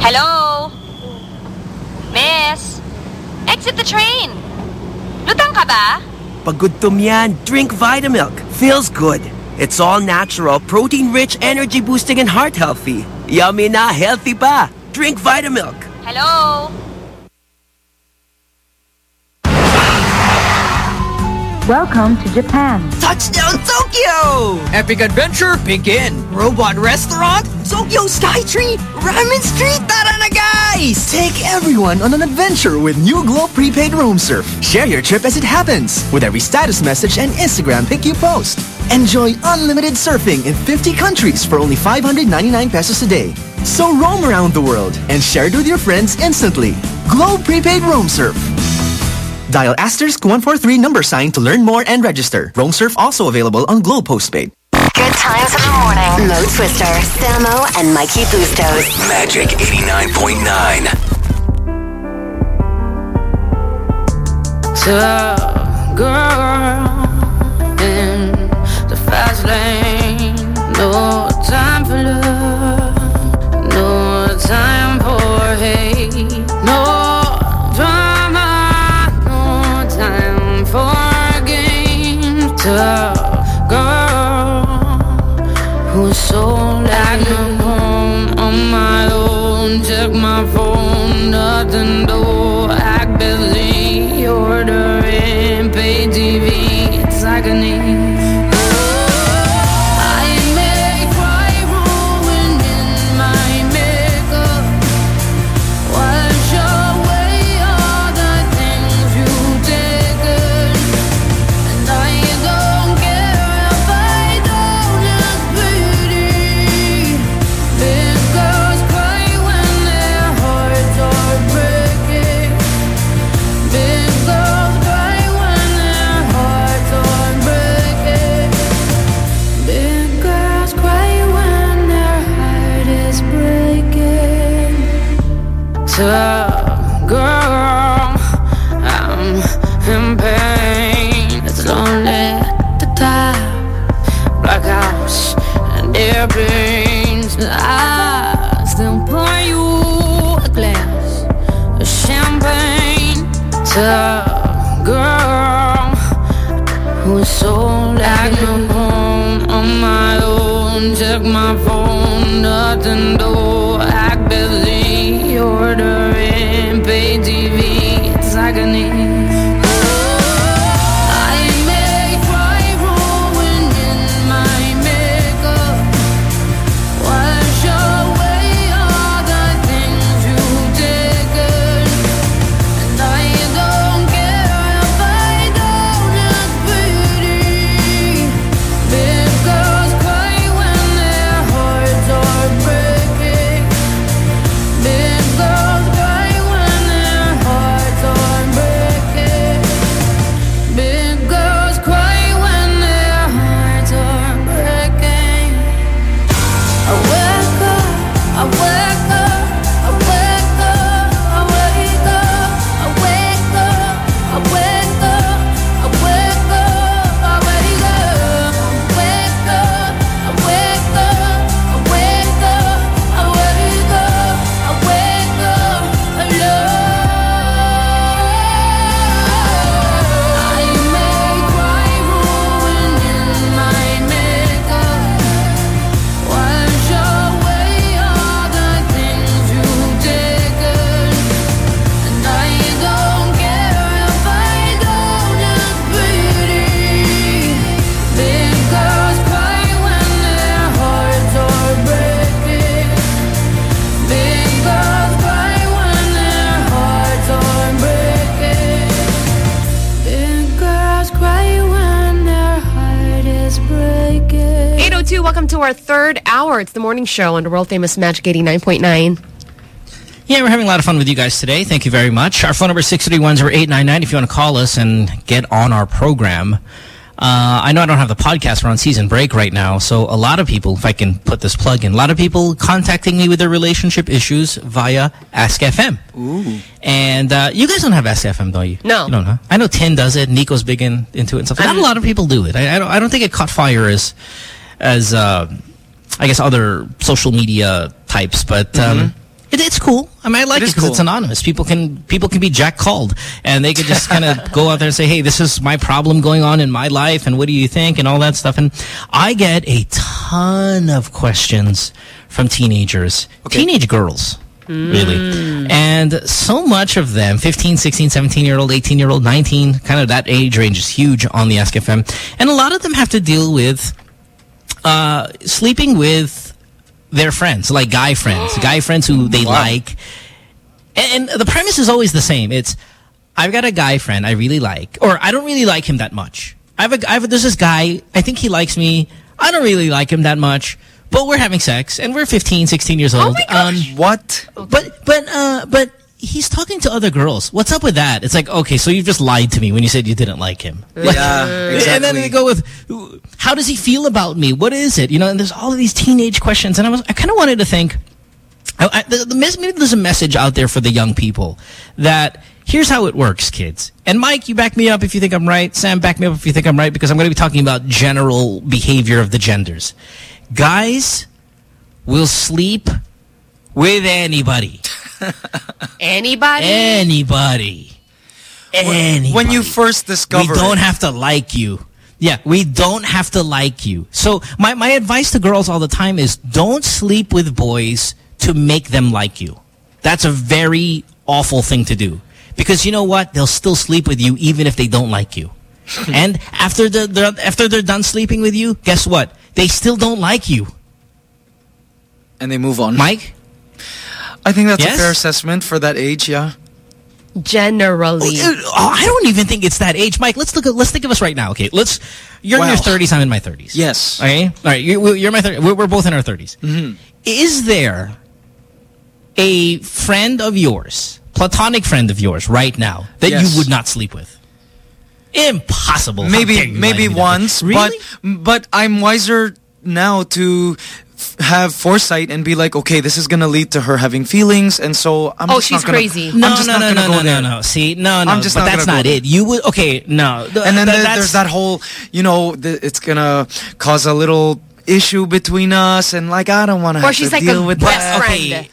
Hello? Miss? Exit the train. Lutang ka ba? Pag gutom yan, drink Vitamilk. Feels good. It's all natural, protein-rich, energy-boosting, and heart-healthy. Yummy na, healthy pa. Drink Vitamilk. Hello? Welcome to Japan. Touchdown Tokyo! Epic adventure begin! Robot restaurant? Tokyo Skytree? Ramen Street? Tara na guys! Take everyone on an adventure with new Globe Prepaid Roam Surf. Share your trip as it happens with every status message and Instagram pic you post. Enjoy unlimited surfing in 50 countries for only 599 pesos a day. So roam around the world and share it with your friends instantly. Globe Prepaid Roam Surf. Dial asterisk 143 number sign to learn more and register. Roam Surf also available on Globe Postpaid. Good times in the morning. Mo Twister, Samo, and Mikey Bustos. Magic 89.9. Tough girl in the fast lane. No time for love. No time for hate. Games. Morning show on the world famous Magic 89.9. Yeah, we're having a lot of fun with you guys today. Thank you very much. Our phone number is 631-0899 if you want to call us and get on our program. Uh, I know I don't have the podcast. We're on season break right now. So a lot of people, if I can put this plug in, a lot of people contacting me with their relationship issues via Ask FM. Ooh. And uh, you guys don't have Ask FM, don't you? No. You don't, huh? I know Tin does it. Nico's big in, into it and stuff. Not a lot of people do it. I, I, don't, I don't think it caught fire as, as uh, I guess, other social media types. But um, it, it's cool. I mean, I like It it because it's cool. anonymous. People can people can be Jack called, and they could just kind of go out there and say, "Hey, this is my problem going on in my life, and what do you think?" and all that stuff. And I get a ton of questions from teenagers, teenage girls. Really. And so much of them, 15, 16, 17-year-old, 18-year-old, 19, kind of that age range is huge on the Ask FM. And a lot of them have to deal with uh, sleeping with their friends, like guy friends, guy friends who they like. And, and the premise is always the same. It's, I've got a guy friend I really like, or I don't really like him that much. I have a, I have, a, there's this guy, I think he likes me. I don't really like him that much, but we're having sex and we're 15, 16 years old. Oh my Um, what? But, but, uh, but he's talking to other girls. What's up with that? It's like, okay, so you've just lied to me when you said you didn't like him. Like- Yeah, And then they go with, how does he feel about me? What is it? You know, and there's all of these teenage questions. And I was, I kind of wanted to think, I, I, the, the, maybe there's a message out there for the young people that here's how it works, kids. And Mike, you back me up if you think I'm right. Sam, back me up if you think I'm right because I'm going to be talking about general behavior of the genders. Guys will sleep with anybody. Anybody? Anybody. Anybody. When you first discover We don't it. have to like you. Yeah, we don't have to like you. So my, my advice to girls all the time is don't sleep with boys to make them like you. That's a very awful thing to do. Because you know what? They'll still sleep with you even if they don't like you. and after the, they're, after they're done sleeping with you, guess what? They still don't like you. and they move on. Mike? I think that's Yes? a fair assessment for that age, yeah. Generally. Oh, I don't even think it's that age, Mike. Let's look at. Let's think of us right now. Okay, let's. You're in your 30s. I'm in my 30s. Yes. Okay. All right. You, you're my 30s. We're, we're both in our 30s. Mhm. Is there a friend of yours, platonic friend of yours, right now that Yes. you would not sleep with? Impossible. Maybe maybe to me that way? once, Really? but but I'm wiser now to f- have foresight and be like, okay, this is gonna lead to her having feelings, and so I'm Oh, just she's not gonna, crazy. I'm No, just no, not no, gonna no, go no, there. no, no. See, no, no. I'm just but not that's not it. You would. Okay, no. Th- And then th- there- there's that whole, you know, th it's gonna cause a little issue between us, and like I don't want to Or have she's to like deal a with best that. friend.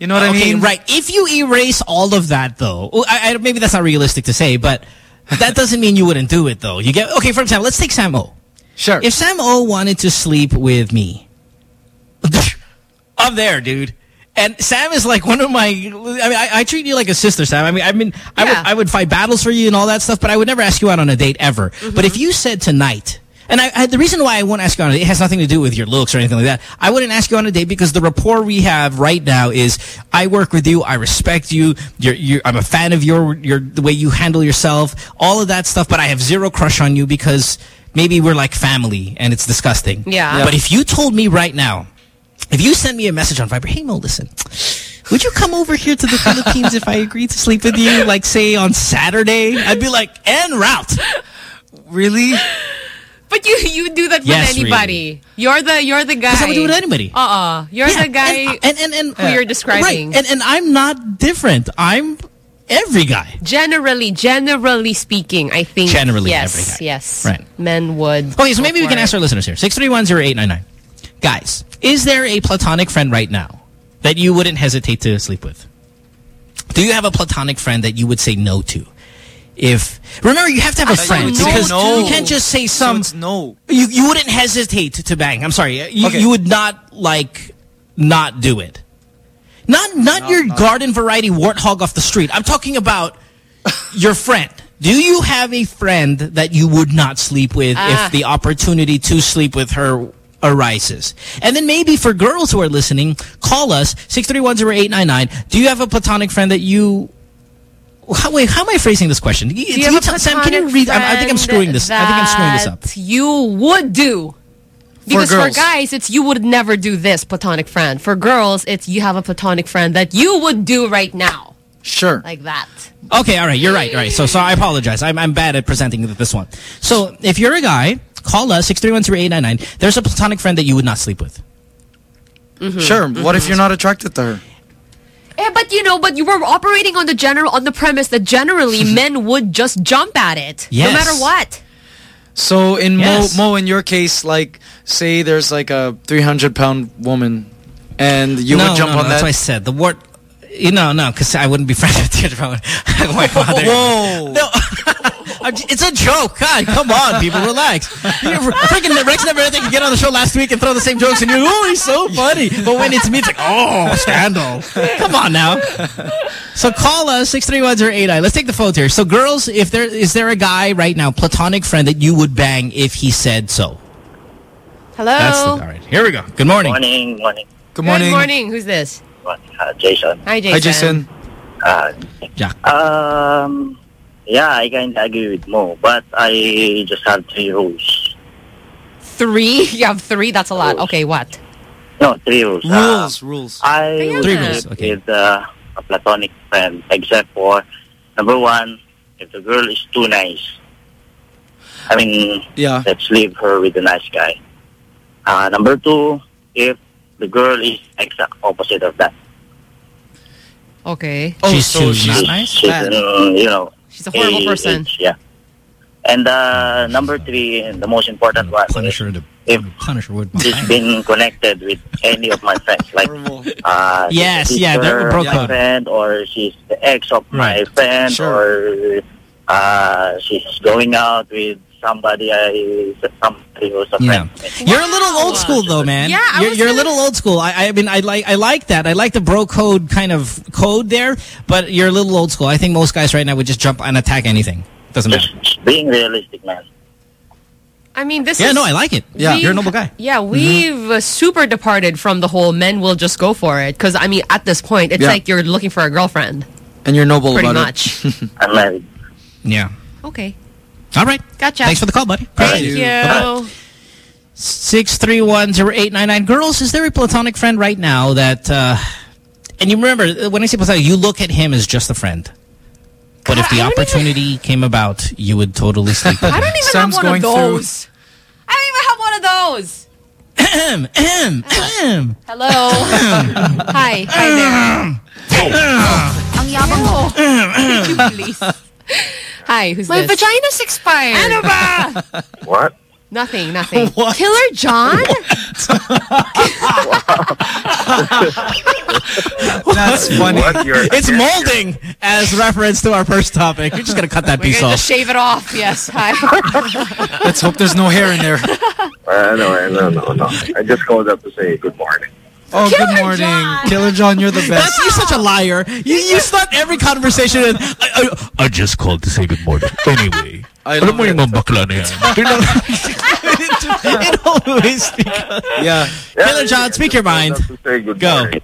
You know what okay, I mean? right. If you erase all of that, though, I, I, maybe that's not realistic to say, but that doesn't mean you wouldn't do it, though. You get okay. For example, let's take Sam O. Sure. If Sam O wanted to sleep with me, I'm there, dude. And Sam is like one of my. I mean, I, I treat you like a sister, Sam. I mean, I mean, I would, I would fight battles for you and all that stuff, but I would never ask you out on a date ever. Mm-hmm. But if you said tonight. And I, I, the reason why I won't ask you on a date it has nothing to do with your looks or anything like that. I wouldn't ask you on a date because the rapport we have right now is I work with you, I respect you, you're, you're, I'm a fan of your, your the way you handle yourself, all of that stuff. But I have zero crush on you because maybe we're like family and it's disgusting. Yeah. But if you told me right now, if you send me a message on Viber, hey Mo, listen, would you come over here to the Philippines if I agreed to sleep with you, like say on Saturday? I'd be like, en route. Really? But you you do that with Yes, anybody. You're the you're the guy. 'Cause I would do it with anybody. Uh-uh. You're Yeah, the guy and, uh, and, and, who you're describing. Right, and, and I'm not different. I'm every guy. Generally, generally speaking, I think Generally, yes, every guy. yes, Right. men would. Okay, so maybe we can for ask our listeners here. 6310899. Guys, is there a platonic friend right now that you wouldn't hesitate to sleep with? Do you have a platonic friend that you would say no to? If remember, you have to have a thought you friend would because no. you can't just say some. it's no. You you wouldn't hesitate to bang. I'm sorry. You Okay. you would not like not do it. Not not your garden variety warthog off the street. I'm talking about your friend. Do you have a friend that you would not sleep with Ah. if the opportunity to sleep with her arises? And then maybe for girls who are listening, call us 6310899. Do you have a platonic friend that you how, wait, how am I phrasing this question? Do you have a tell- Sam, can you read? I, I think I'm screwing this. I think I'm screwing this up. You would do. Because for, girls. guys, it's you would never do this platonic friend. For girls, it's you have a platonic friend that you would do right now. Sure. Like that. Okay, all right, you're right, all right. So, so I apologize. I'm, I'm bad at presenting this one. So, if you're a guy, call us, 631-0899. There's a platonic friend that you would not sleep with. Mm-hmm. Sure. What if mm-hmm. you're not attracted to her? Yeah, but you know, but you were operating on the general on the premise that generally men would just jump at it, Yes. no matter what. So in Yes. Mo, Mo, in your case, like, say there's like a 300 pound woman, and you no, would jump no, on no, That's that. what I said. The word, you know, no, because I wouldn't be friends with you. oh my God. there- Whoa. No. I'm j- It's a joke. God, come on, people, relax. You're freaking Rex never anything get on the show last week and throw the same jokes, and you're, oh, he's so funny. But when it's me, it's like, oh, scandal. Come on now. So call us, 631-0899. Let's take the phone here. So girls, if there is there a guy right now, platonic friend, that you would bang if he said so? Hello. That's the, all right. Here we go. Good morning. Morning, morning. Good Good morning. Who's this? Uh, Jason. Hi, Jason. Uh, Jack. Um, yeah, I kind of agree with Mo, but I just have three rules. Three? You have three? That's a lot. Okay, what? No, three rules. Rules, Uh, rules. I Three rules, sleep with uh, a platonic friend, except for number one, if the girl is too nice. I mean, Yeah. let's leave her with a nice guy. Uh, number two, if the girl is exact opposite of that. Okay. Oh, She's so too she's not nice? She's, uh, you know, She's a horrible a- person. H, yeah. And uh, number three, and the most important one, Punisher, the if Punisher would she's been connected with any of my friends, like uh, Yes, a yeah, sister they're broke of my up. friend, or she's the ex of my friend, Sure. or uh, she's going out with somebody I somebody who's a Yeah. friend. You're a little old school though, man. Yeah, I you're, was you're a gonna- little old school. I, I mean, I like I like that. I like the bro code kind of code there, but you're a little old school. I think most guys right now would just jump and attack anything. Doesn't matter. Being realistic, man. I mean, this Yeah, is... no, I like it. Yeah, you're a noble guy. Yeah, we've uh, super departed from the whole men will just go for it. Because, I mean, at this point, it's Yeah. like you're looking for a girlfriend. And you're noble Pretty about much. it. I'm married. Yeah. Okay. All right. Gotcha. Thanks for the call, buddy. Thank Appreciate you. Bye-bye. Six three one zero eight nine nine. Girls, is there a platonic friend right now that? Uh, and you remember uh, when I say platonic, you look at him as just a friend. But if the opportunity came about, you would totally sleep with I don't even Sam's have one of going through- those. I don't even have one of those. Ahem, ahem, ahem. Hello. Hi. Hi there. Ang yabang mo. Could you please? Hi, who's My this? vagina's expired. Ano ba? What? Nothing, nothing. Killer John? That's funny. What? You're, It's molding as reference to our first topic. We're just going to cut that We're piece going to off. just shave it off. Yes. Hi. Let's hope there's no hair in there. Uh, no, no, no, no. I just called up to say good morning. Oh, Killer good morning. John. Killer John, you're the That's, best. you're such a liar. You, you start every conversation with, I, I, I just called to say good morning. Anyway. I Alam love mo it. yung mga bakla na yan. it always because... Yeah. Killer John, speak your mind. To say good Go. morning.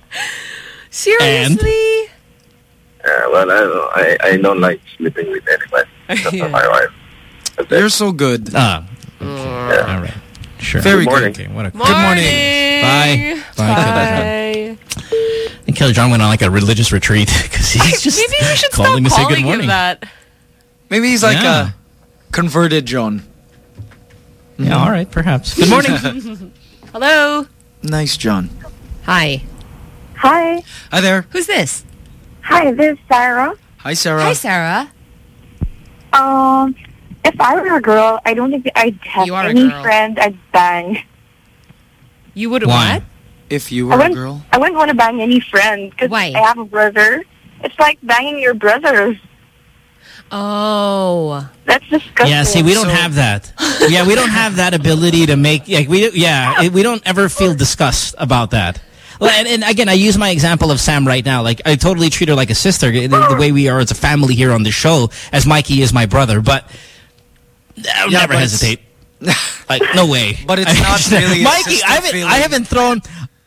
Seriously? Uh, well, I don't. I, I don't like sleeping with anybody. Except for my wife. That's it. You're so good. Ah, Yeah. all right. Sure. Very Good morning. good. Okay, what a, Good morning. Bye. Bye, Killer John. Bye. I think Killer John went on like a religious retreat because he's just Maybe we should calling stop to say good morning. that. Maybe he's like Yeah. a converted John. Yeah, all right, perhaps. Good morning. Hello. Nice, John. Hi. Hi. Hi there. Who's this? Hi, this is Sarah. Hi, Sarah. Hi, Sarah. Um, if I were a girl, I don't think I'd have You are a any girl. friend I'd bang. You would what? If you were a girl. I wouldn't want to bang any friend because I have a brother. It's like banging your brother. Oh. That's disgusting. Yeah, see, we don't have that. Yeah, we don't have that ability to make. Like, we yeah, it, we don't ever feel disgust about that. Well, and, and again, I use my example of Sam right now. Like, I totally treat her like a sister. The, the way we are as a family here on the show, as Mikey is my brother. But I'll Yeah, never hesitate. Like, no way. But it's not really Mikey, I haven't, feeling. I haven't thrown.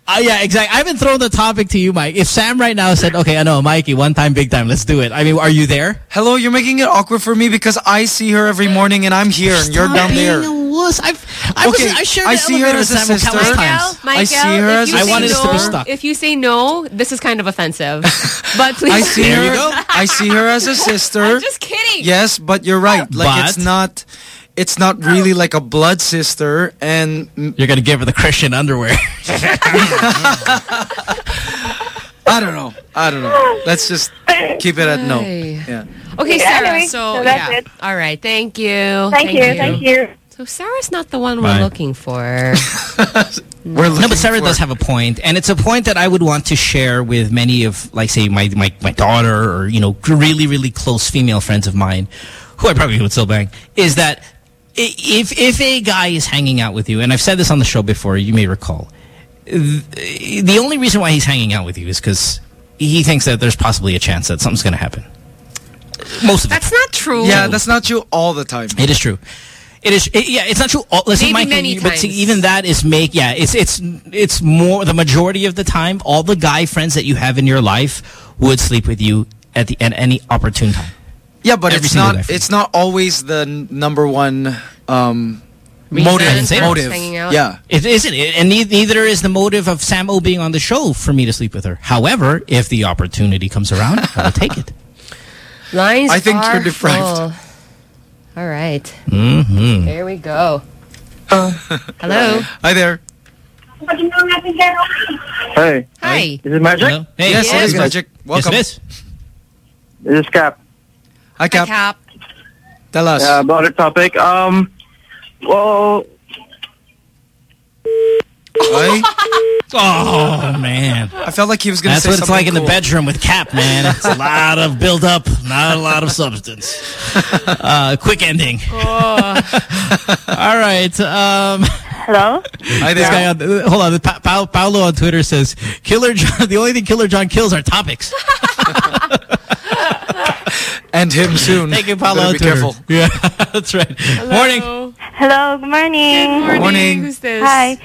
Uh, yeah, exactly. I haven't thrown the topic to you, Mike. If Sam right now said, "Okay, I know, Mikey, one time, big time, let's do it." I mean, are you there? Hello, you're making it awkward for me because I see her every morning and I'm here and you're down there. wuss. I've, I, was, Okay, I shared I see her as a sister. Michael, times. Michael, I see her if as you a I say wanted us to be stuck. If you say no, this is kind of offensive. But please. I see There you her. go. I see her as a sister. I'm just kidding. Yes, but you're right. Like it's not. It's not really like a blood sister, and You're gonna give her the Christian underwear. I don't know. I don't know. Let's just keep it at no. Yeah. Okay, Sarah. anyway, so, so that's yeah. it. All right. Thank you. Thank, you. Thank you. So Sarah's not the one Bye. we're looking for. We're looking no, but Sarah for- does have a point, and it's a point that I would want to share with many of, like, say, my my my daughter or you know, really really close female friends of mine, who I probably would still bang. Is that i- if if a guy is hanging out with you, and I've said this on the show before, you may recall, th- the only reason why he's hanging out with you is because he thinks that there's possibly a chance that something's going to happen. Most of the That's not true. Yeah, that's not true all the time. It is true. It is. It, yeah, it's not true. All, listen, Maybe Mike, many but see, even that is make. Yeah, it's it's it's more the majority of the time. All the guy friends that you have in your life would sleep with you at the at any opportune time. Yeah, but Every it's not. Day it's not always the number one um, Reason motive. for Motive. Yeah. It isn't, it, and ne- neither is the motive of Sam O being on the show for me to sleep with her. However, if the opportunity comes around, I will take it. Lines I think are you're deprived. full. All right. Mm-hmm. Here we go. Hello. Hi there. Hey. Hi. Is it Magic? Hello? Hey, yes, it yes. is Magic. Welcome. Yes, it is. This is Cap. Hi, Cap. Hi, Cap. Tell us. Yeah, about the topic. Um, well, Hi. Oh man. I felt like he was going to say That's what it's like in the bedroom with Cap, man. It's a lot of buildup, not a lot of substance. Uh, quick ending. Oh. All right. Um, Hello? Hi this there. guy on, uh, hold on. Pa Pa Paolo on Twitter says, Killer John, the only thing Killer John kills are topics. And him soon. Thank you, Paolo be Twitter. careful. Yeah, that's right. Morning. Hello, good morning. Good morning. Morning. Who's this? Hi.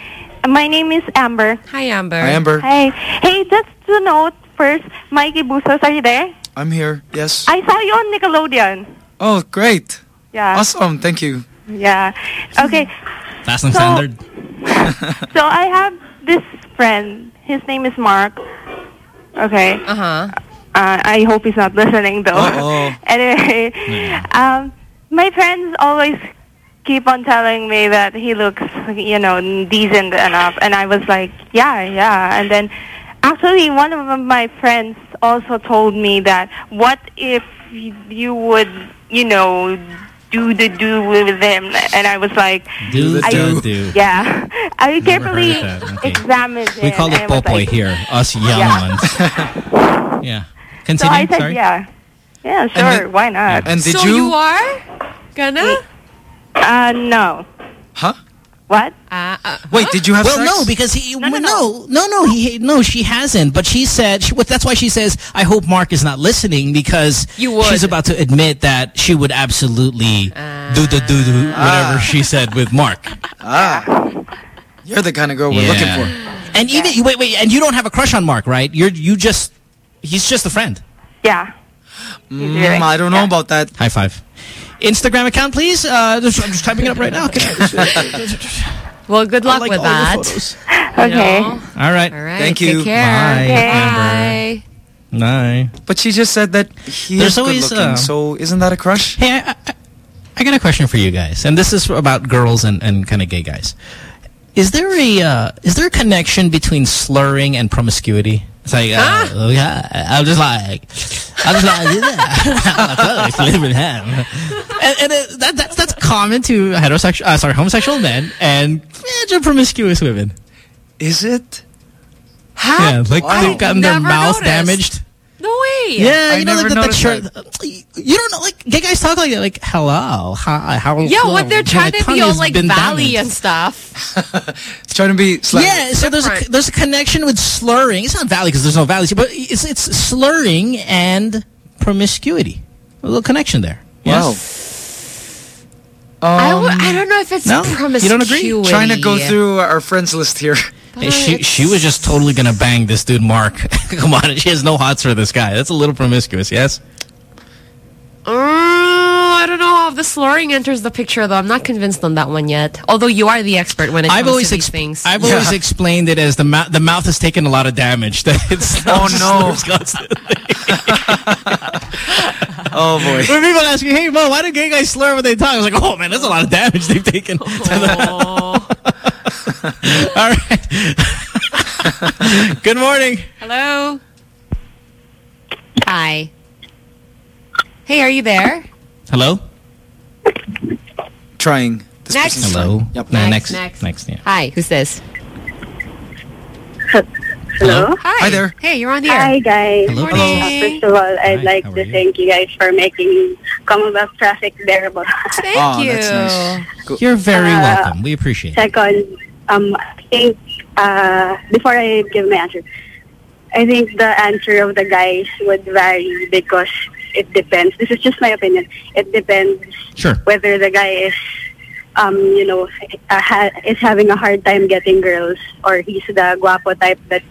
My name is Amber. Hi, Amber. Hi, Amber. Hi. Hey, just to note first, Mikey Bustos, are you there? I'm here. Yes. I saw you on Nickelodeon. Oh, great. Yeah. Awesome. Thank you. Yeah. Okay. Fast and So- standard. So I have this friend. His name is Mark. Okay. Uh-huh. Uh, I hope he's not listening though. Uh-oh. anyway, um, my friends always keep on telling me that he looks, you know, decent enough, and I was like, yeah, yeah. And then, actually, one of my friends also told me that, what if you would, you know, do the do with him? And I was like, Do the I- do do. yeah. I carefully. Okay. examined him. We call it Popoy like, here, us young Yeah. ones. yeah. So I said, Sorry. yeah. Yeah, sure. then- why not? And did so you? you are gonna? Uh, no. Huh? What? Uh, uh, Wait, did you have Well, sex? no, because he No, no no, no no he, no she hasn't. But she said she, that's why she says I hope Mark is not listening because You would. she's about to admit that she would absolutely do the do do whatever she said with Mark. Ah. You're the kind of girl we're Yeah. looking for. And even you wait wait and you don't have a crush on Mark, right? You're you just he's just a friend. Yeah. Mm, I don't know about that. High five. Instagram account, please. Uh, just, I'm just typing it up right now. Well, good luck like with all your that. photos. you Okay. know? All right. All right. Thank take you. care. Bye, Bye. Bye. But she just said that he There's is good always, looking. uh, so isn't that a crush? Hey, I, I, I got a question for you guys, and this is about girls and, and kind of gay guys. Is there a uh, is there a connection between slurring and promiscuity? It's like, uh, oh, yeah, I'm just like, I'm just like, yeah, flipping ham. And, and it, that, that's that's common to heterosexual, uh, sorry, homosexual men and promiscuous women. Is it? Yeah, like Wow. they've gotten their Never mouth noticed. damaged. No way. Yeah, I you know, never like the, the noticed shirt. You don't know, like gay guys talk like that, like hello, hi, how? Yeah, what they're trying to tongue be all like valley damaged. and stuff. It's trying to be slang. Yeah, so there's a there's a connection with slurring. It's not valley because there's no valleys, but it's it's slurring and promiscuity. A little connection there. Wow. Yes? Um, I w- I don't know if it's no? You don't agree? Trying to go through our friends list here. Hey, she she was just totally gonna bang this dude Mark. Come on, she has no hots for this guy. That's a little promiscuous, yes. Uh, I don't know how the slurring enters the picture, though. I'm not convinced on that one yet. Although you are the expert when it comes I've always to these things. I've always explained it as the mouth the mouth has taken a lot of damage. That it's Oh, no. Oh boy. When people ask me, "Hey, Mo, why do gay guys slur when they talk?" I was like, "Oh man, that's a lot of damage they've taken." to the- All right. Good morning. Hello. Hi. Hey, are you there? Hello. Trying. This Next. Hello. trying. Yep. No, Next, next. next. yeah. Hi, who's this? Hello. Hi. Hi there. Hey, you're on the air. Hi guys. Hello. Morning. Uh, first of all, I'd Hi, like to you? thank you guys for making Commonwealth traffic bearable. Thank Oh, you. that's nice. Cool. You're very Uh, welcome. We appreciate it. Second, um, I think uh, before I give my answer, I think the answer of the guys would vary because it depends. This is just my opinion. It depends Sure. whether the guy is, um, you know, uh, ha- is having a hard time getting girls or he's the guapo type that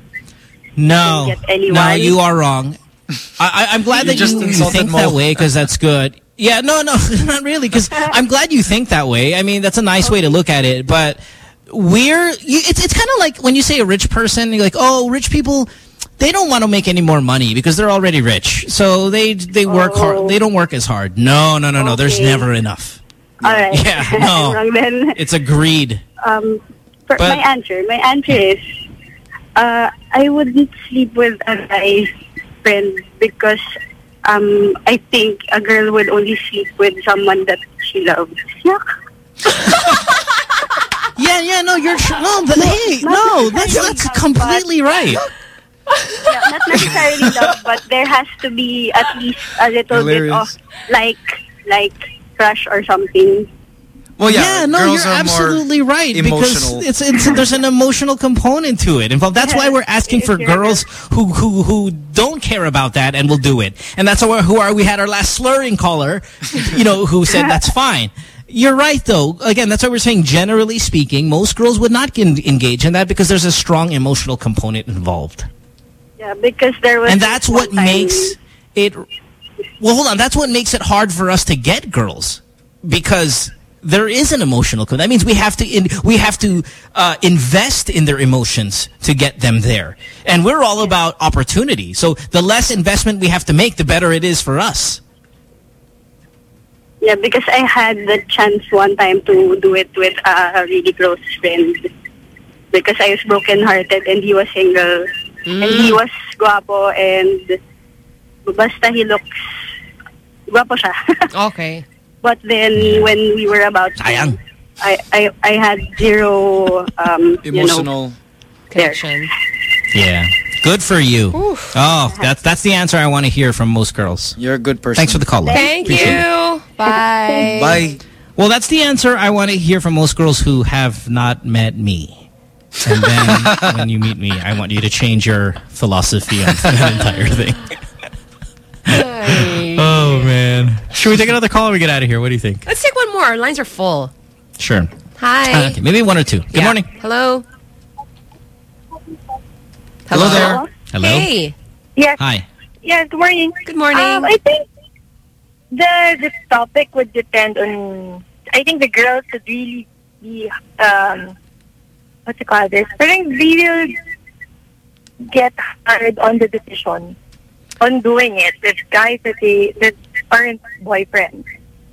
No, get no, you are wrong. I, I, I'm glad You that just you, you think Mo. that way because that's good. Yeah, no, no, not really. Because I'm glad you think that way. I mean, that's a nice way to look at it. But we're you, it's it's kind of like when you say a rich person, you're like, oh, rich people. They don't want to make any more money because they're already rich. So they they work Oh. hard. They don't work as hard. No, no, no, no. There's never enough. All right. Yeah, no. I'm wrong then. It's agreed. Um, But- my answer, my answer is, uh, I wouldn't sleep with a guy friend because um, I think a girl would only sleep with someone that she loves. Yuck. Yeah, yeah, no, you're no, but hey, no, that's that's completely right. Yeah, not necessarily love, but there has to be at least a little Hilarious. bit of like, like crush or something. Well, yeah. no, you're absolutely right emotional. because it's, it's there's an emotional component to it. In fact, that's why we're asking for girls who who who don't care about that and will do it. And that's why who are we had our last slurring caller, you know, who said that's fine. You're right, though. Again, that's why we're saying, generally speaking, most girls would not en- engage in that because there's a strong emotional component involved. Yeah, because there was And that's what time- makes it... Well, hold on. That's what makes it hard for us to get girls because there is an emotional... co- That means we have to in, we have to uh, invest in their emotions to get them there. And we're all about opportunity. So the less investment we have to make, the better it is for us. Yeah, because I had the chance one time to do it with a really close friend. Because I was broken-hearted and he was single. And he was guapo and basta he looks guapo siya. Okay. But then when we were about to, Sayang. I, I, I had zero um, you know, Emotional. Connection. Yeah. Good for you. Oh, that's that's the answer I want to hear from most girls. You're a good person. Thanks for the call. Thank Appreciate it. you. Bye. Bye. Well, that's the answer I want to hear from most girls who have not met me. And then when you meet me, I want you to change your philosophy on that entire thing. Oh, man. Should we take another call or we get out of here? What do you think? Let's take one more. Our lines are full. Sure. Hi. Okay, maybe one or two. Good Yeah. morning. Hello. Hello there. Hello. Hey. Yes. Hi. Yeah, good morning. Good morning. Um, I think the the topic would depend on. I think the girls should really be um, what you call this? I think they will get hard on the decision on doing it with guys that they that aren't boyfriends.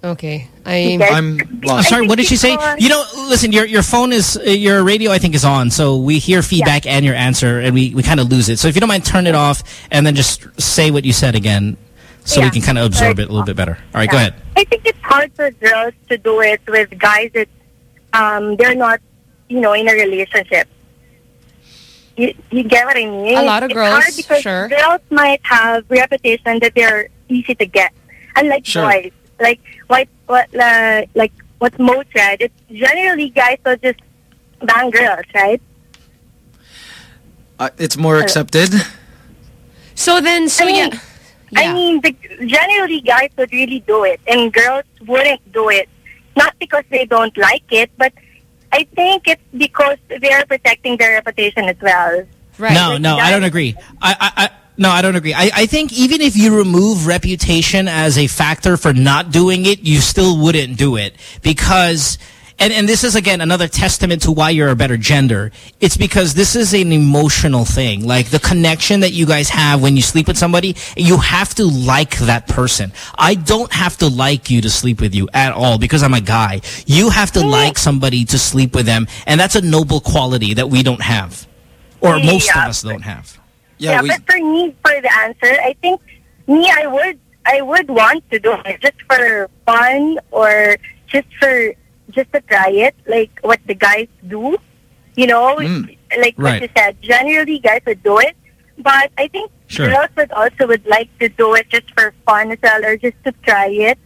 Okay. I, I'm I'm sorry, what did she say? You know, listen, your your phone is, uh, your radio I think is on, so we hear feedback and your answer, and we, we kind of lose it. So if you don't mind, turn it off, and then just say what you said again, so we can kind of absorb it a little bit better. All right, go ahead. I think it's hard for girls to do it with guys that um, they're not, you know, in a relationship. You, you get what I mean? A lot of it's girls, hard because sure. girls might have reputation that they're easy to get, unlike Sure. boys. Like what, what, uh, like what Mo said. It's generally guys will just bang girls, right? Uh, it's more accepted. So then, so I mean, yeah. I mean, the, generally guys would really do it, and girls wouldn't do it. Not because they don't like it, but I think it's because they're protecting their reputation as well. No, no, I don't agree. I, I, I no, I don't agree. I, I think even if you remove reputation as a factor for not doing it, you still wouldn't do it because. And, and this is, again, another testament to why you're a better gender. It's because this is an emotional thing. Like, the connection that you guys have when you sleep with somebody, you have to like that person. I don't have to like you to sleep with you at all because I'm a guy. You have to like somebody to sleep with them, and that's a noble quality that we don't have. Or most of us don't have. Yeah, but for me, for the answer, I think me, I would, I would want to do it just for fun or just for, just to try it, like what the guys do. You know, Mm. like Right. what you said. Generally, guys would do it, but I think Sure. girls would also would like to do it just for fun as well, or just to try it.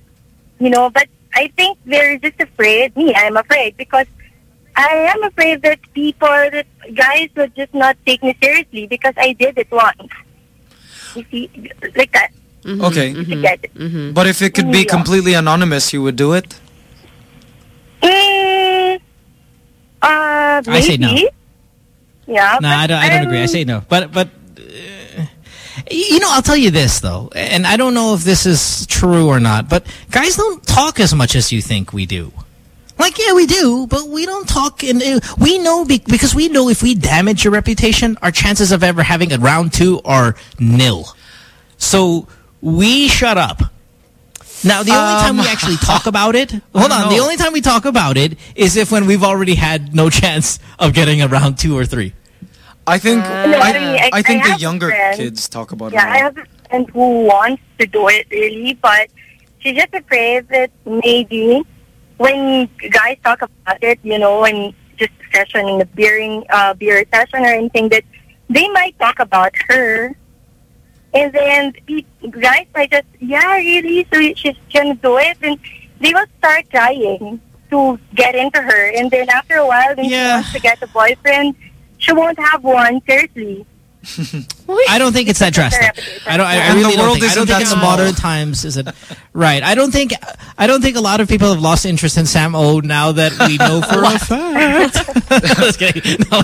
You know, but I think they're just afraid. Me, I'm afraid because I am afraid that people, that guys would just not take me seriously because I did it once. You see, like that. Okay. You get it. But if it could be completely anonymous, you would do it? Mm, uh, I say no. Yeah. No, I don't, I don't agree. I say no. But, but, uh, you know, I'll tell you this, though, and I don't know if this is true or not, but guys don't talk as much as you think we do. Like, yeah, we do, but we don't talk. And uh, we know be because we know if we damage your reputation, our chances of ever having a round two are nil. So we shut up. Now, the only time we Um, actually talk about it, hold on, the only time we talk about it is if when we've already had no chance of getting around two or three. I think No, I mean, I- I think I the younger friends- kids talk about Yeah, it. Yeah, I have a friend who wants to do it really, but she's just afraid that maybe when guys talk about it, you know, when just session in the beering uh, beer session or anything, that they might talk about her, and then pe- guys might just, yeah, really, so she's gonna do it, and they will start trying to get into her, and then after a while, when she wants to get a boyfriend, she won't have one. Seriously. I don't think it's that drastic. I don't. I, I And the really don't world think. I don't isn't think in the small. modern times is it right. I don't think. I don't think a lot of people have lost interest in Sam O now that we know for a fact. just kidding. No,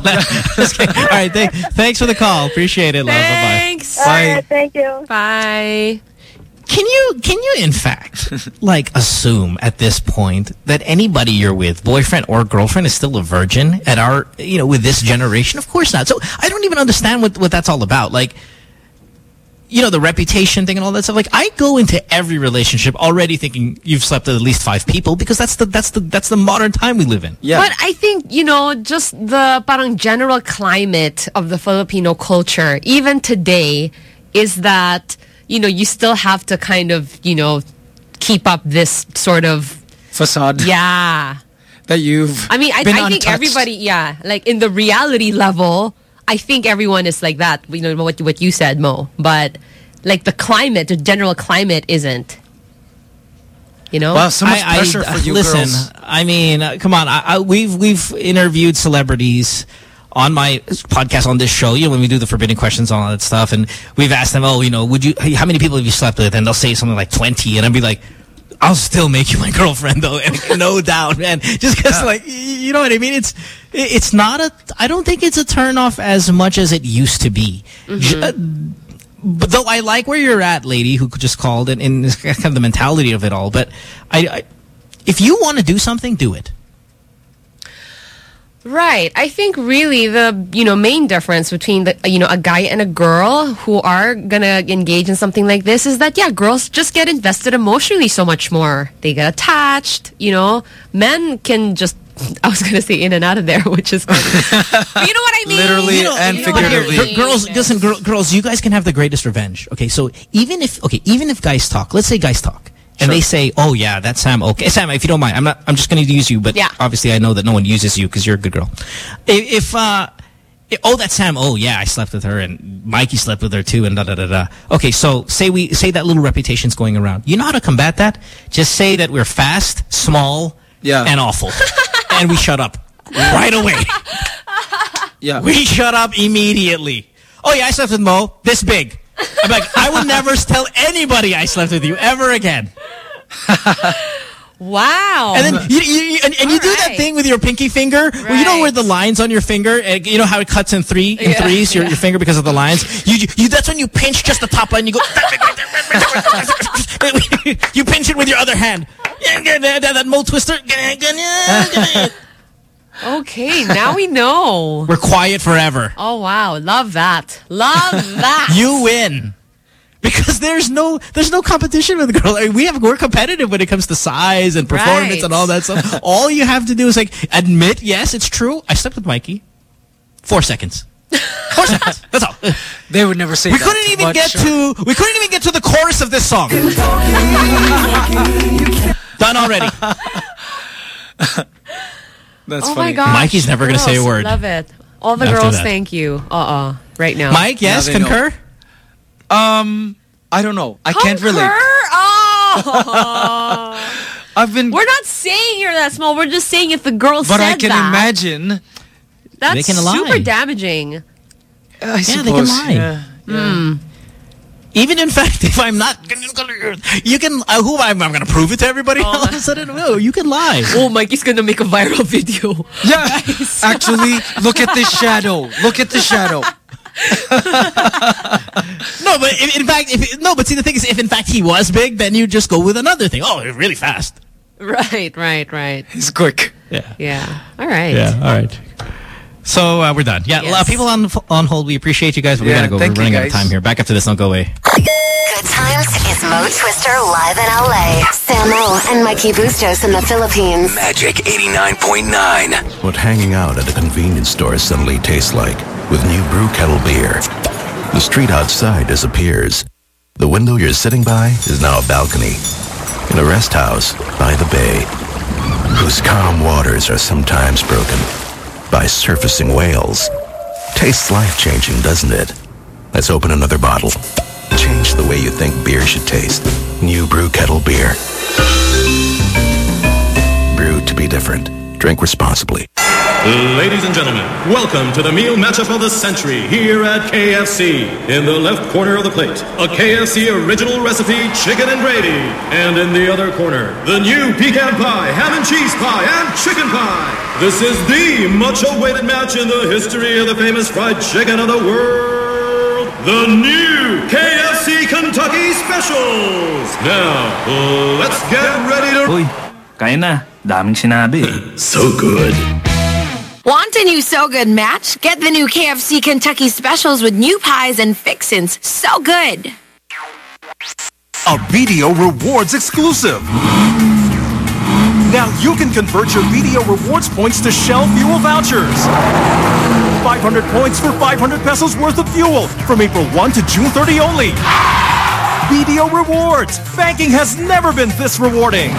just kidding. All right. Thank, thanks for the call. Appreciate it, love. Thanks. bye. Bye. thank you. Bye. Can you can you in fact like assume at this point that anybody you're with, boyfriend or girlfriend, is still a virgin at our you know with this generation? Of course not. So I don't even understand what what that's all about. Like you know the reputation thing and all that stuff. Like I go into every relationship already thinking you've slept with at least five people because that's the that's the that's the modern time we live in. Yeah. But I think, you know, just the parang general climate of the Filipino culture, even today, is that, you know, you still have to kind of, you know, keep up this sort of Facade. Yeah. That you've I mean, I, been I think untouched. everybody, yeah, like in the reality level, I think everyone is like that. You know what what you said, Mo. But like the climate, the general climate isn't. You know. Wow, so much I- I- for you listen, girls. I mean, uh, come on. I, I, we've we've interviewed celebrities on my podcast on this show. You know, when we do the forbidden questions and all that stuff, and we've asked them, "Oh, you know, would you? How many people have you slept with?" And they'll say something like twenty, and I'd be like. I'll still make you my girlfriend though, and no doubt, man. Just because, like, you know what I mean? It's it's not a. I don't think it's a turn off as much as it used to be. J- uh, but though I like where you're at, lady, who just called, and, and kind of the mentality of it all. But I, I if you want to do something, do it. Right. I think really the, you know, main difference between the, you know, a guy and a girl who are gonna engage in something like this is that, yeah, girls just get invested emotionally so much more. They get attached, you know. Men can just, I was gonna say in and out of there, which is good. you know what I mean? Literally You know- and you know what I figuratively. mean? Girls, listen, girl, girls, you guys can have the greatest revenge. Okay, so even if okay, even if guys talk, let's say guys talk, and they say, "Oh yeah, that's Sam." Okay, Sam, if you don't mind, I'm not. I'm just going to use you, but Yeah. obviously I know that no one uses you because you're a good girl. If, if uh, if- oh, that's Sam. Oh yeah, I slept with her, and Mikey slept with her too, and da da da da. Okay, so say we say that little reputation's going around. You know how to combat that? Just say that we're fast, small, Yeah. and awful, and we shut up right away. Yeah. We shut up immediately. Oh yeah, I slept with Mo. This big. I'm like, I will never tell anybody I slept with you ever again. Wow. And then you, you, and, and you do that thing with your pinky finger, where you know where the lines on your finger, uh, you know how it cuts in three in Yeah, threes, your, yeah. your finger because of the lines. You, you that's when you pinch just the top line. You go, you pinch it with your other hand. That, that, that Mo twister. Okay, now we know. We're quiet forever. Oh wow, love that. Love that. you win. Because there's no there's no competition with the girl. I mean, we have we're competitive when it comes to size and performance Right. and all that stuff. all you have to do is like admit, yes, it's true. I slept with Mikey. Four seconds. Four seconds. That's all. They would never say We that, couldn't even but get sure. to we couldn't even get to the chorus of this song. Done already. That's oh funny. my gosh. Mikey's never gonna say a girls, word. Love it. All the After girls, that. thank you. Uh-uh. Right now. Mike, yes, Now they know. concur? Um, I don't know. I can't relate. Oh. I've been, We're not saying you're that small. We're just saying if the girl but said I can that, imagine. that's They can lie. super damaging. I Yeah, suppose. they can lie. Yeah. Hmm. Even in fact, if I'm not, you can. Uh, who am I? I'm going to prove it to everybody. All of a sudden, no, you can lie. Oh, Mikey's gonna make a viral video. Yeah. Actually, look at this shadow. Look at the shadow. No, but if, in fact, if no, but see, the thing is, if in fact he was big, then you just go with another thing. Oh, really fast. Right, right, right. He's quick. Yeah. Yeah. All right. Yeah. All right. So uh, we're done. Yeah. Yes. Uh, people on on hold, we appreciate you guys. But we Yeah, gotta go. We're running out of time here. Back after this. Don't go away. Good times is Mo Twister live in LA. Samo and Mikey Bustos in the Philippines. Magic 89.9. What hanging out at a convenience store suddenly tastes like with new brew kettle beer. The street outside disappears. The window you're sitting by is now a balcony. In a rest house by the bay, whose calm waters are sometimes broken by surfacing whales. Tastes life-changing, doesn't it? Let's open another bottle. Change the way you think beer should taste. New Brew Kettle Beer. Brewed to be different. Drink responsibly. Ladies and gentlemen, welcome to the meal matchup of the century here at KFC. In the left corner of the plate, a KFC original recipe chicken and gravy. And in the other corner, the new pecan pie, ham and cheese pie, and chicken pie. This is the much awaited match in the history of the famous fried chicken of the world. The new KFC Kentucky Specials. Now, let's get ready to. Uy, kaya na. Daming sinabi. So good. Want a new So Good match? Get the new KFC Kentucky specials with new pies and fixins. So good. A BDO Rewards exclusive. Now you can convert your BDO Rewards points to Shell fuel vouchers. 500 points for 500 pesos worth of fuel from April 1 to June 30 only. BDO Rewards. Banking has never been this rewarding.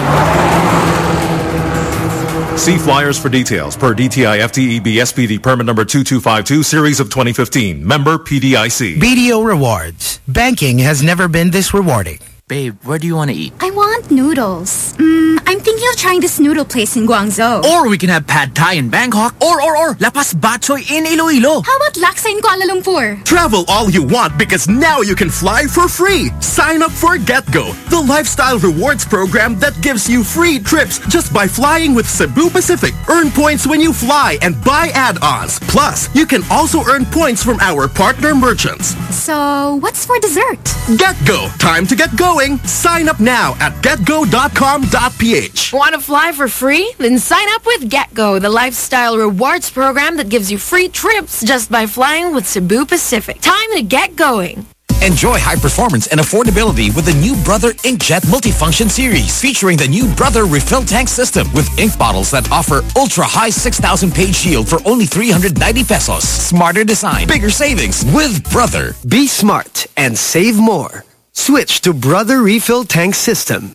See flyers for details per DTI FTEB SPD permit number 2252 series of 2015. Member PDIC. BDO Rewards. Banking has never been this rewarding. Babe, where do you want to eat? I want noodles. Mm, I'm thinking of trying this noodle place in Guangzhou. Or we can have pad thai in Bangkok. Or, or, or, La Paz batchoy in Iloilo. How about laksa in Kuala Lumpur? Travel all you want because now you can fly for free. Sign up for GetGo, the lifestyle rewards program that gives you free trips just by flying with Cebu Pacific. Earn points when you fly and buy add-ons. Plus, you can also earn points from our partner merchants. So, what's for dessert? GetGo, time to get going. Going? Sign up now at getgo.com.ph. Want to fly for free? Then sign up with GetGo, the lifestyle rewards program that gives you free trips just by flying with Cebu Pacific. Time to get going. Enjoy high performance and affordability with the new Brother Inkjet Multifunction Series, featuring the new Brother Refill Tank System with ink bottles that offer ultra-high 6,000 page yield for only 390 pesos. Smarter design, bigger savings with Brother. Be smart and save more. Switch to Brother Refill Tank System.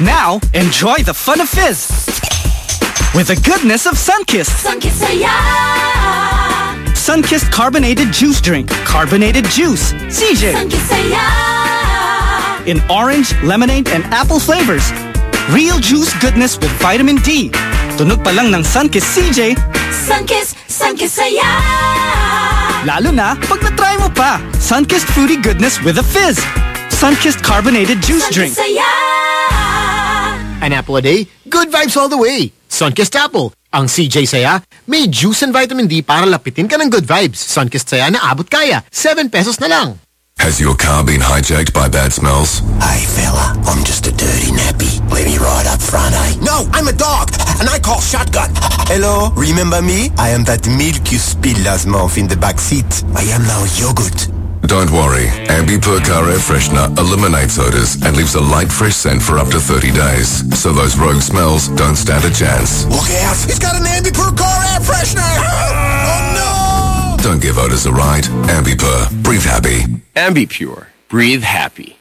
Now, enjoy the fun of fizz with the goodness of Sunkist. Sunkist carbonated juice drink. Carbonated juice. CJ. In orange, lemonade, and apple flavors. Real juice goodness with vitamin D. Tunog pa lang ng Sunkist CJ. Sunkist, Sunkist saya. Lalo na pag na-try mo pa. Sunkist fruity goodness with a fizz. Sunkist carbonated juice drink. An apple a day, good vibes all the way. Sunkist Apple. Ang CJ Saya, may juice and vitamin D para lapitin ka ng good vibes. Sunkist Saya na abot kaya. 7 pesos na lang. Has your car been hijacked by bad smells? Hey fella, I'm just a dirty nappy. Let me ride up front, eh? No, I'm a dog, and I call shotgun. Hello, remember me? I am that milk you spilled last month in the back seat. I am now yogurt. Don't worry, Ambi Pur Car Air Freshener eliminates odors and leaves a light fresh scent for up to 30 days. So those rogue smells don't stand a chance. Look out! He's got an Ambi Pur car air freshener! oh no! Don't give odors a ride. Ambi Pur. Breathe happy. Ambi Pur. Breathe happy.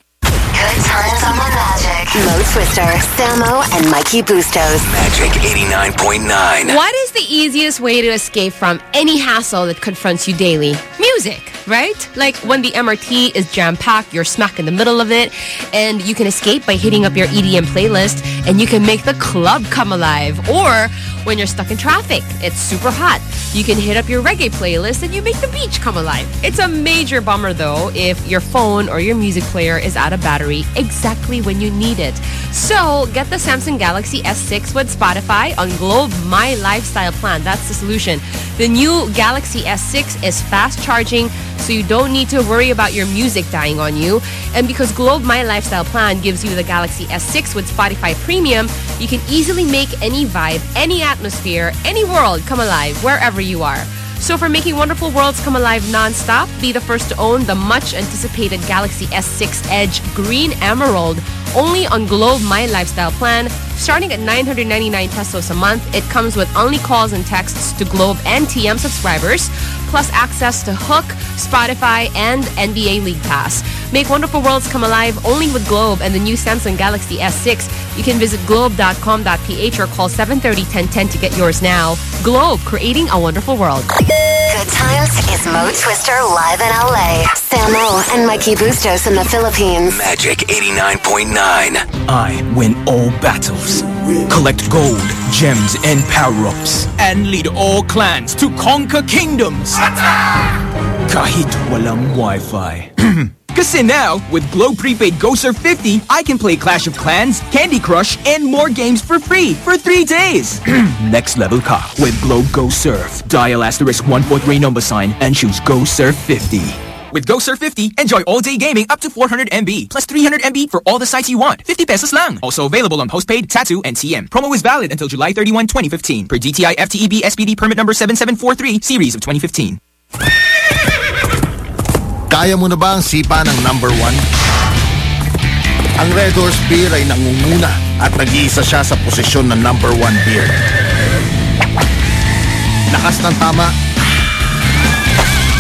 Good times on the Magic. Mo Twister, Samo, and Mikey Bustos. Magic 89.9. What is the easiest way to escape from any hassle that confronts you daily? Music, right? Like when the MRT is jam-packed, you're smack in the middle of it, and you can escape by hitting up your EDM playlist, and you can make the club come alive. Or when you're stuck in traffic, it's super hot. You can hit up your reggae playlist and you make the beach come alive. It's a major bummer though if your phone or your music player is out of battery exactly when you need it. So get the Samsung Galaxy S6 with Spotify on Globe My Lifestyle Plan. That's the solution. The new Galaxy S6 is fast charging, so you don't need to worry about your music dying on you. And because Globe My Lifestyle Plan gives you the Galaxy S6 with Spotify Premium, you can easily make any vibe, any atmosphere, any world come alive wherever you are. So for making wonderful worlds come alive non-stop, be the first to own the much anticipated Galaxy S6 Edge Green Emerald only on Globe My Lifestyle Plan. Starting at 999 pesos a month, it comes with only calls and texts to Globe and TM subscribers, plus access to HOOQ, Spotify, and NBA League Pass. Make wonderful worlds come alive only with Globe and the new Samsung Galaxy S6. You can visit globe.com.ph or call 730-1010 to get yours now. Globe, creating a wonderful world. Good times is Mo Twister live in LA. Samo and Mikey Bustos in the Philippines. Magic 89.9. I win all battles, collect gold, gems, and power-ups, and lead all clans to conquer kingdoms. Kahit walang Wi-Fi. Kasi now, with Globe Prepaid Go Surf 50, I can play Clash of Clans, Candy Crush, and more games for free for three days. Next level ka with Globe Go Surf. Dial asterisk 143 number sign and choose Go Surf 50. With Go Surf 50, enjoy all-day gaming up to 400 MB, plus 300 MB for all the sites you want. 50 pesos lang. Also available on postpaid, Tattoo, and TM. Promo is valid until July 31, 2015 per DTI FTEB SPD permit number 7743, series of 2015. Kaya mo na ba ang sipa ng number one? Ang Red Horse Beer ay nangunguna at nag-iisa siya sa posisyon ng number one beer. Lakas ng tama,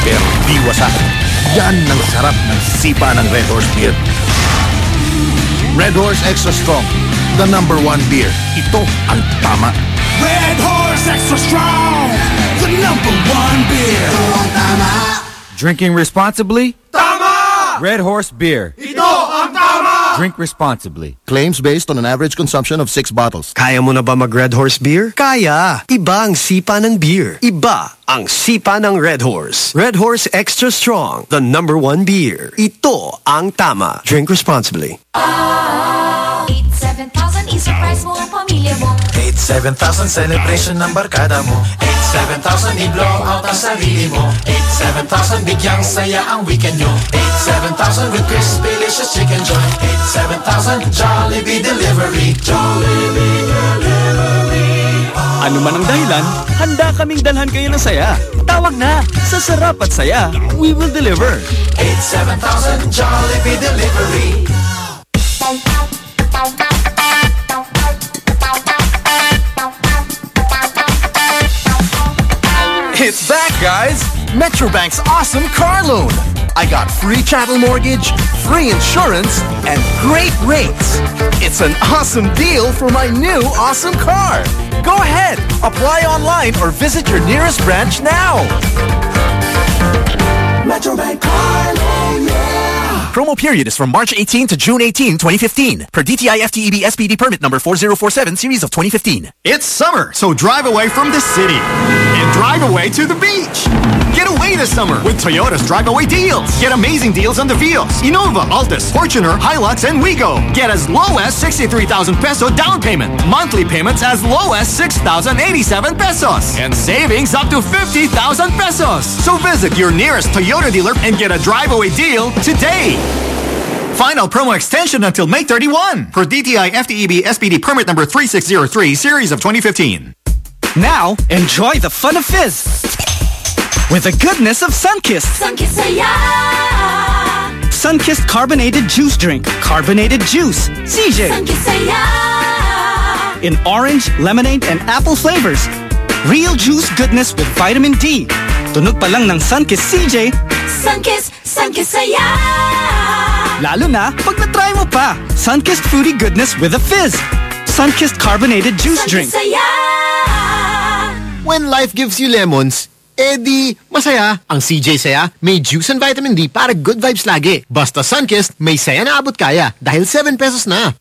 pero di wasak. Yan ang sarap ng sipa ng Red Horse Beer. Red Horse Extra Strong, the number one beer. Ito ang tama. Red Horse Extra Strong, the number one beer. Drinking responsibly? Tama! Red Horse Beer. Ito ang tama! Drink responsibly. Claims based on an average consumption of six bottles. Kaya mo na ba mag Red Horse Beer? Kaya! Iba ang sipa ng beer. Iba ang sipa ng Red Horse. Red Horse Extra Strong, the number one beer. Ito ang tama. Drink responsibly. 87,000 is surprise mo ang pamilya mo. 87,000 celebration ng barkada mo. 87,000 i-blow out ang sarili mo. 87,000 bigyang saya ang weekend nyo. 87,000 with crispy delicious chicken joy. 87,000 Jollibee Delivery. Jollibee Delivery. Ano man ang dahilan, handa kaming dalhan kayo ng saya. Tawag na! Sa Sarap at Saya, we will deliver. 87,000 Jollibee Delivery It's back, guys! Metrobank's awesome car loan. I got free chattel mortgage, free insurance, and great rates. It's an awesome deal for my new awesome car. Go ahead, apply online or visit your nearest branch now. Metrobank car loan! Promo period is from March 18 to June 18, 2015. Per DTI FTEB SPD permit number 4047 series of 2015. It's summer, so drive away from the city and drive away to the beach. Get away this summer with Toyota's drive away deals. Get amazing deals on the Vios, Innova, Altis, Fortuner, Hilux, and Wigo. Get as low as 63,000 peso down payment. Monthly payments as low as 6,087 pesos. And savings up to 50,000 pesos. So visit your nearest Toyota dealer and get a drive away deal today. Final promo extension until May 31 for DTI FTEB SPD permit number 3603 series of 2015. Now, enjoy the fun of fizz with the goodness of Sunkist. Sunkist saya Sunkist carbonated juice drink. Carbonated juice. CJ. Sunkist saya In orange, lemonade, and apple flavors. Real juice goodness with vitamin D. Tunog pa lang ng Sunkist CJ, Sunkist, Sunkist saya lalo na pag na-try mo pa. Sunkist fruity goodness with a fizz. Sunkist carbonated juice drink. Saya When life gives you lemons, eh edi masaya. Ang CJ Saya may juice and vitamin D para good vibes lagi. Basta Sunkist, may saya na abot kaya dahil 7 pesos na.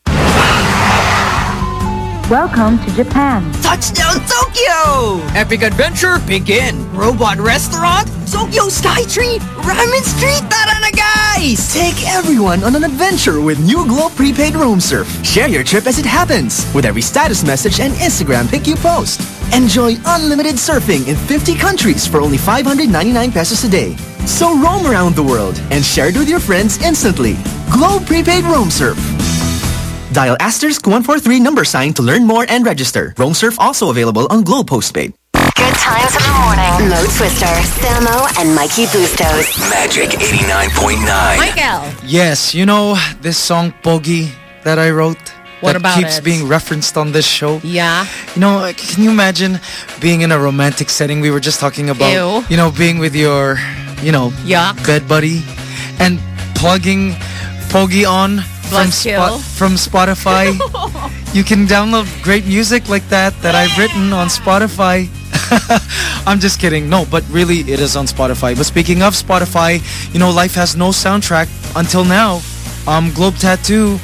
Welcome to Japan. Touchdown Tokyo! Epic adventure begin. Robot restaurant, Tokyo Skytree, Ramen Street, tara na guys! Take everyone on an adventure with new Globe Prepaid Roam Surf. Share your trip as it happens with every status message and Instagram pic you post. Enjoy unlimited surfing in 50 countries for only 599 pesos a day. So roam around the world and share it with your friends instantly. Globe Prepaid Roam Surf. Dial asterisk 143 number sign to learn more and register. Roam Surf also available on Globe Postpaid. Good times in the morning. Mo Twister, Samo, and Mikey Bustos. Magic 89.9. Michael. Yes, you know this song Pogi that I wrote? What that about keeps it? being referenced on this show. Yeah. You know, uh, can you imagine being in a romantic setting? We were just talking about, Ew. you know, being with your, you know, Yuck. bed buddy and plugging Pogi on from. Spot, from Spotify. you can download great music like that that I've written on Spotify. I'm just kidding. No, but really it is on Spotify. But speaking of Spotify, you know, life has no soundtrack until now. Um, Globe Tattoo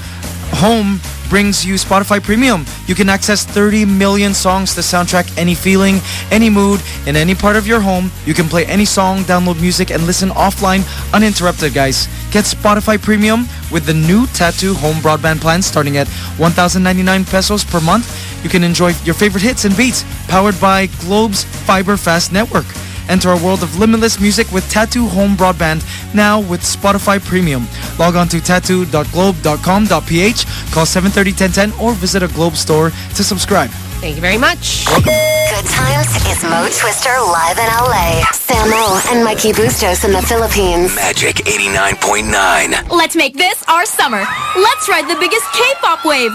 Home brings you Spotify Premium. You can access 30 million songs to soundtrack any feeling, any mood, in any part of your home. You can play any song, download music, and listen offline uninterrupted, guys. Get Spotify Premium with the new Tattoo Home Broadband plan starting at 1,099 pesos per month. You can enjoy your favorite hits and beats powered by Globe's Fiber Fast network. Enter a world of limitless music with Tattoo Home Broadband now with Spotify Premium. Log on to tattoo.globe.com.ph, call 730-1010 or visit a Globe store to subscribe. Thank you very much. Good times is Mo Twister live in LA. Samo and Mikey Bustos in the Philippines. Magic 89.9. Let's make this our summer. Let's ride the biggest K-pop wave.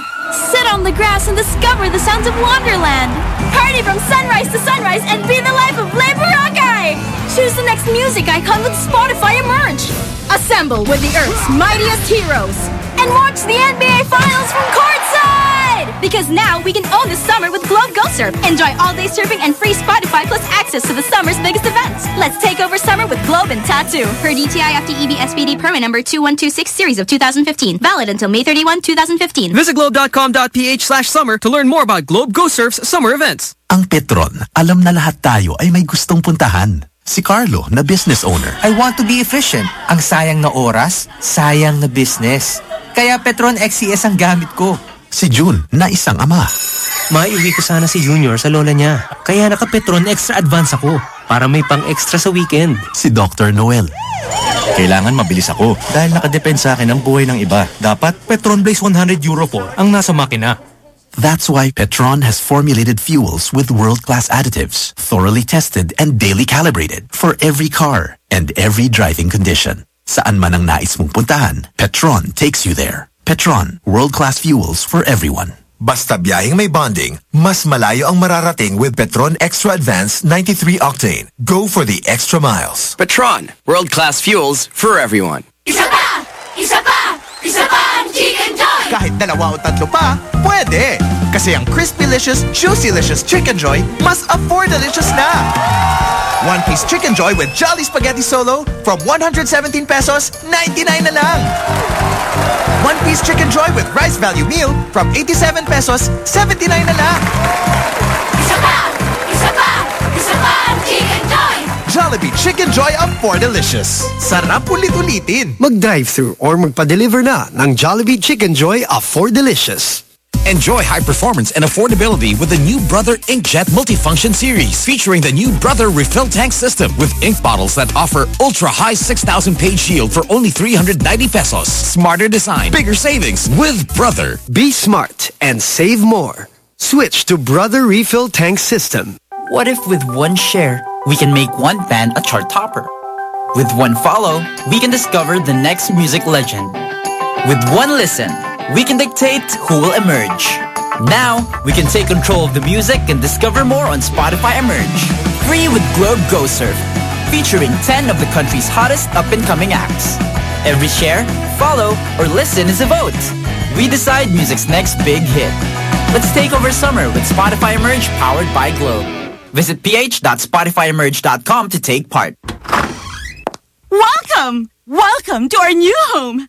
Sit on the grass and discover the sounds of Wonderland. Party from sunrise to sunrise and be the life of Le Boracay. Choose the next music icon with Spotify Emerge. Assemble with the Earth's mightiest heroes. And watch the NBA Finals from courtside. Because now we can own the summer with Globe Go Surf. Enjoy all-day surfing and free Spotify plus access to the summer's biggest events. Let's take over summer with Globe and Tattoo. Per DTI FTEB SPD permit number 2126 series of 2015. Valid until May 31, 2015. Visit globe.com.ph slash summer to learn more about Globe Go Surf's summer events. Ang Petron, alam na lahat tayo ay may gustong puntahan. Si Carlo, na business owner. I want to be efficient. Ang sayang na oras, sayang na business. Kaya Petron XCS ang gamit ko. Si June na isang ama. Maiuwi ko sana si Junior sa lola niya. Kaya naka-Petron extra advance ako para may pang-extra sa weekend. Si Dr. Noel. Kailangan mabilis ako dahil nakadepend sa akin ang buhay ng iba. Dapat Petron Blaze 100 Euro 4 ang nasa makina. That's why Petron has formulated fuels with world-class additives, thoroughly tested and daily calibrated for every car and every driving condition. Saan man ang nais mong puntahan, Petron takes you there. Petron, world-class fuels for everyone. Basta biyaheng may bonding, mas malayo ang mararating with Petron Extra Advanced 93 Octane. Go for the extra miles. Petron, world-class fuels for everyone. Isa pa! Isa pa! Isa pa ang Chickenjoy! Kahit dalawa o tatlo pa, pwede! Kasi ang Crispy-licious, Juicy-licious Chickenjoy mas afford-delicious na! One piece Chicken Joy with Jolly Spaghetti Solo from 117 pesos, 99 na lang! One piece Chicken Joy with Rice Value Meal from 87 pesos, 79 na lang! Isa pa! Isa pa! Isa pa ang Chicken Joy! Jollibee Chicken Joy Afford-delicious. Sarap ulit-ulitin! Mag-drive-thru or magpa-deliver na ng Jollibee Chicken Joy Afford-delicious. Enjoy high performance and affordability with the new Brother Inkjet Multifunction Series, featuring the new Brother Refill Tank System with ink bottles that offer ultra-high 6,000 page yield for only 390 pesos. Smarter design, bigger savings with Brother. Be smart and save more. Switch to Brother Refill Tank System. What if with one share, we can make one band a chart topper? With one follow, we can discover the next music legend. With one listen, we can dictate who will emerge. Now, we can take control of the music and discover more on Spotify Emerge. Free with Globe Go Surf, featuring 10 of the country's hottest up-and-coming acts. Every share, follow, or listen is a vote. We decide music's next big hit. Let's take over summer with Spotify Emerge powered by Globe. Visit ph.spotifyemerge.com to take part. Welcome! Welcome to our new home!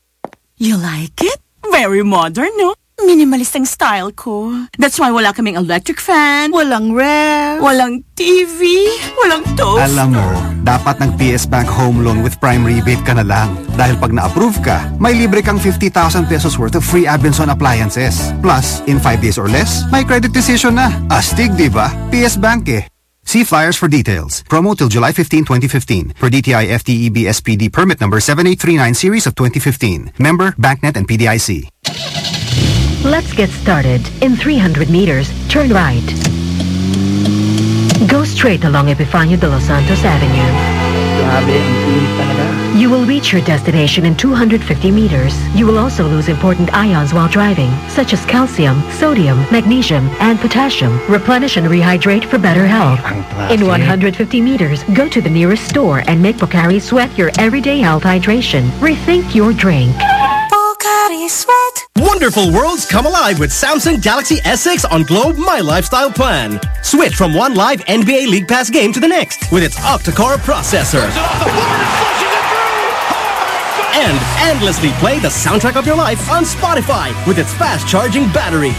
You like it? Very modern, no? Minimalist ang style ko. That's why wala kaming electric fan, walang ref, walang TV, walang toaster. Alam mo, dapat ng PS Bank Home Loan with Prime Rebate ka na lang. Dahil pag na-approve ka, may libre kang 50,000 pesos worth of free Abenson appliances. Plus, in 5 days or less, may credit decision na. Astig, di ba? PS Bank eh. See flyers for details. Promo till July 15, 2015. For DTI FTEB SPD permit number 7839 series of 2015. Member, Bancnet and PDIC. Let's get started. In 300 meters, turn right. Go straight along Epifanio de los Santos Avenue. You will reach your destination in 250 meters. You will also lose important ions while driving, such as calcium, sodium, magnesium, and potassium. Replenish and rehydrate for better health. In 150 meters, go to the nearest store and make Pocari Sweat your everyday health hydration. Rethink your drink. Pocari Sweat. Wonderful worlds come alive with Samsung Galaxy S6 on Globe My Lifestyle Plan. Switch from one live NBA League Pass game to the next with its octa-core processor. And endlessly play the soundtrack of your life on Spotify with its fast-charging battery.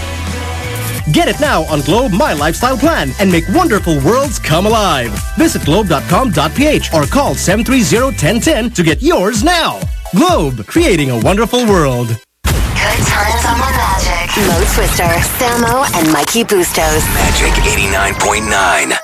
Get it now on Globe My Lifestyle Plan and make wonderful worlds come alive. Visit globe.com.ph or call 730-1010 to get yours now. Globe, creating a wonderful world. Good times on the Magic. Mo Twister, Samo, and Mikey Bustos. Magic 89.9.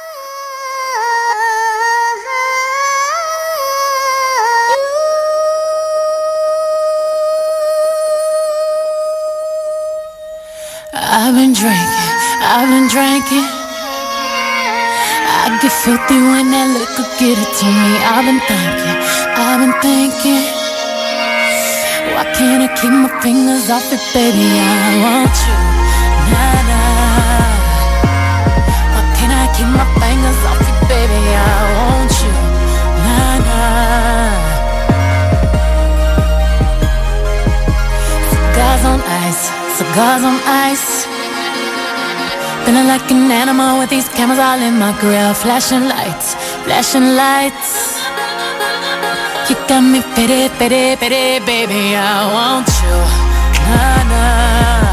I've been drinking, I've been drinking. I get filthy when that liquor get it to me. I've been thinking, I've been thinking. Why can't I keep my fingers off it, baby? I want you, nah nah. Why can't I keep my fingers off it, baby? I want you, nah nah. Cigars on ice, cigars on ice. Feeling like an animal with these cameras all in my grill. Flashing lights, flashing lights. Got me pity, pity, pity, baby, I want you, nah, nah.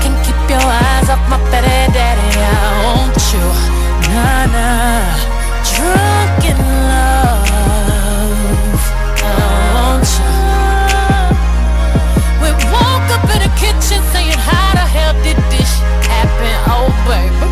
Can't keep your eyes off my pity, daddy, I want you, nah, nah. Drunk in love, I want you. We woke up in the kitchen saying, how the hell did this happen, oh baby.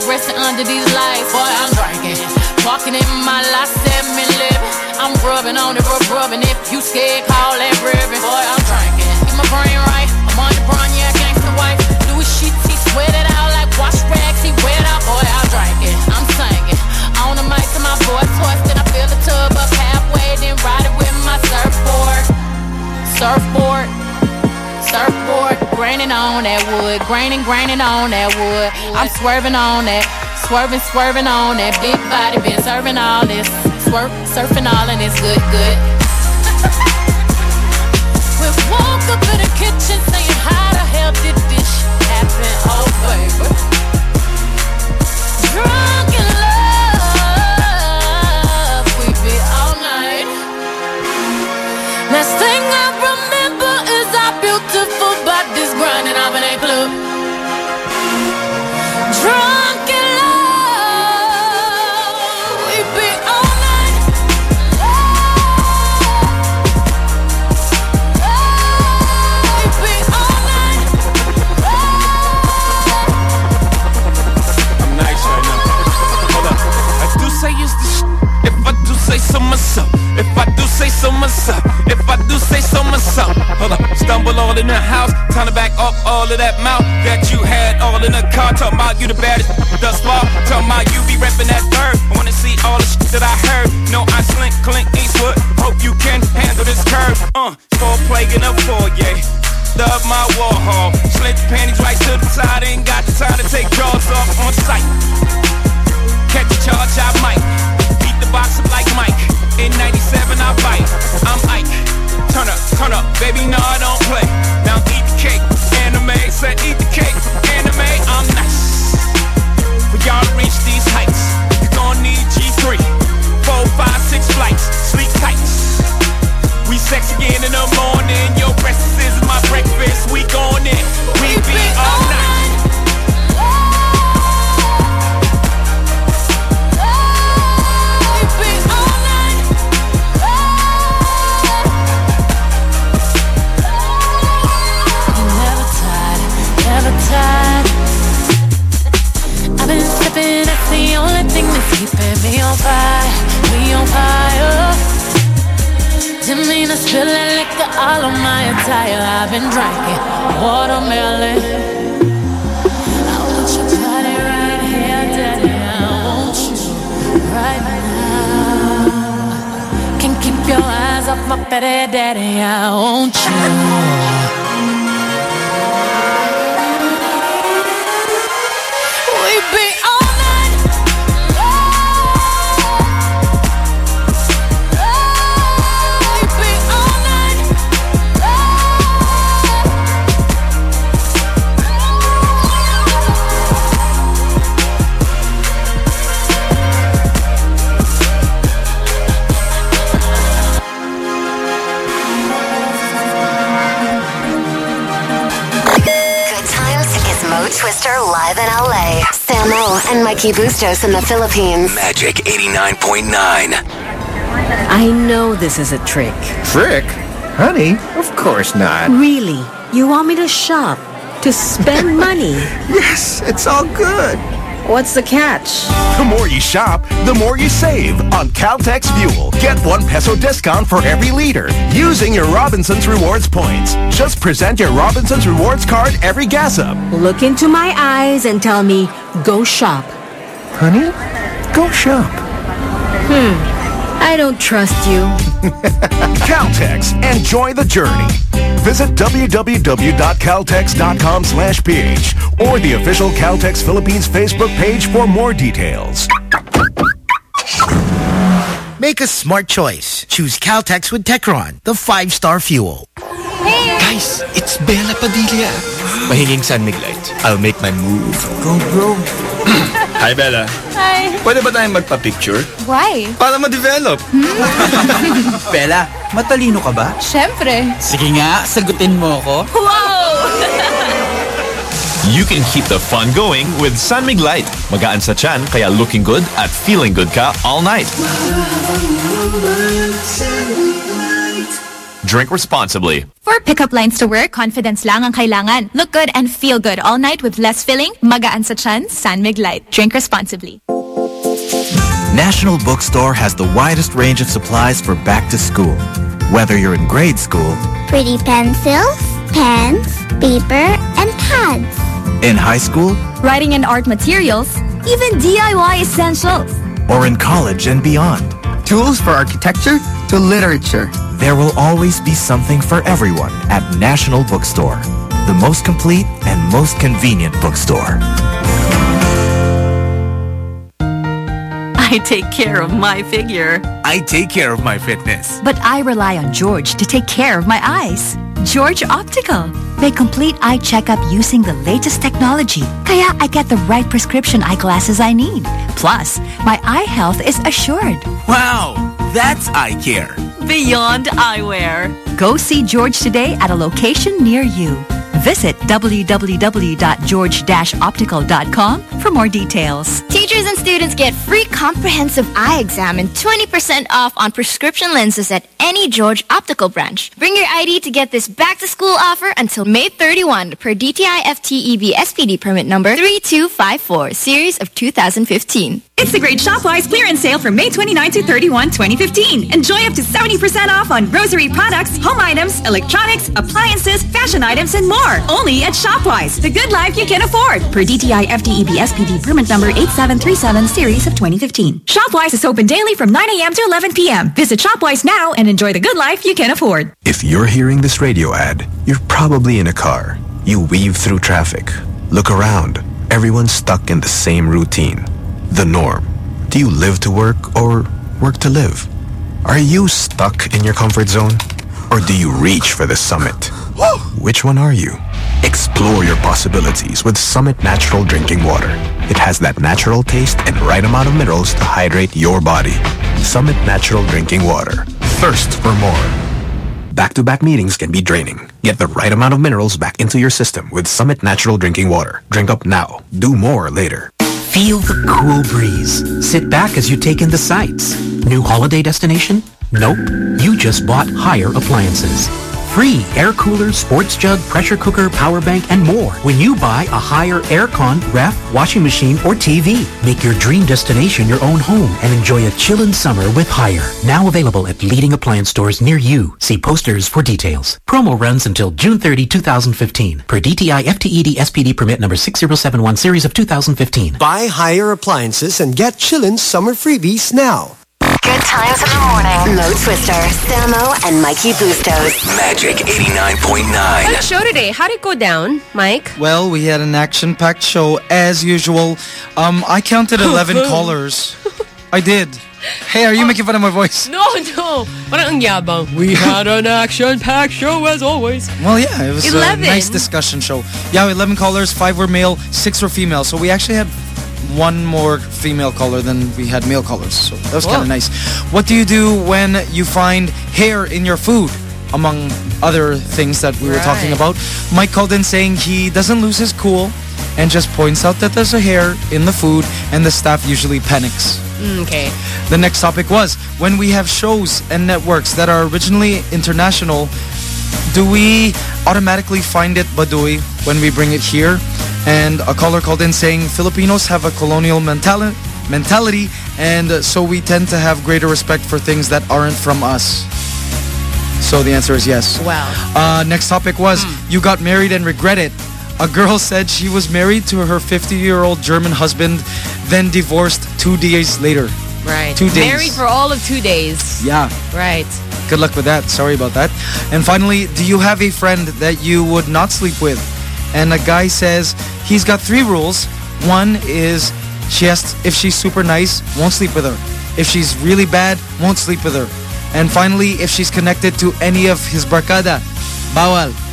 Fluorescent under these lights. Boy, I'm drinking. Walking in my last seven living. I'm rubbing on it, rub rubbing. If you scared, call that ribbon. Boy, I'm drinking. Get my brain right. I'm on the brown, yeah, gangsta white. Louis sheets, he sweat it out like wash rags. He wet out, boy, I'm drinking. I'm singing. On the mic to my voice twisted. I fill the tub up halfway, then ride it with my surfboard. Surfboard. Surfboard, graining on that wood, graining, graining on that wood. I'm swerving on that, swerving, swerving on that big body. Been serving all this, swerp, surfing all and it's good, good. Say so myself. If I do say so myself. Hold up. Stumble all in the house. Time to back up all of that mouth that you had all in the car. Talking about you the baddest thus far. Talking about you be reppin' that bird. I wanna see all the shit that I heard. No, I slink, Clint Eastwood. Hope you can handle this curve. Uh, four plague in a foyer. Love my Warhol. Slint your panties right to the side. Ain't got the time to take jaws off on sight. Catch a charge, I might. Beat the box up like Mike. In 97, I bite. I'm Ike. Turn up, turn up, baby, no, I don't play. Now eat the cake, Anna Mae. Said eat the cake, Anna Mae. I'm nice. For y'all reach these heights, you gon' need G3. Four, five, six flights, sleep tight. We sex again in the morning. Your breakfast is my breakfast. We going in. We be all night. Me on fire, me on fire. Didn't mean to spill that liquor all on my attire. I've been drinking watermelon. I want your body right here, daddy. I want you right now. Can't keep your eyes off my petty daddy. I want you. Live in LA. Samo and Mikey Bustos in the Philippines. Magic 89.9. I know this is a trick. Trick? Honey, of course not. Really? You want me to shop? To spend money? Yes, it's all good. What's the catch? The more you shop, the more you save on Caltex Fuel. Get one peso discount for every liter using your Robinson's Rewards points. Just present your Robinson's Rewards card every gas up. Look into my eyes and tell me, go shop. Honey, go shop. Hmm. I don't trust you. Caltex, enjoy the journey. Visit www.caltex.com slash ph or the official Caltex Philippines Facebook page for more details. Make a smart choice. Choose Caltex with Techron, the five-star fuel. Guys, it's Bela Padilla. Mahinging San Light. I'll make my move. Go, bro. Hi, Bela. Hi. Pwede ba tayong magpa-picture? Why? Para ma-develop. Hmm. Bela, matalino ka ba? Siyempre. Sige nga, sagutin mo ko. Wow! You can keep the fun going with San Mig Light. Magaan sa chan, kaya looking good at feeling good ka all night. Drink responsibly. For pickup lines to work, confidence lang ang kailangan. Look good and feel good all night with less filling, magaan sa chan, San Mig Light. Drink responsibly. National Bookstore has the widest range of supplies for back to school. Whether you're in grade school, Pretty pencils, pens, paper, and pads. in high school, Writing and art materials, even DIY essentials. Or in college and beyond. Tools for architecture to literature. There will always be something for everyone at National Bookstore, the most complete and most convenient bookstore. I take care of my figure. I take care of my fitness. But I rely on George to take care of my eyes. George Optical. May complete eye checkup using the latest technology. Kaya I get the right prescription eyeglasses I need. Plus, my eye health is assured. Wow, that's eye care. Beyond eyewear. Go see George today at a location near you. Visit www.george-optical.com for more details. Teachers and students get free comprehensive eye exam and 20% off on prescription lenses at any George Optical branch. Bring your ID to get this back to school offer until May 31 per DTI FTEB SPD permit number 3254, series of 2015. It's the Great Shopwise clearance sale from May 29 to 31, 2015. Enjoy up to 70% off on grocery products, home items, electronics, appliances, fashion items, and more. Only at Shopwise, the good life you can afford. Per DTI FTEB SPD permit number 8737, series of 2015. Shopwise is open daily from 9 a.m. to 11 p.m. Visit Shopwise now and enjoy the good life you can afford. If you're hearing this radio ad, you're probably in a car. You weave through traffic. Look around. Everyone's stuck in the same routine. The norm. Do you live to work or work to live? Are you stuck in your comfort zone? Or do you reach for the summit? Which one are you? Explore your possibilities with Summit Natural Drinking Water. It has that natural taste and right amount of minerals to hydrate your body. Summit Natural Drinking Water. Thirst for more. Back-to-back meetings can be draining. Get the right amount of minerals back into your system with Summit Natural Drinking Water. Drink up now. Do more later. Feel the cool breeze. Sit back as you take in the sights. New holiday destination? Nope. You just bought Haier Appliances. Free air cooler, sports jug, pressure cooker, power bank, and more when you buy a Haier aircon, ref, washing machine, or TV. Make your dream destination your own home and enjoy a chillin' summer with Haier. Now available at leading appliance stores near you. See posters for details. Promo runs until June 30, 2015. Per DTI FTEB SPD permit number 6071 series of 2015. Buy Haier appliances and get Chillin' summer freebies now. Good times in the morning. Mo Twister, Samo, and Mikey Bustos. Magic 89.9. What show today? How did it go down, Mike? Well, we had an action-packed show as usual. Um, I counted 11 callers. I did. Hey, are you making fun of my voice? No, no. Parang ang yabang. We had an action-packed show as always. Well, yeah, it was 11. a nice discussion show. Yeah, 11 callers, 5 were male, 6 were female. So we actually had one more female caller than we had male callers. So that was kind of nice. What do you do when you find hair in your food? Among other things that we were talking about. Mike called in saying he doesn't lose his cool and just points out that there's a hair in the food and the staff usually panics. Mm, okay. The next topic was when we have shows and networks that are originally international, do we automatically find it baduy when we bring it here? And a caller called in saying Filipinos have a colonial mentali- mentality and so we tend to have greater respect for things that aren't from us. So the answer is yes. Wow. Uh, next topic was you got married and regret it. A girl said she was married to her 50-year-old German husband, then divorced two days later. Right. Two days. Married for all of two days. Yeah. Right. Good luck with that. Sorry about that. And finally, do you have a friend that you would not sleep with? And a guy says he's got three rules. One is she has if she's super nice, won't sleep with her. If she's really bad, won't sleep with her. And finally, if she's connected to any of his barkada, bawal.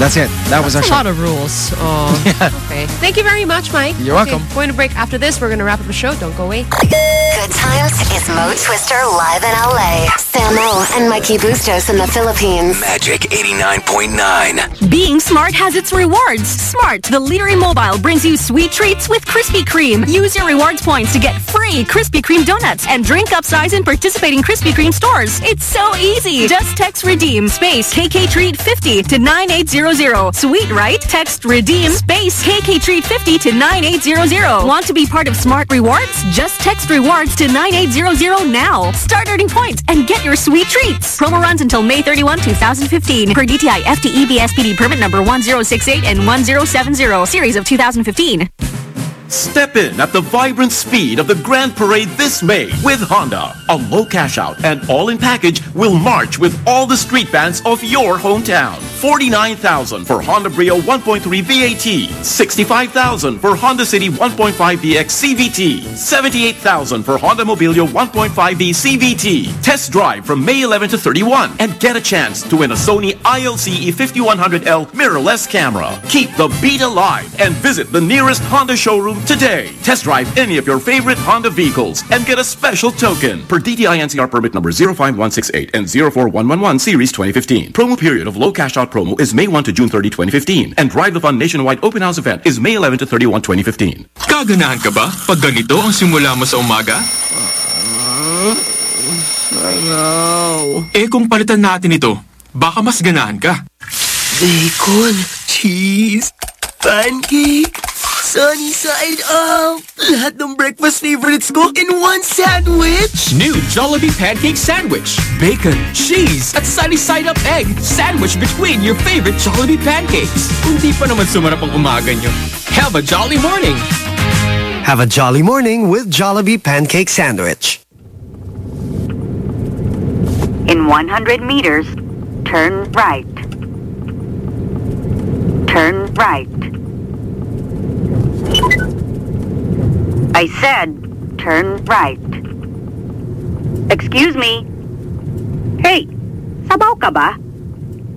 That's it. That was our a lot of rules. Oh, okay. Thank you very much, Mike. You're Okay, welcome. Going to break after this. We're going to wrap up the show. Don't go away. Good times is Mo Twister live in LA. Samo and Mikey Bustos in the Philippines. Magic 89.9. Being smart has its rewards. Smart, the leader in mobile, brings you sweet treats with Krispy Kreme. Use your rewards points to get free Krispy Kreme donuts and drink upsize in participating Krispy Kreme stores. It's so easy. Just text redeem space KK Treat 50 to 9800. Sweet, right? Text redeem space KK Treat 50 to 9800. Want to be part of Smart Rewards? Just text rewards to 9800 now. Start earning points and get your sweet treats. Promo runs until May 31, 2015. Per DTI FTEB SPD permit number 1068 and 1070, series of 2015. Step in at the vibrant speed of the Grand Parade this May with Honda. A low cash out and all-in package will march with all the street bands of your hometown. 49,000 for Honda Brio 1.3 VAT, 65,000 for Honda City 1.5 VX CVT, 78,000 for Honda Mobilio 1.5V CVT. Test drive from May 11 to 31 and get a chance to win a Sony ILC E5100L mirrorless camera. Keep the beat alive and visit the nearest Honda showroom today. Test drive any of your favorite Honda vehicles and get a special token per DTI NCR permit number 05168 and 04111 series 2015. Promo period of low cash out promo is May 1 to June 30, 2015 and Drive the Fun nationwide open house event is May 11 to 31, 2015. Kaganahan ka ba pag ganito ang simula mo sa umaga? Eh kung palitan natin ito, baka mas ganahan ka. Bacon, cheese, pancake, sunny side up. Lahat ng breakfast favorites ko in one sandwich. New Jollibee Pancake Sandwich. Bacon, cheese, at sunny side up egg. Sandwich between your favorite Jollibee pancakes. Hindi pa naman sumarap ang umaga nyo. Have a jolly morning. Have a jolly morning with Jollibee Pancake Sandwich. In 100 meters, turn right. Turn right. I said, turn right. Excuse me. Hey, sabaw ka ba?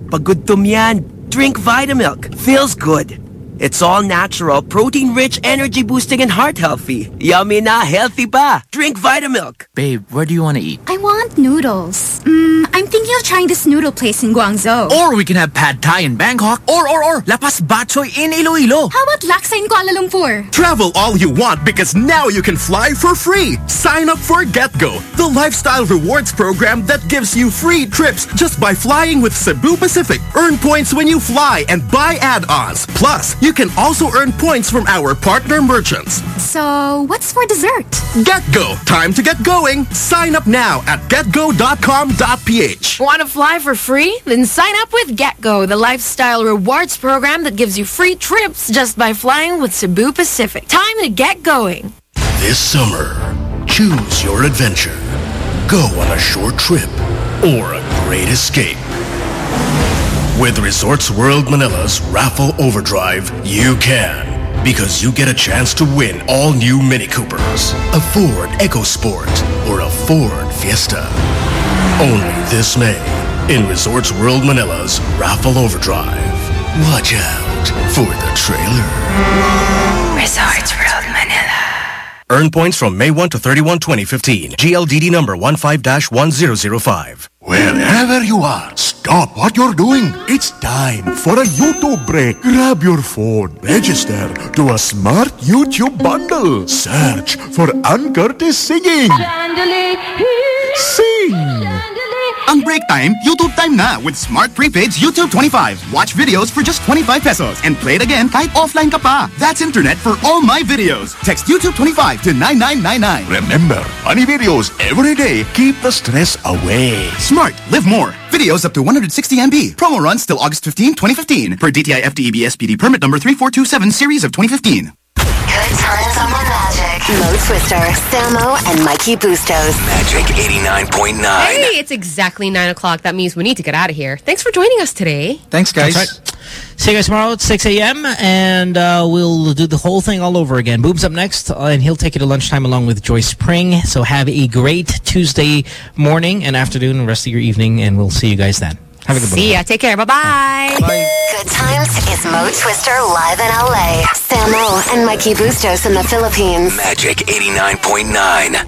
Pagudtom yan. Drink Vitamilk. Feels good. It's all natural, protein-rich, energy-boosting, and heart-healthy. Yummy na, healthy pa. Drink Vitamilk. Babe, where do you want to eat? I want noodles. Mm, I'm thinking of trying this noodle place in Guangzhou. Or we can have pad thai in Bangkok. Or, or, or, La Paz batchoy in Iloilo. How about laksa in Kuala Lumpur? Travel all you want because now you can fly for free. Sign up for GetGo, the lifestyle rewards program that gives you free trips just by flying with Cebu Pacific. Earn points when you fly and buy add-ons. Plus, you can also earn points from our partner merchants. So, what's for dessert? GetGo, time to get going. Sign up now at getgo.com.ph. Want to fly for free? Then sign up with GetGo, the lifestyle rewards program that gives you free trips just by flying with Cebu Pacific. Time to get going. This summer, choose your adventure. Go on a short trip or a great escape. With Resorts World Manila's Raffle Overdrive, you can. Because you get a chance to win all new Mini Coopers, a Ford EcoSport, or a Ford Fiesta. Only this May in Resorts World Manila's Raffle Overdrive. Watch out for the trailer. Resorts World Manila. Earn points from May 1 to 31, 2015. GLDD number 15-1005. Wherever you are, stop what you're doing. It's time for a YouTube break. Grab your phone, register to a smart YouTube bundle. Search for Anne Curtis singing. Sing! Ang break time, YouTube time na with Smart Prepaid's YouTube 25. Watch videos for just 25 pesos and play it again kahit offline ka pa. That's internet for all my videos. Text YouTube 25 to 9999. Remember, funny videos every day keep the stress away. Smart, live more. Videos up to 160 MB. Promo runs till August 15, 2015. Per DTI FTEB SPD permit number 3427 series of 2015. Good times on the magic. Mo Twister, Samo, and Mikey Bustos. Magic 89.9. Hey, it's exactly 9 o'clock. That means we need to get out of here. Thanks for joining us today. Thanks, guys. That's right. See you guys tomorrow at 6 a.m. and uh, we'll do the whole thing all over again. Boob's up next, uh, and he'll take you to lunchtime along with Joyce Spring. So have a great Tuesday morning and afternoon and rest of your evening, and we'll see you guys then. Have a good See ya. Take care. Bye-bye. Good times is Mo Twister live in LA. Samo and Mikey Bustos in the Philippines. Magic 89.9.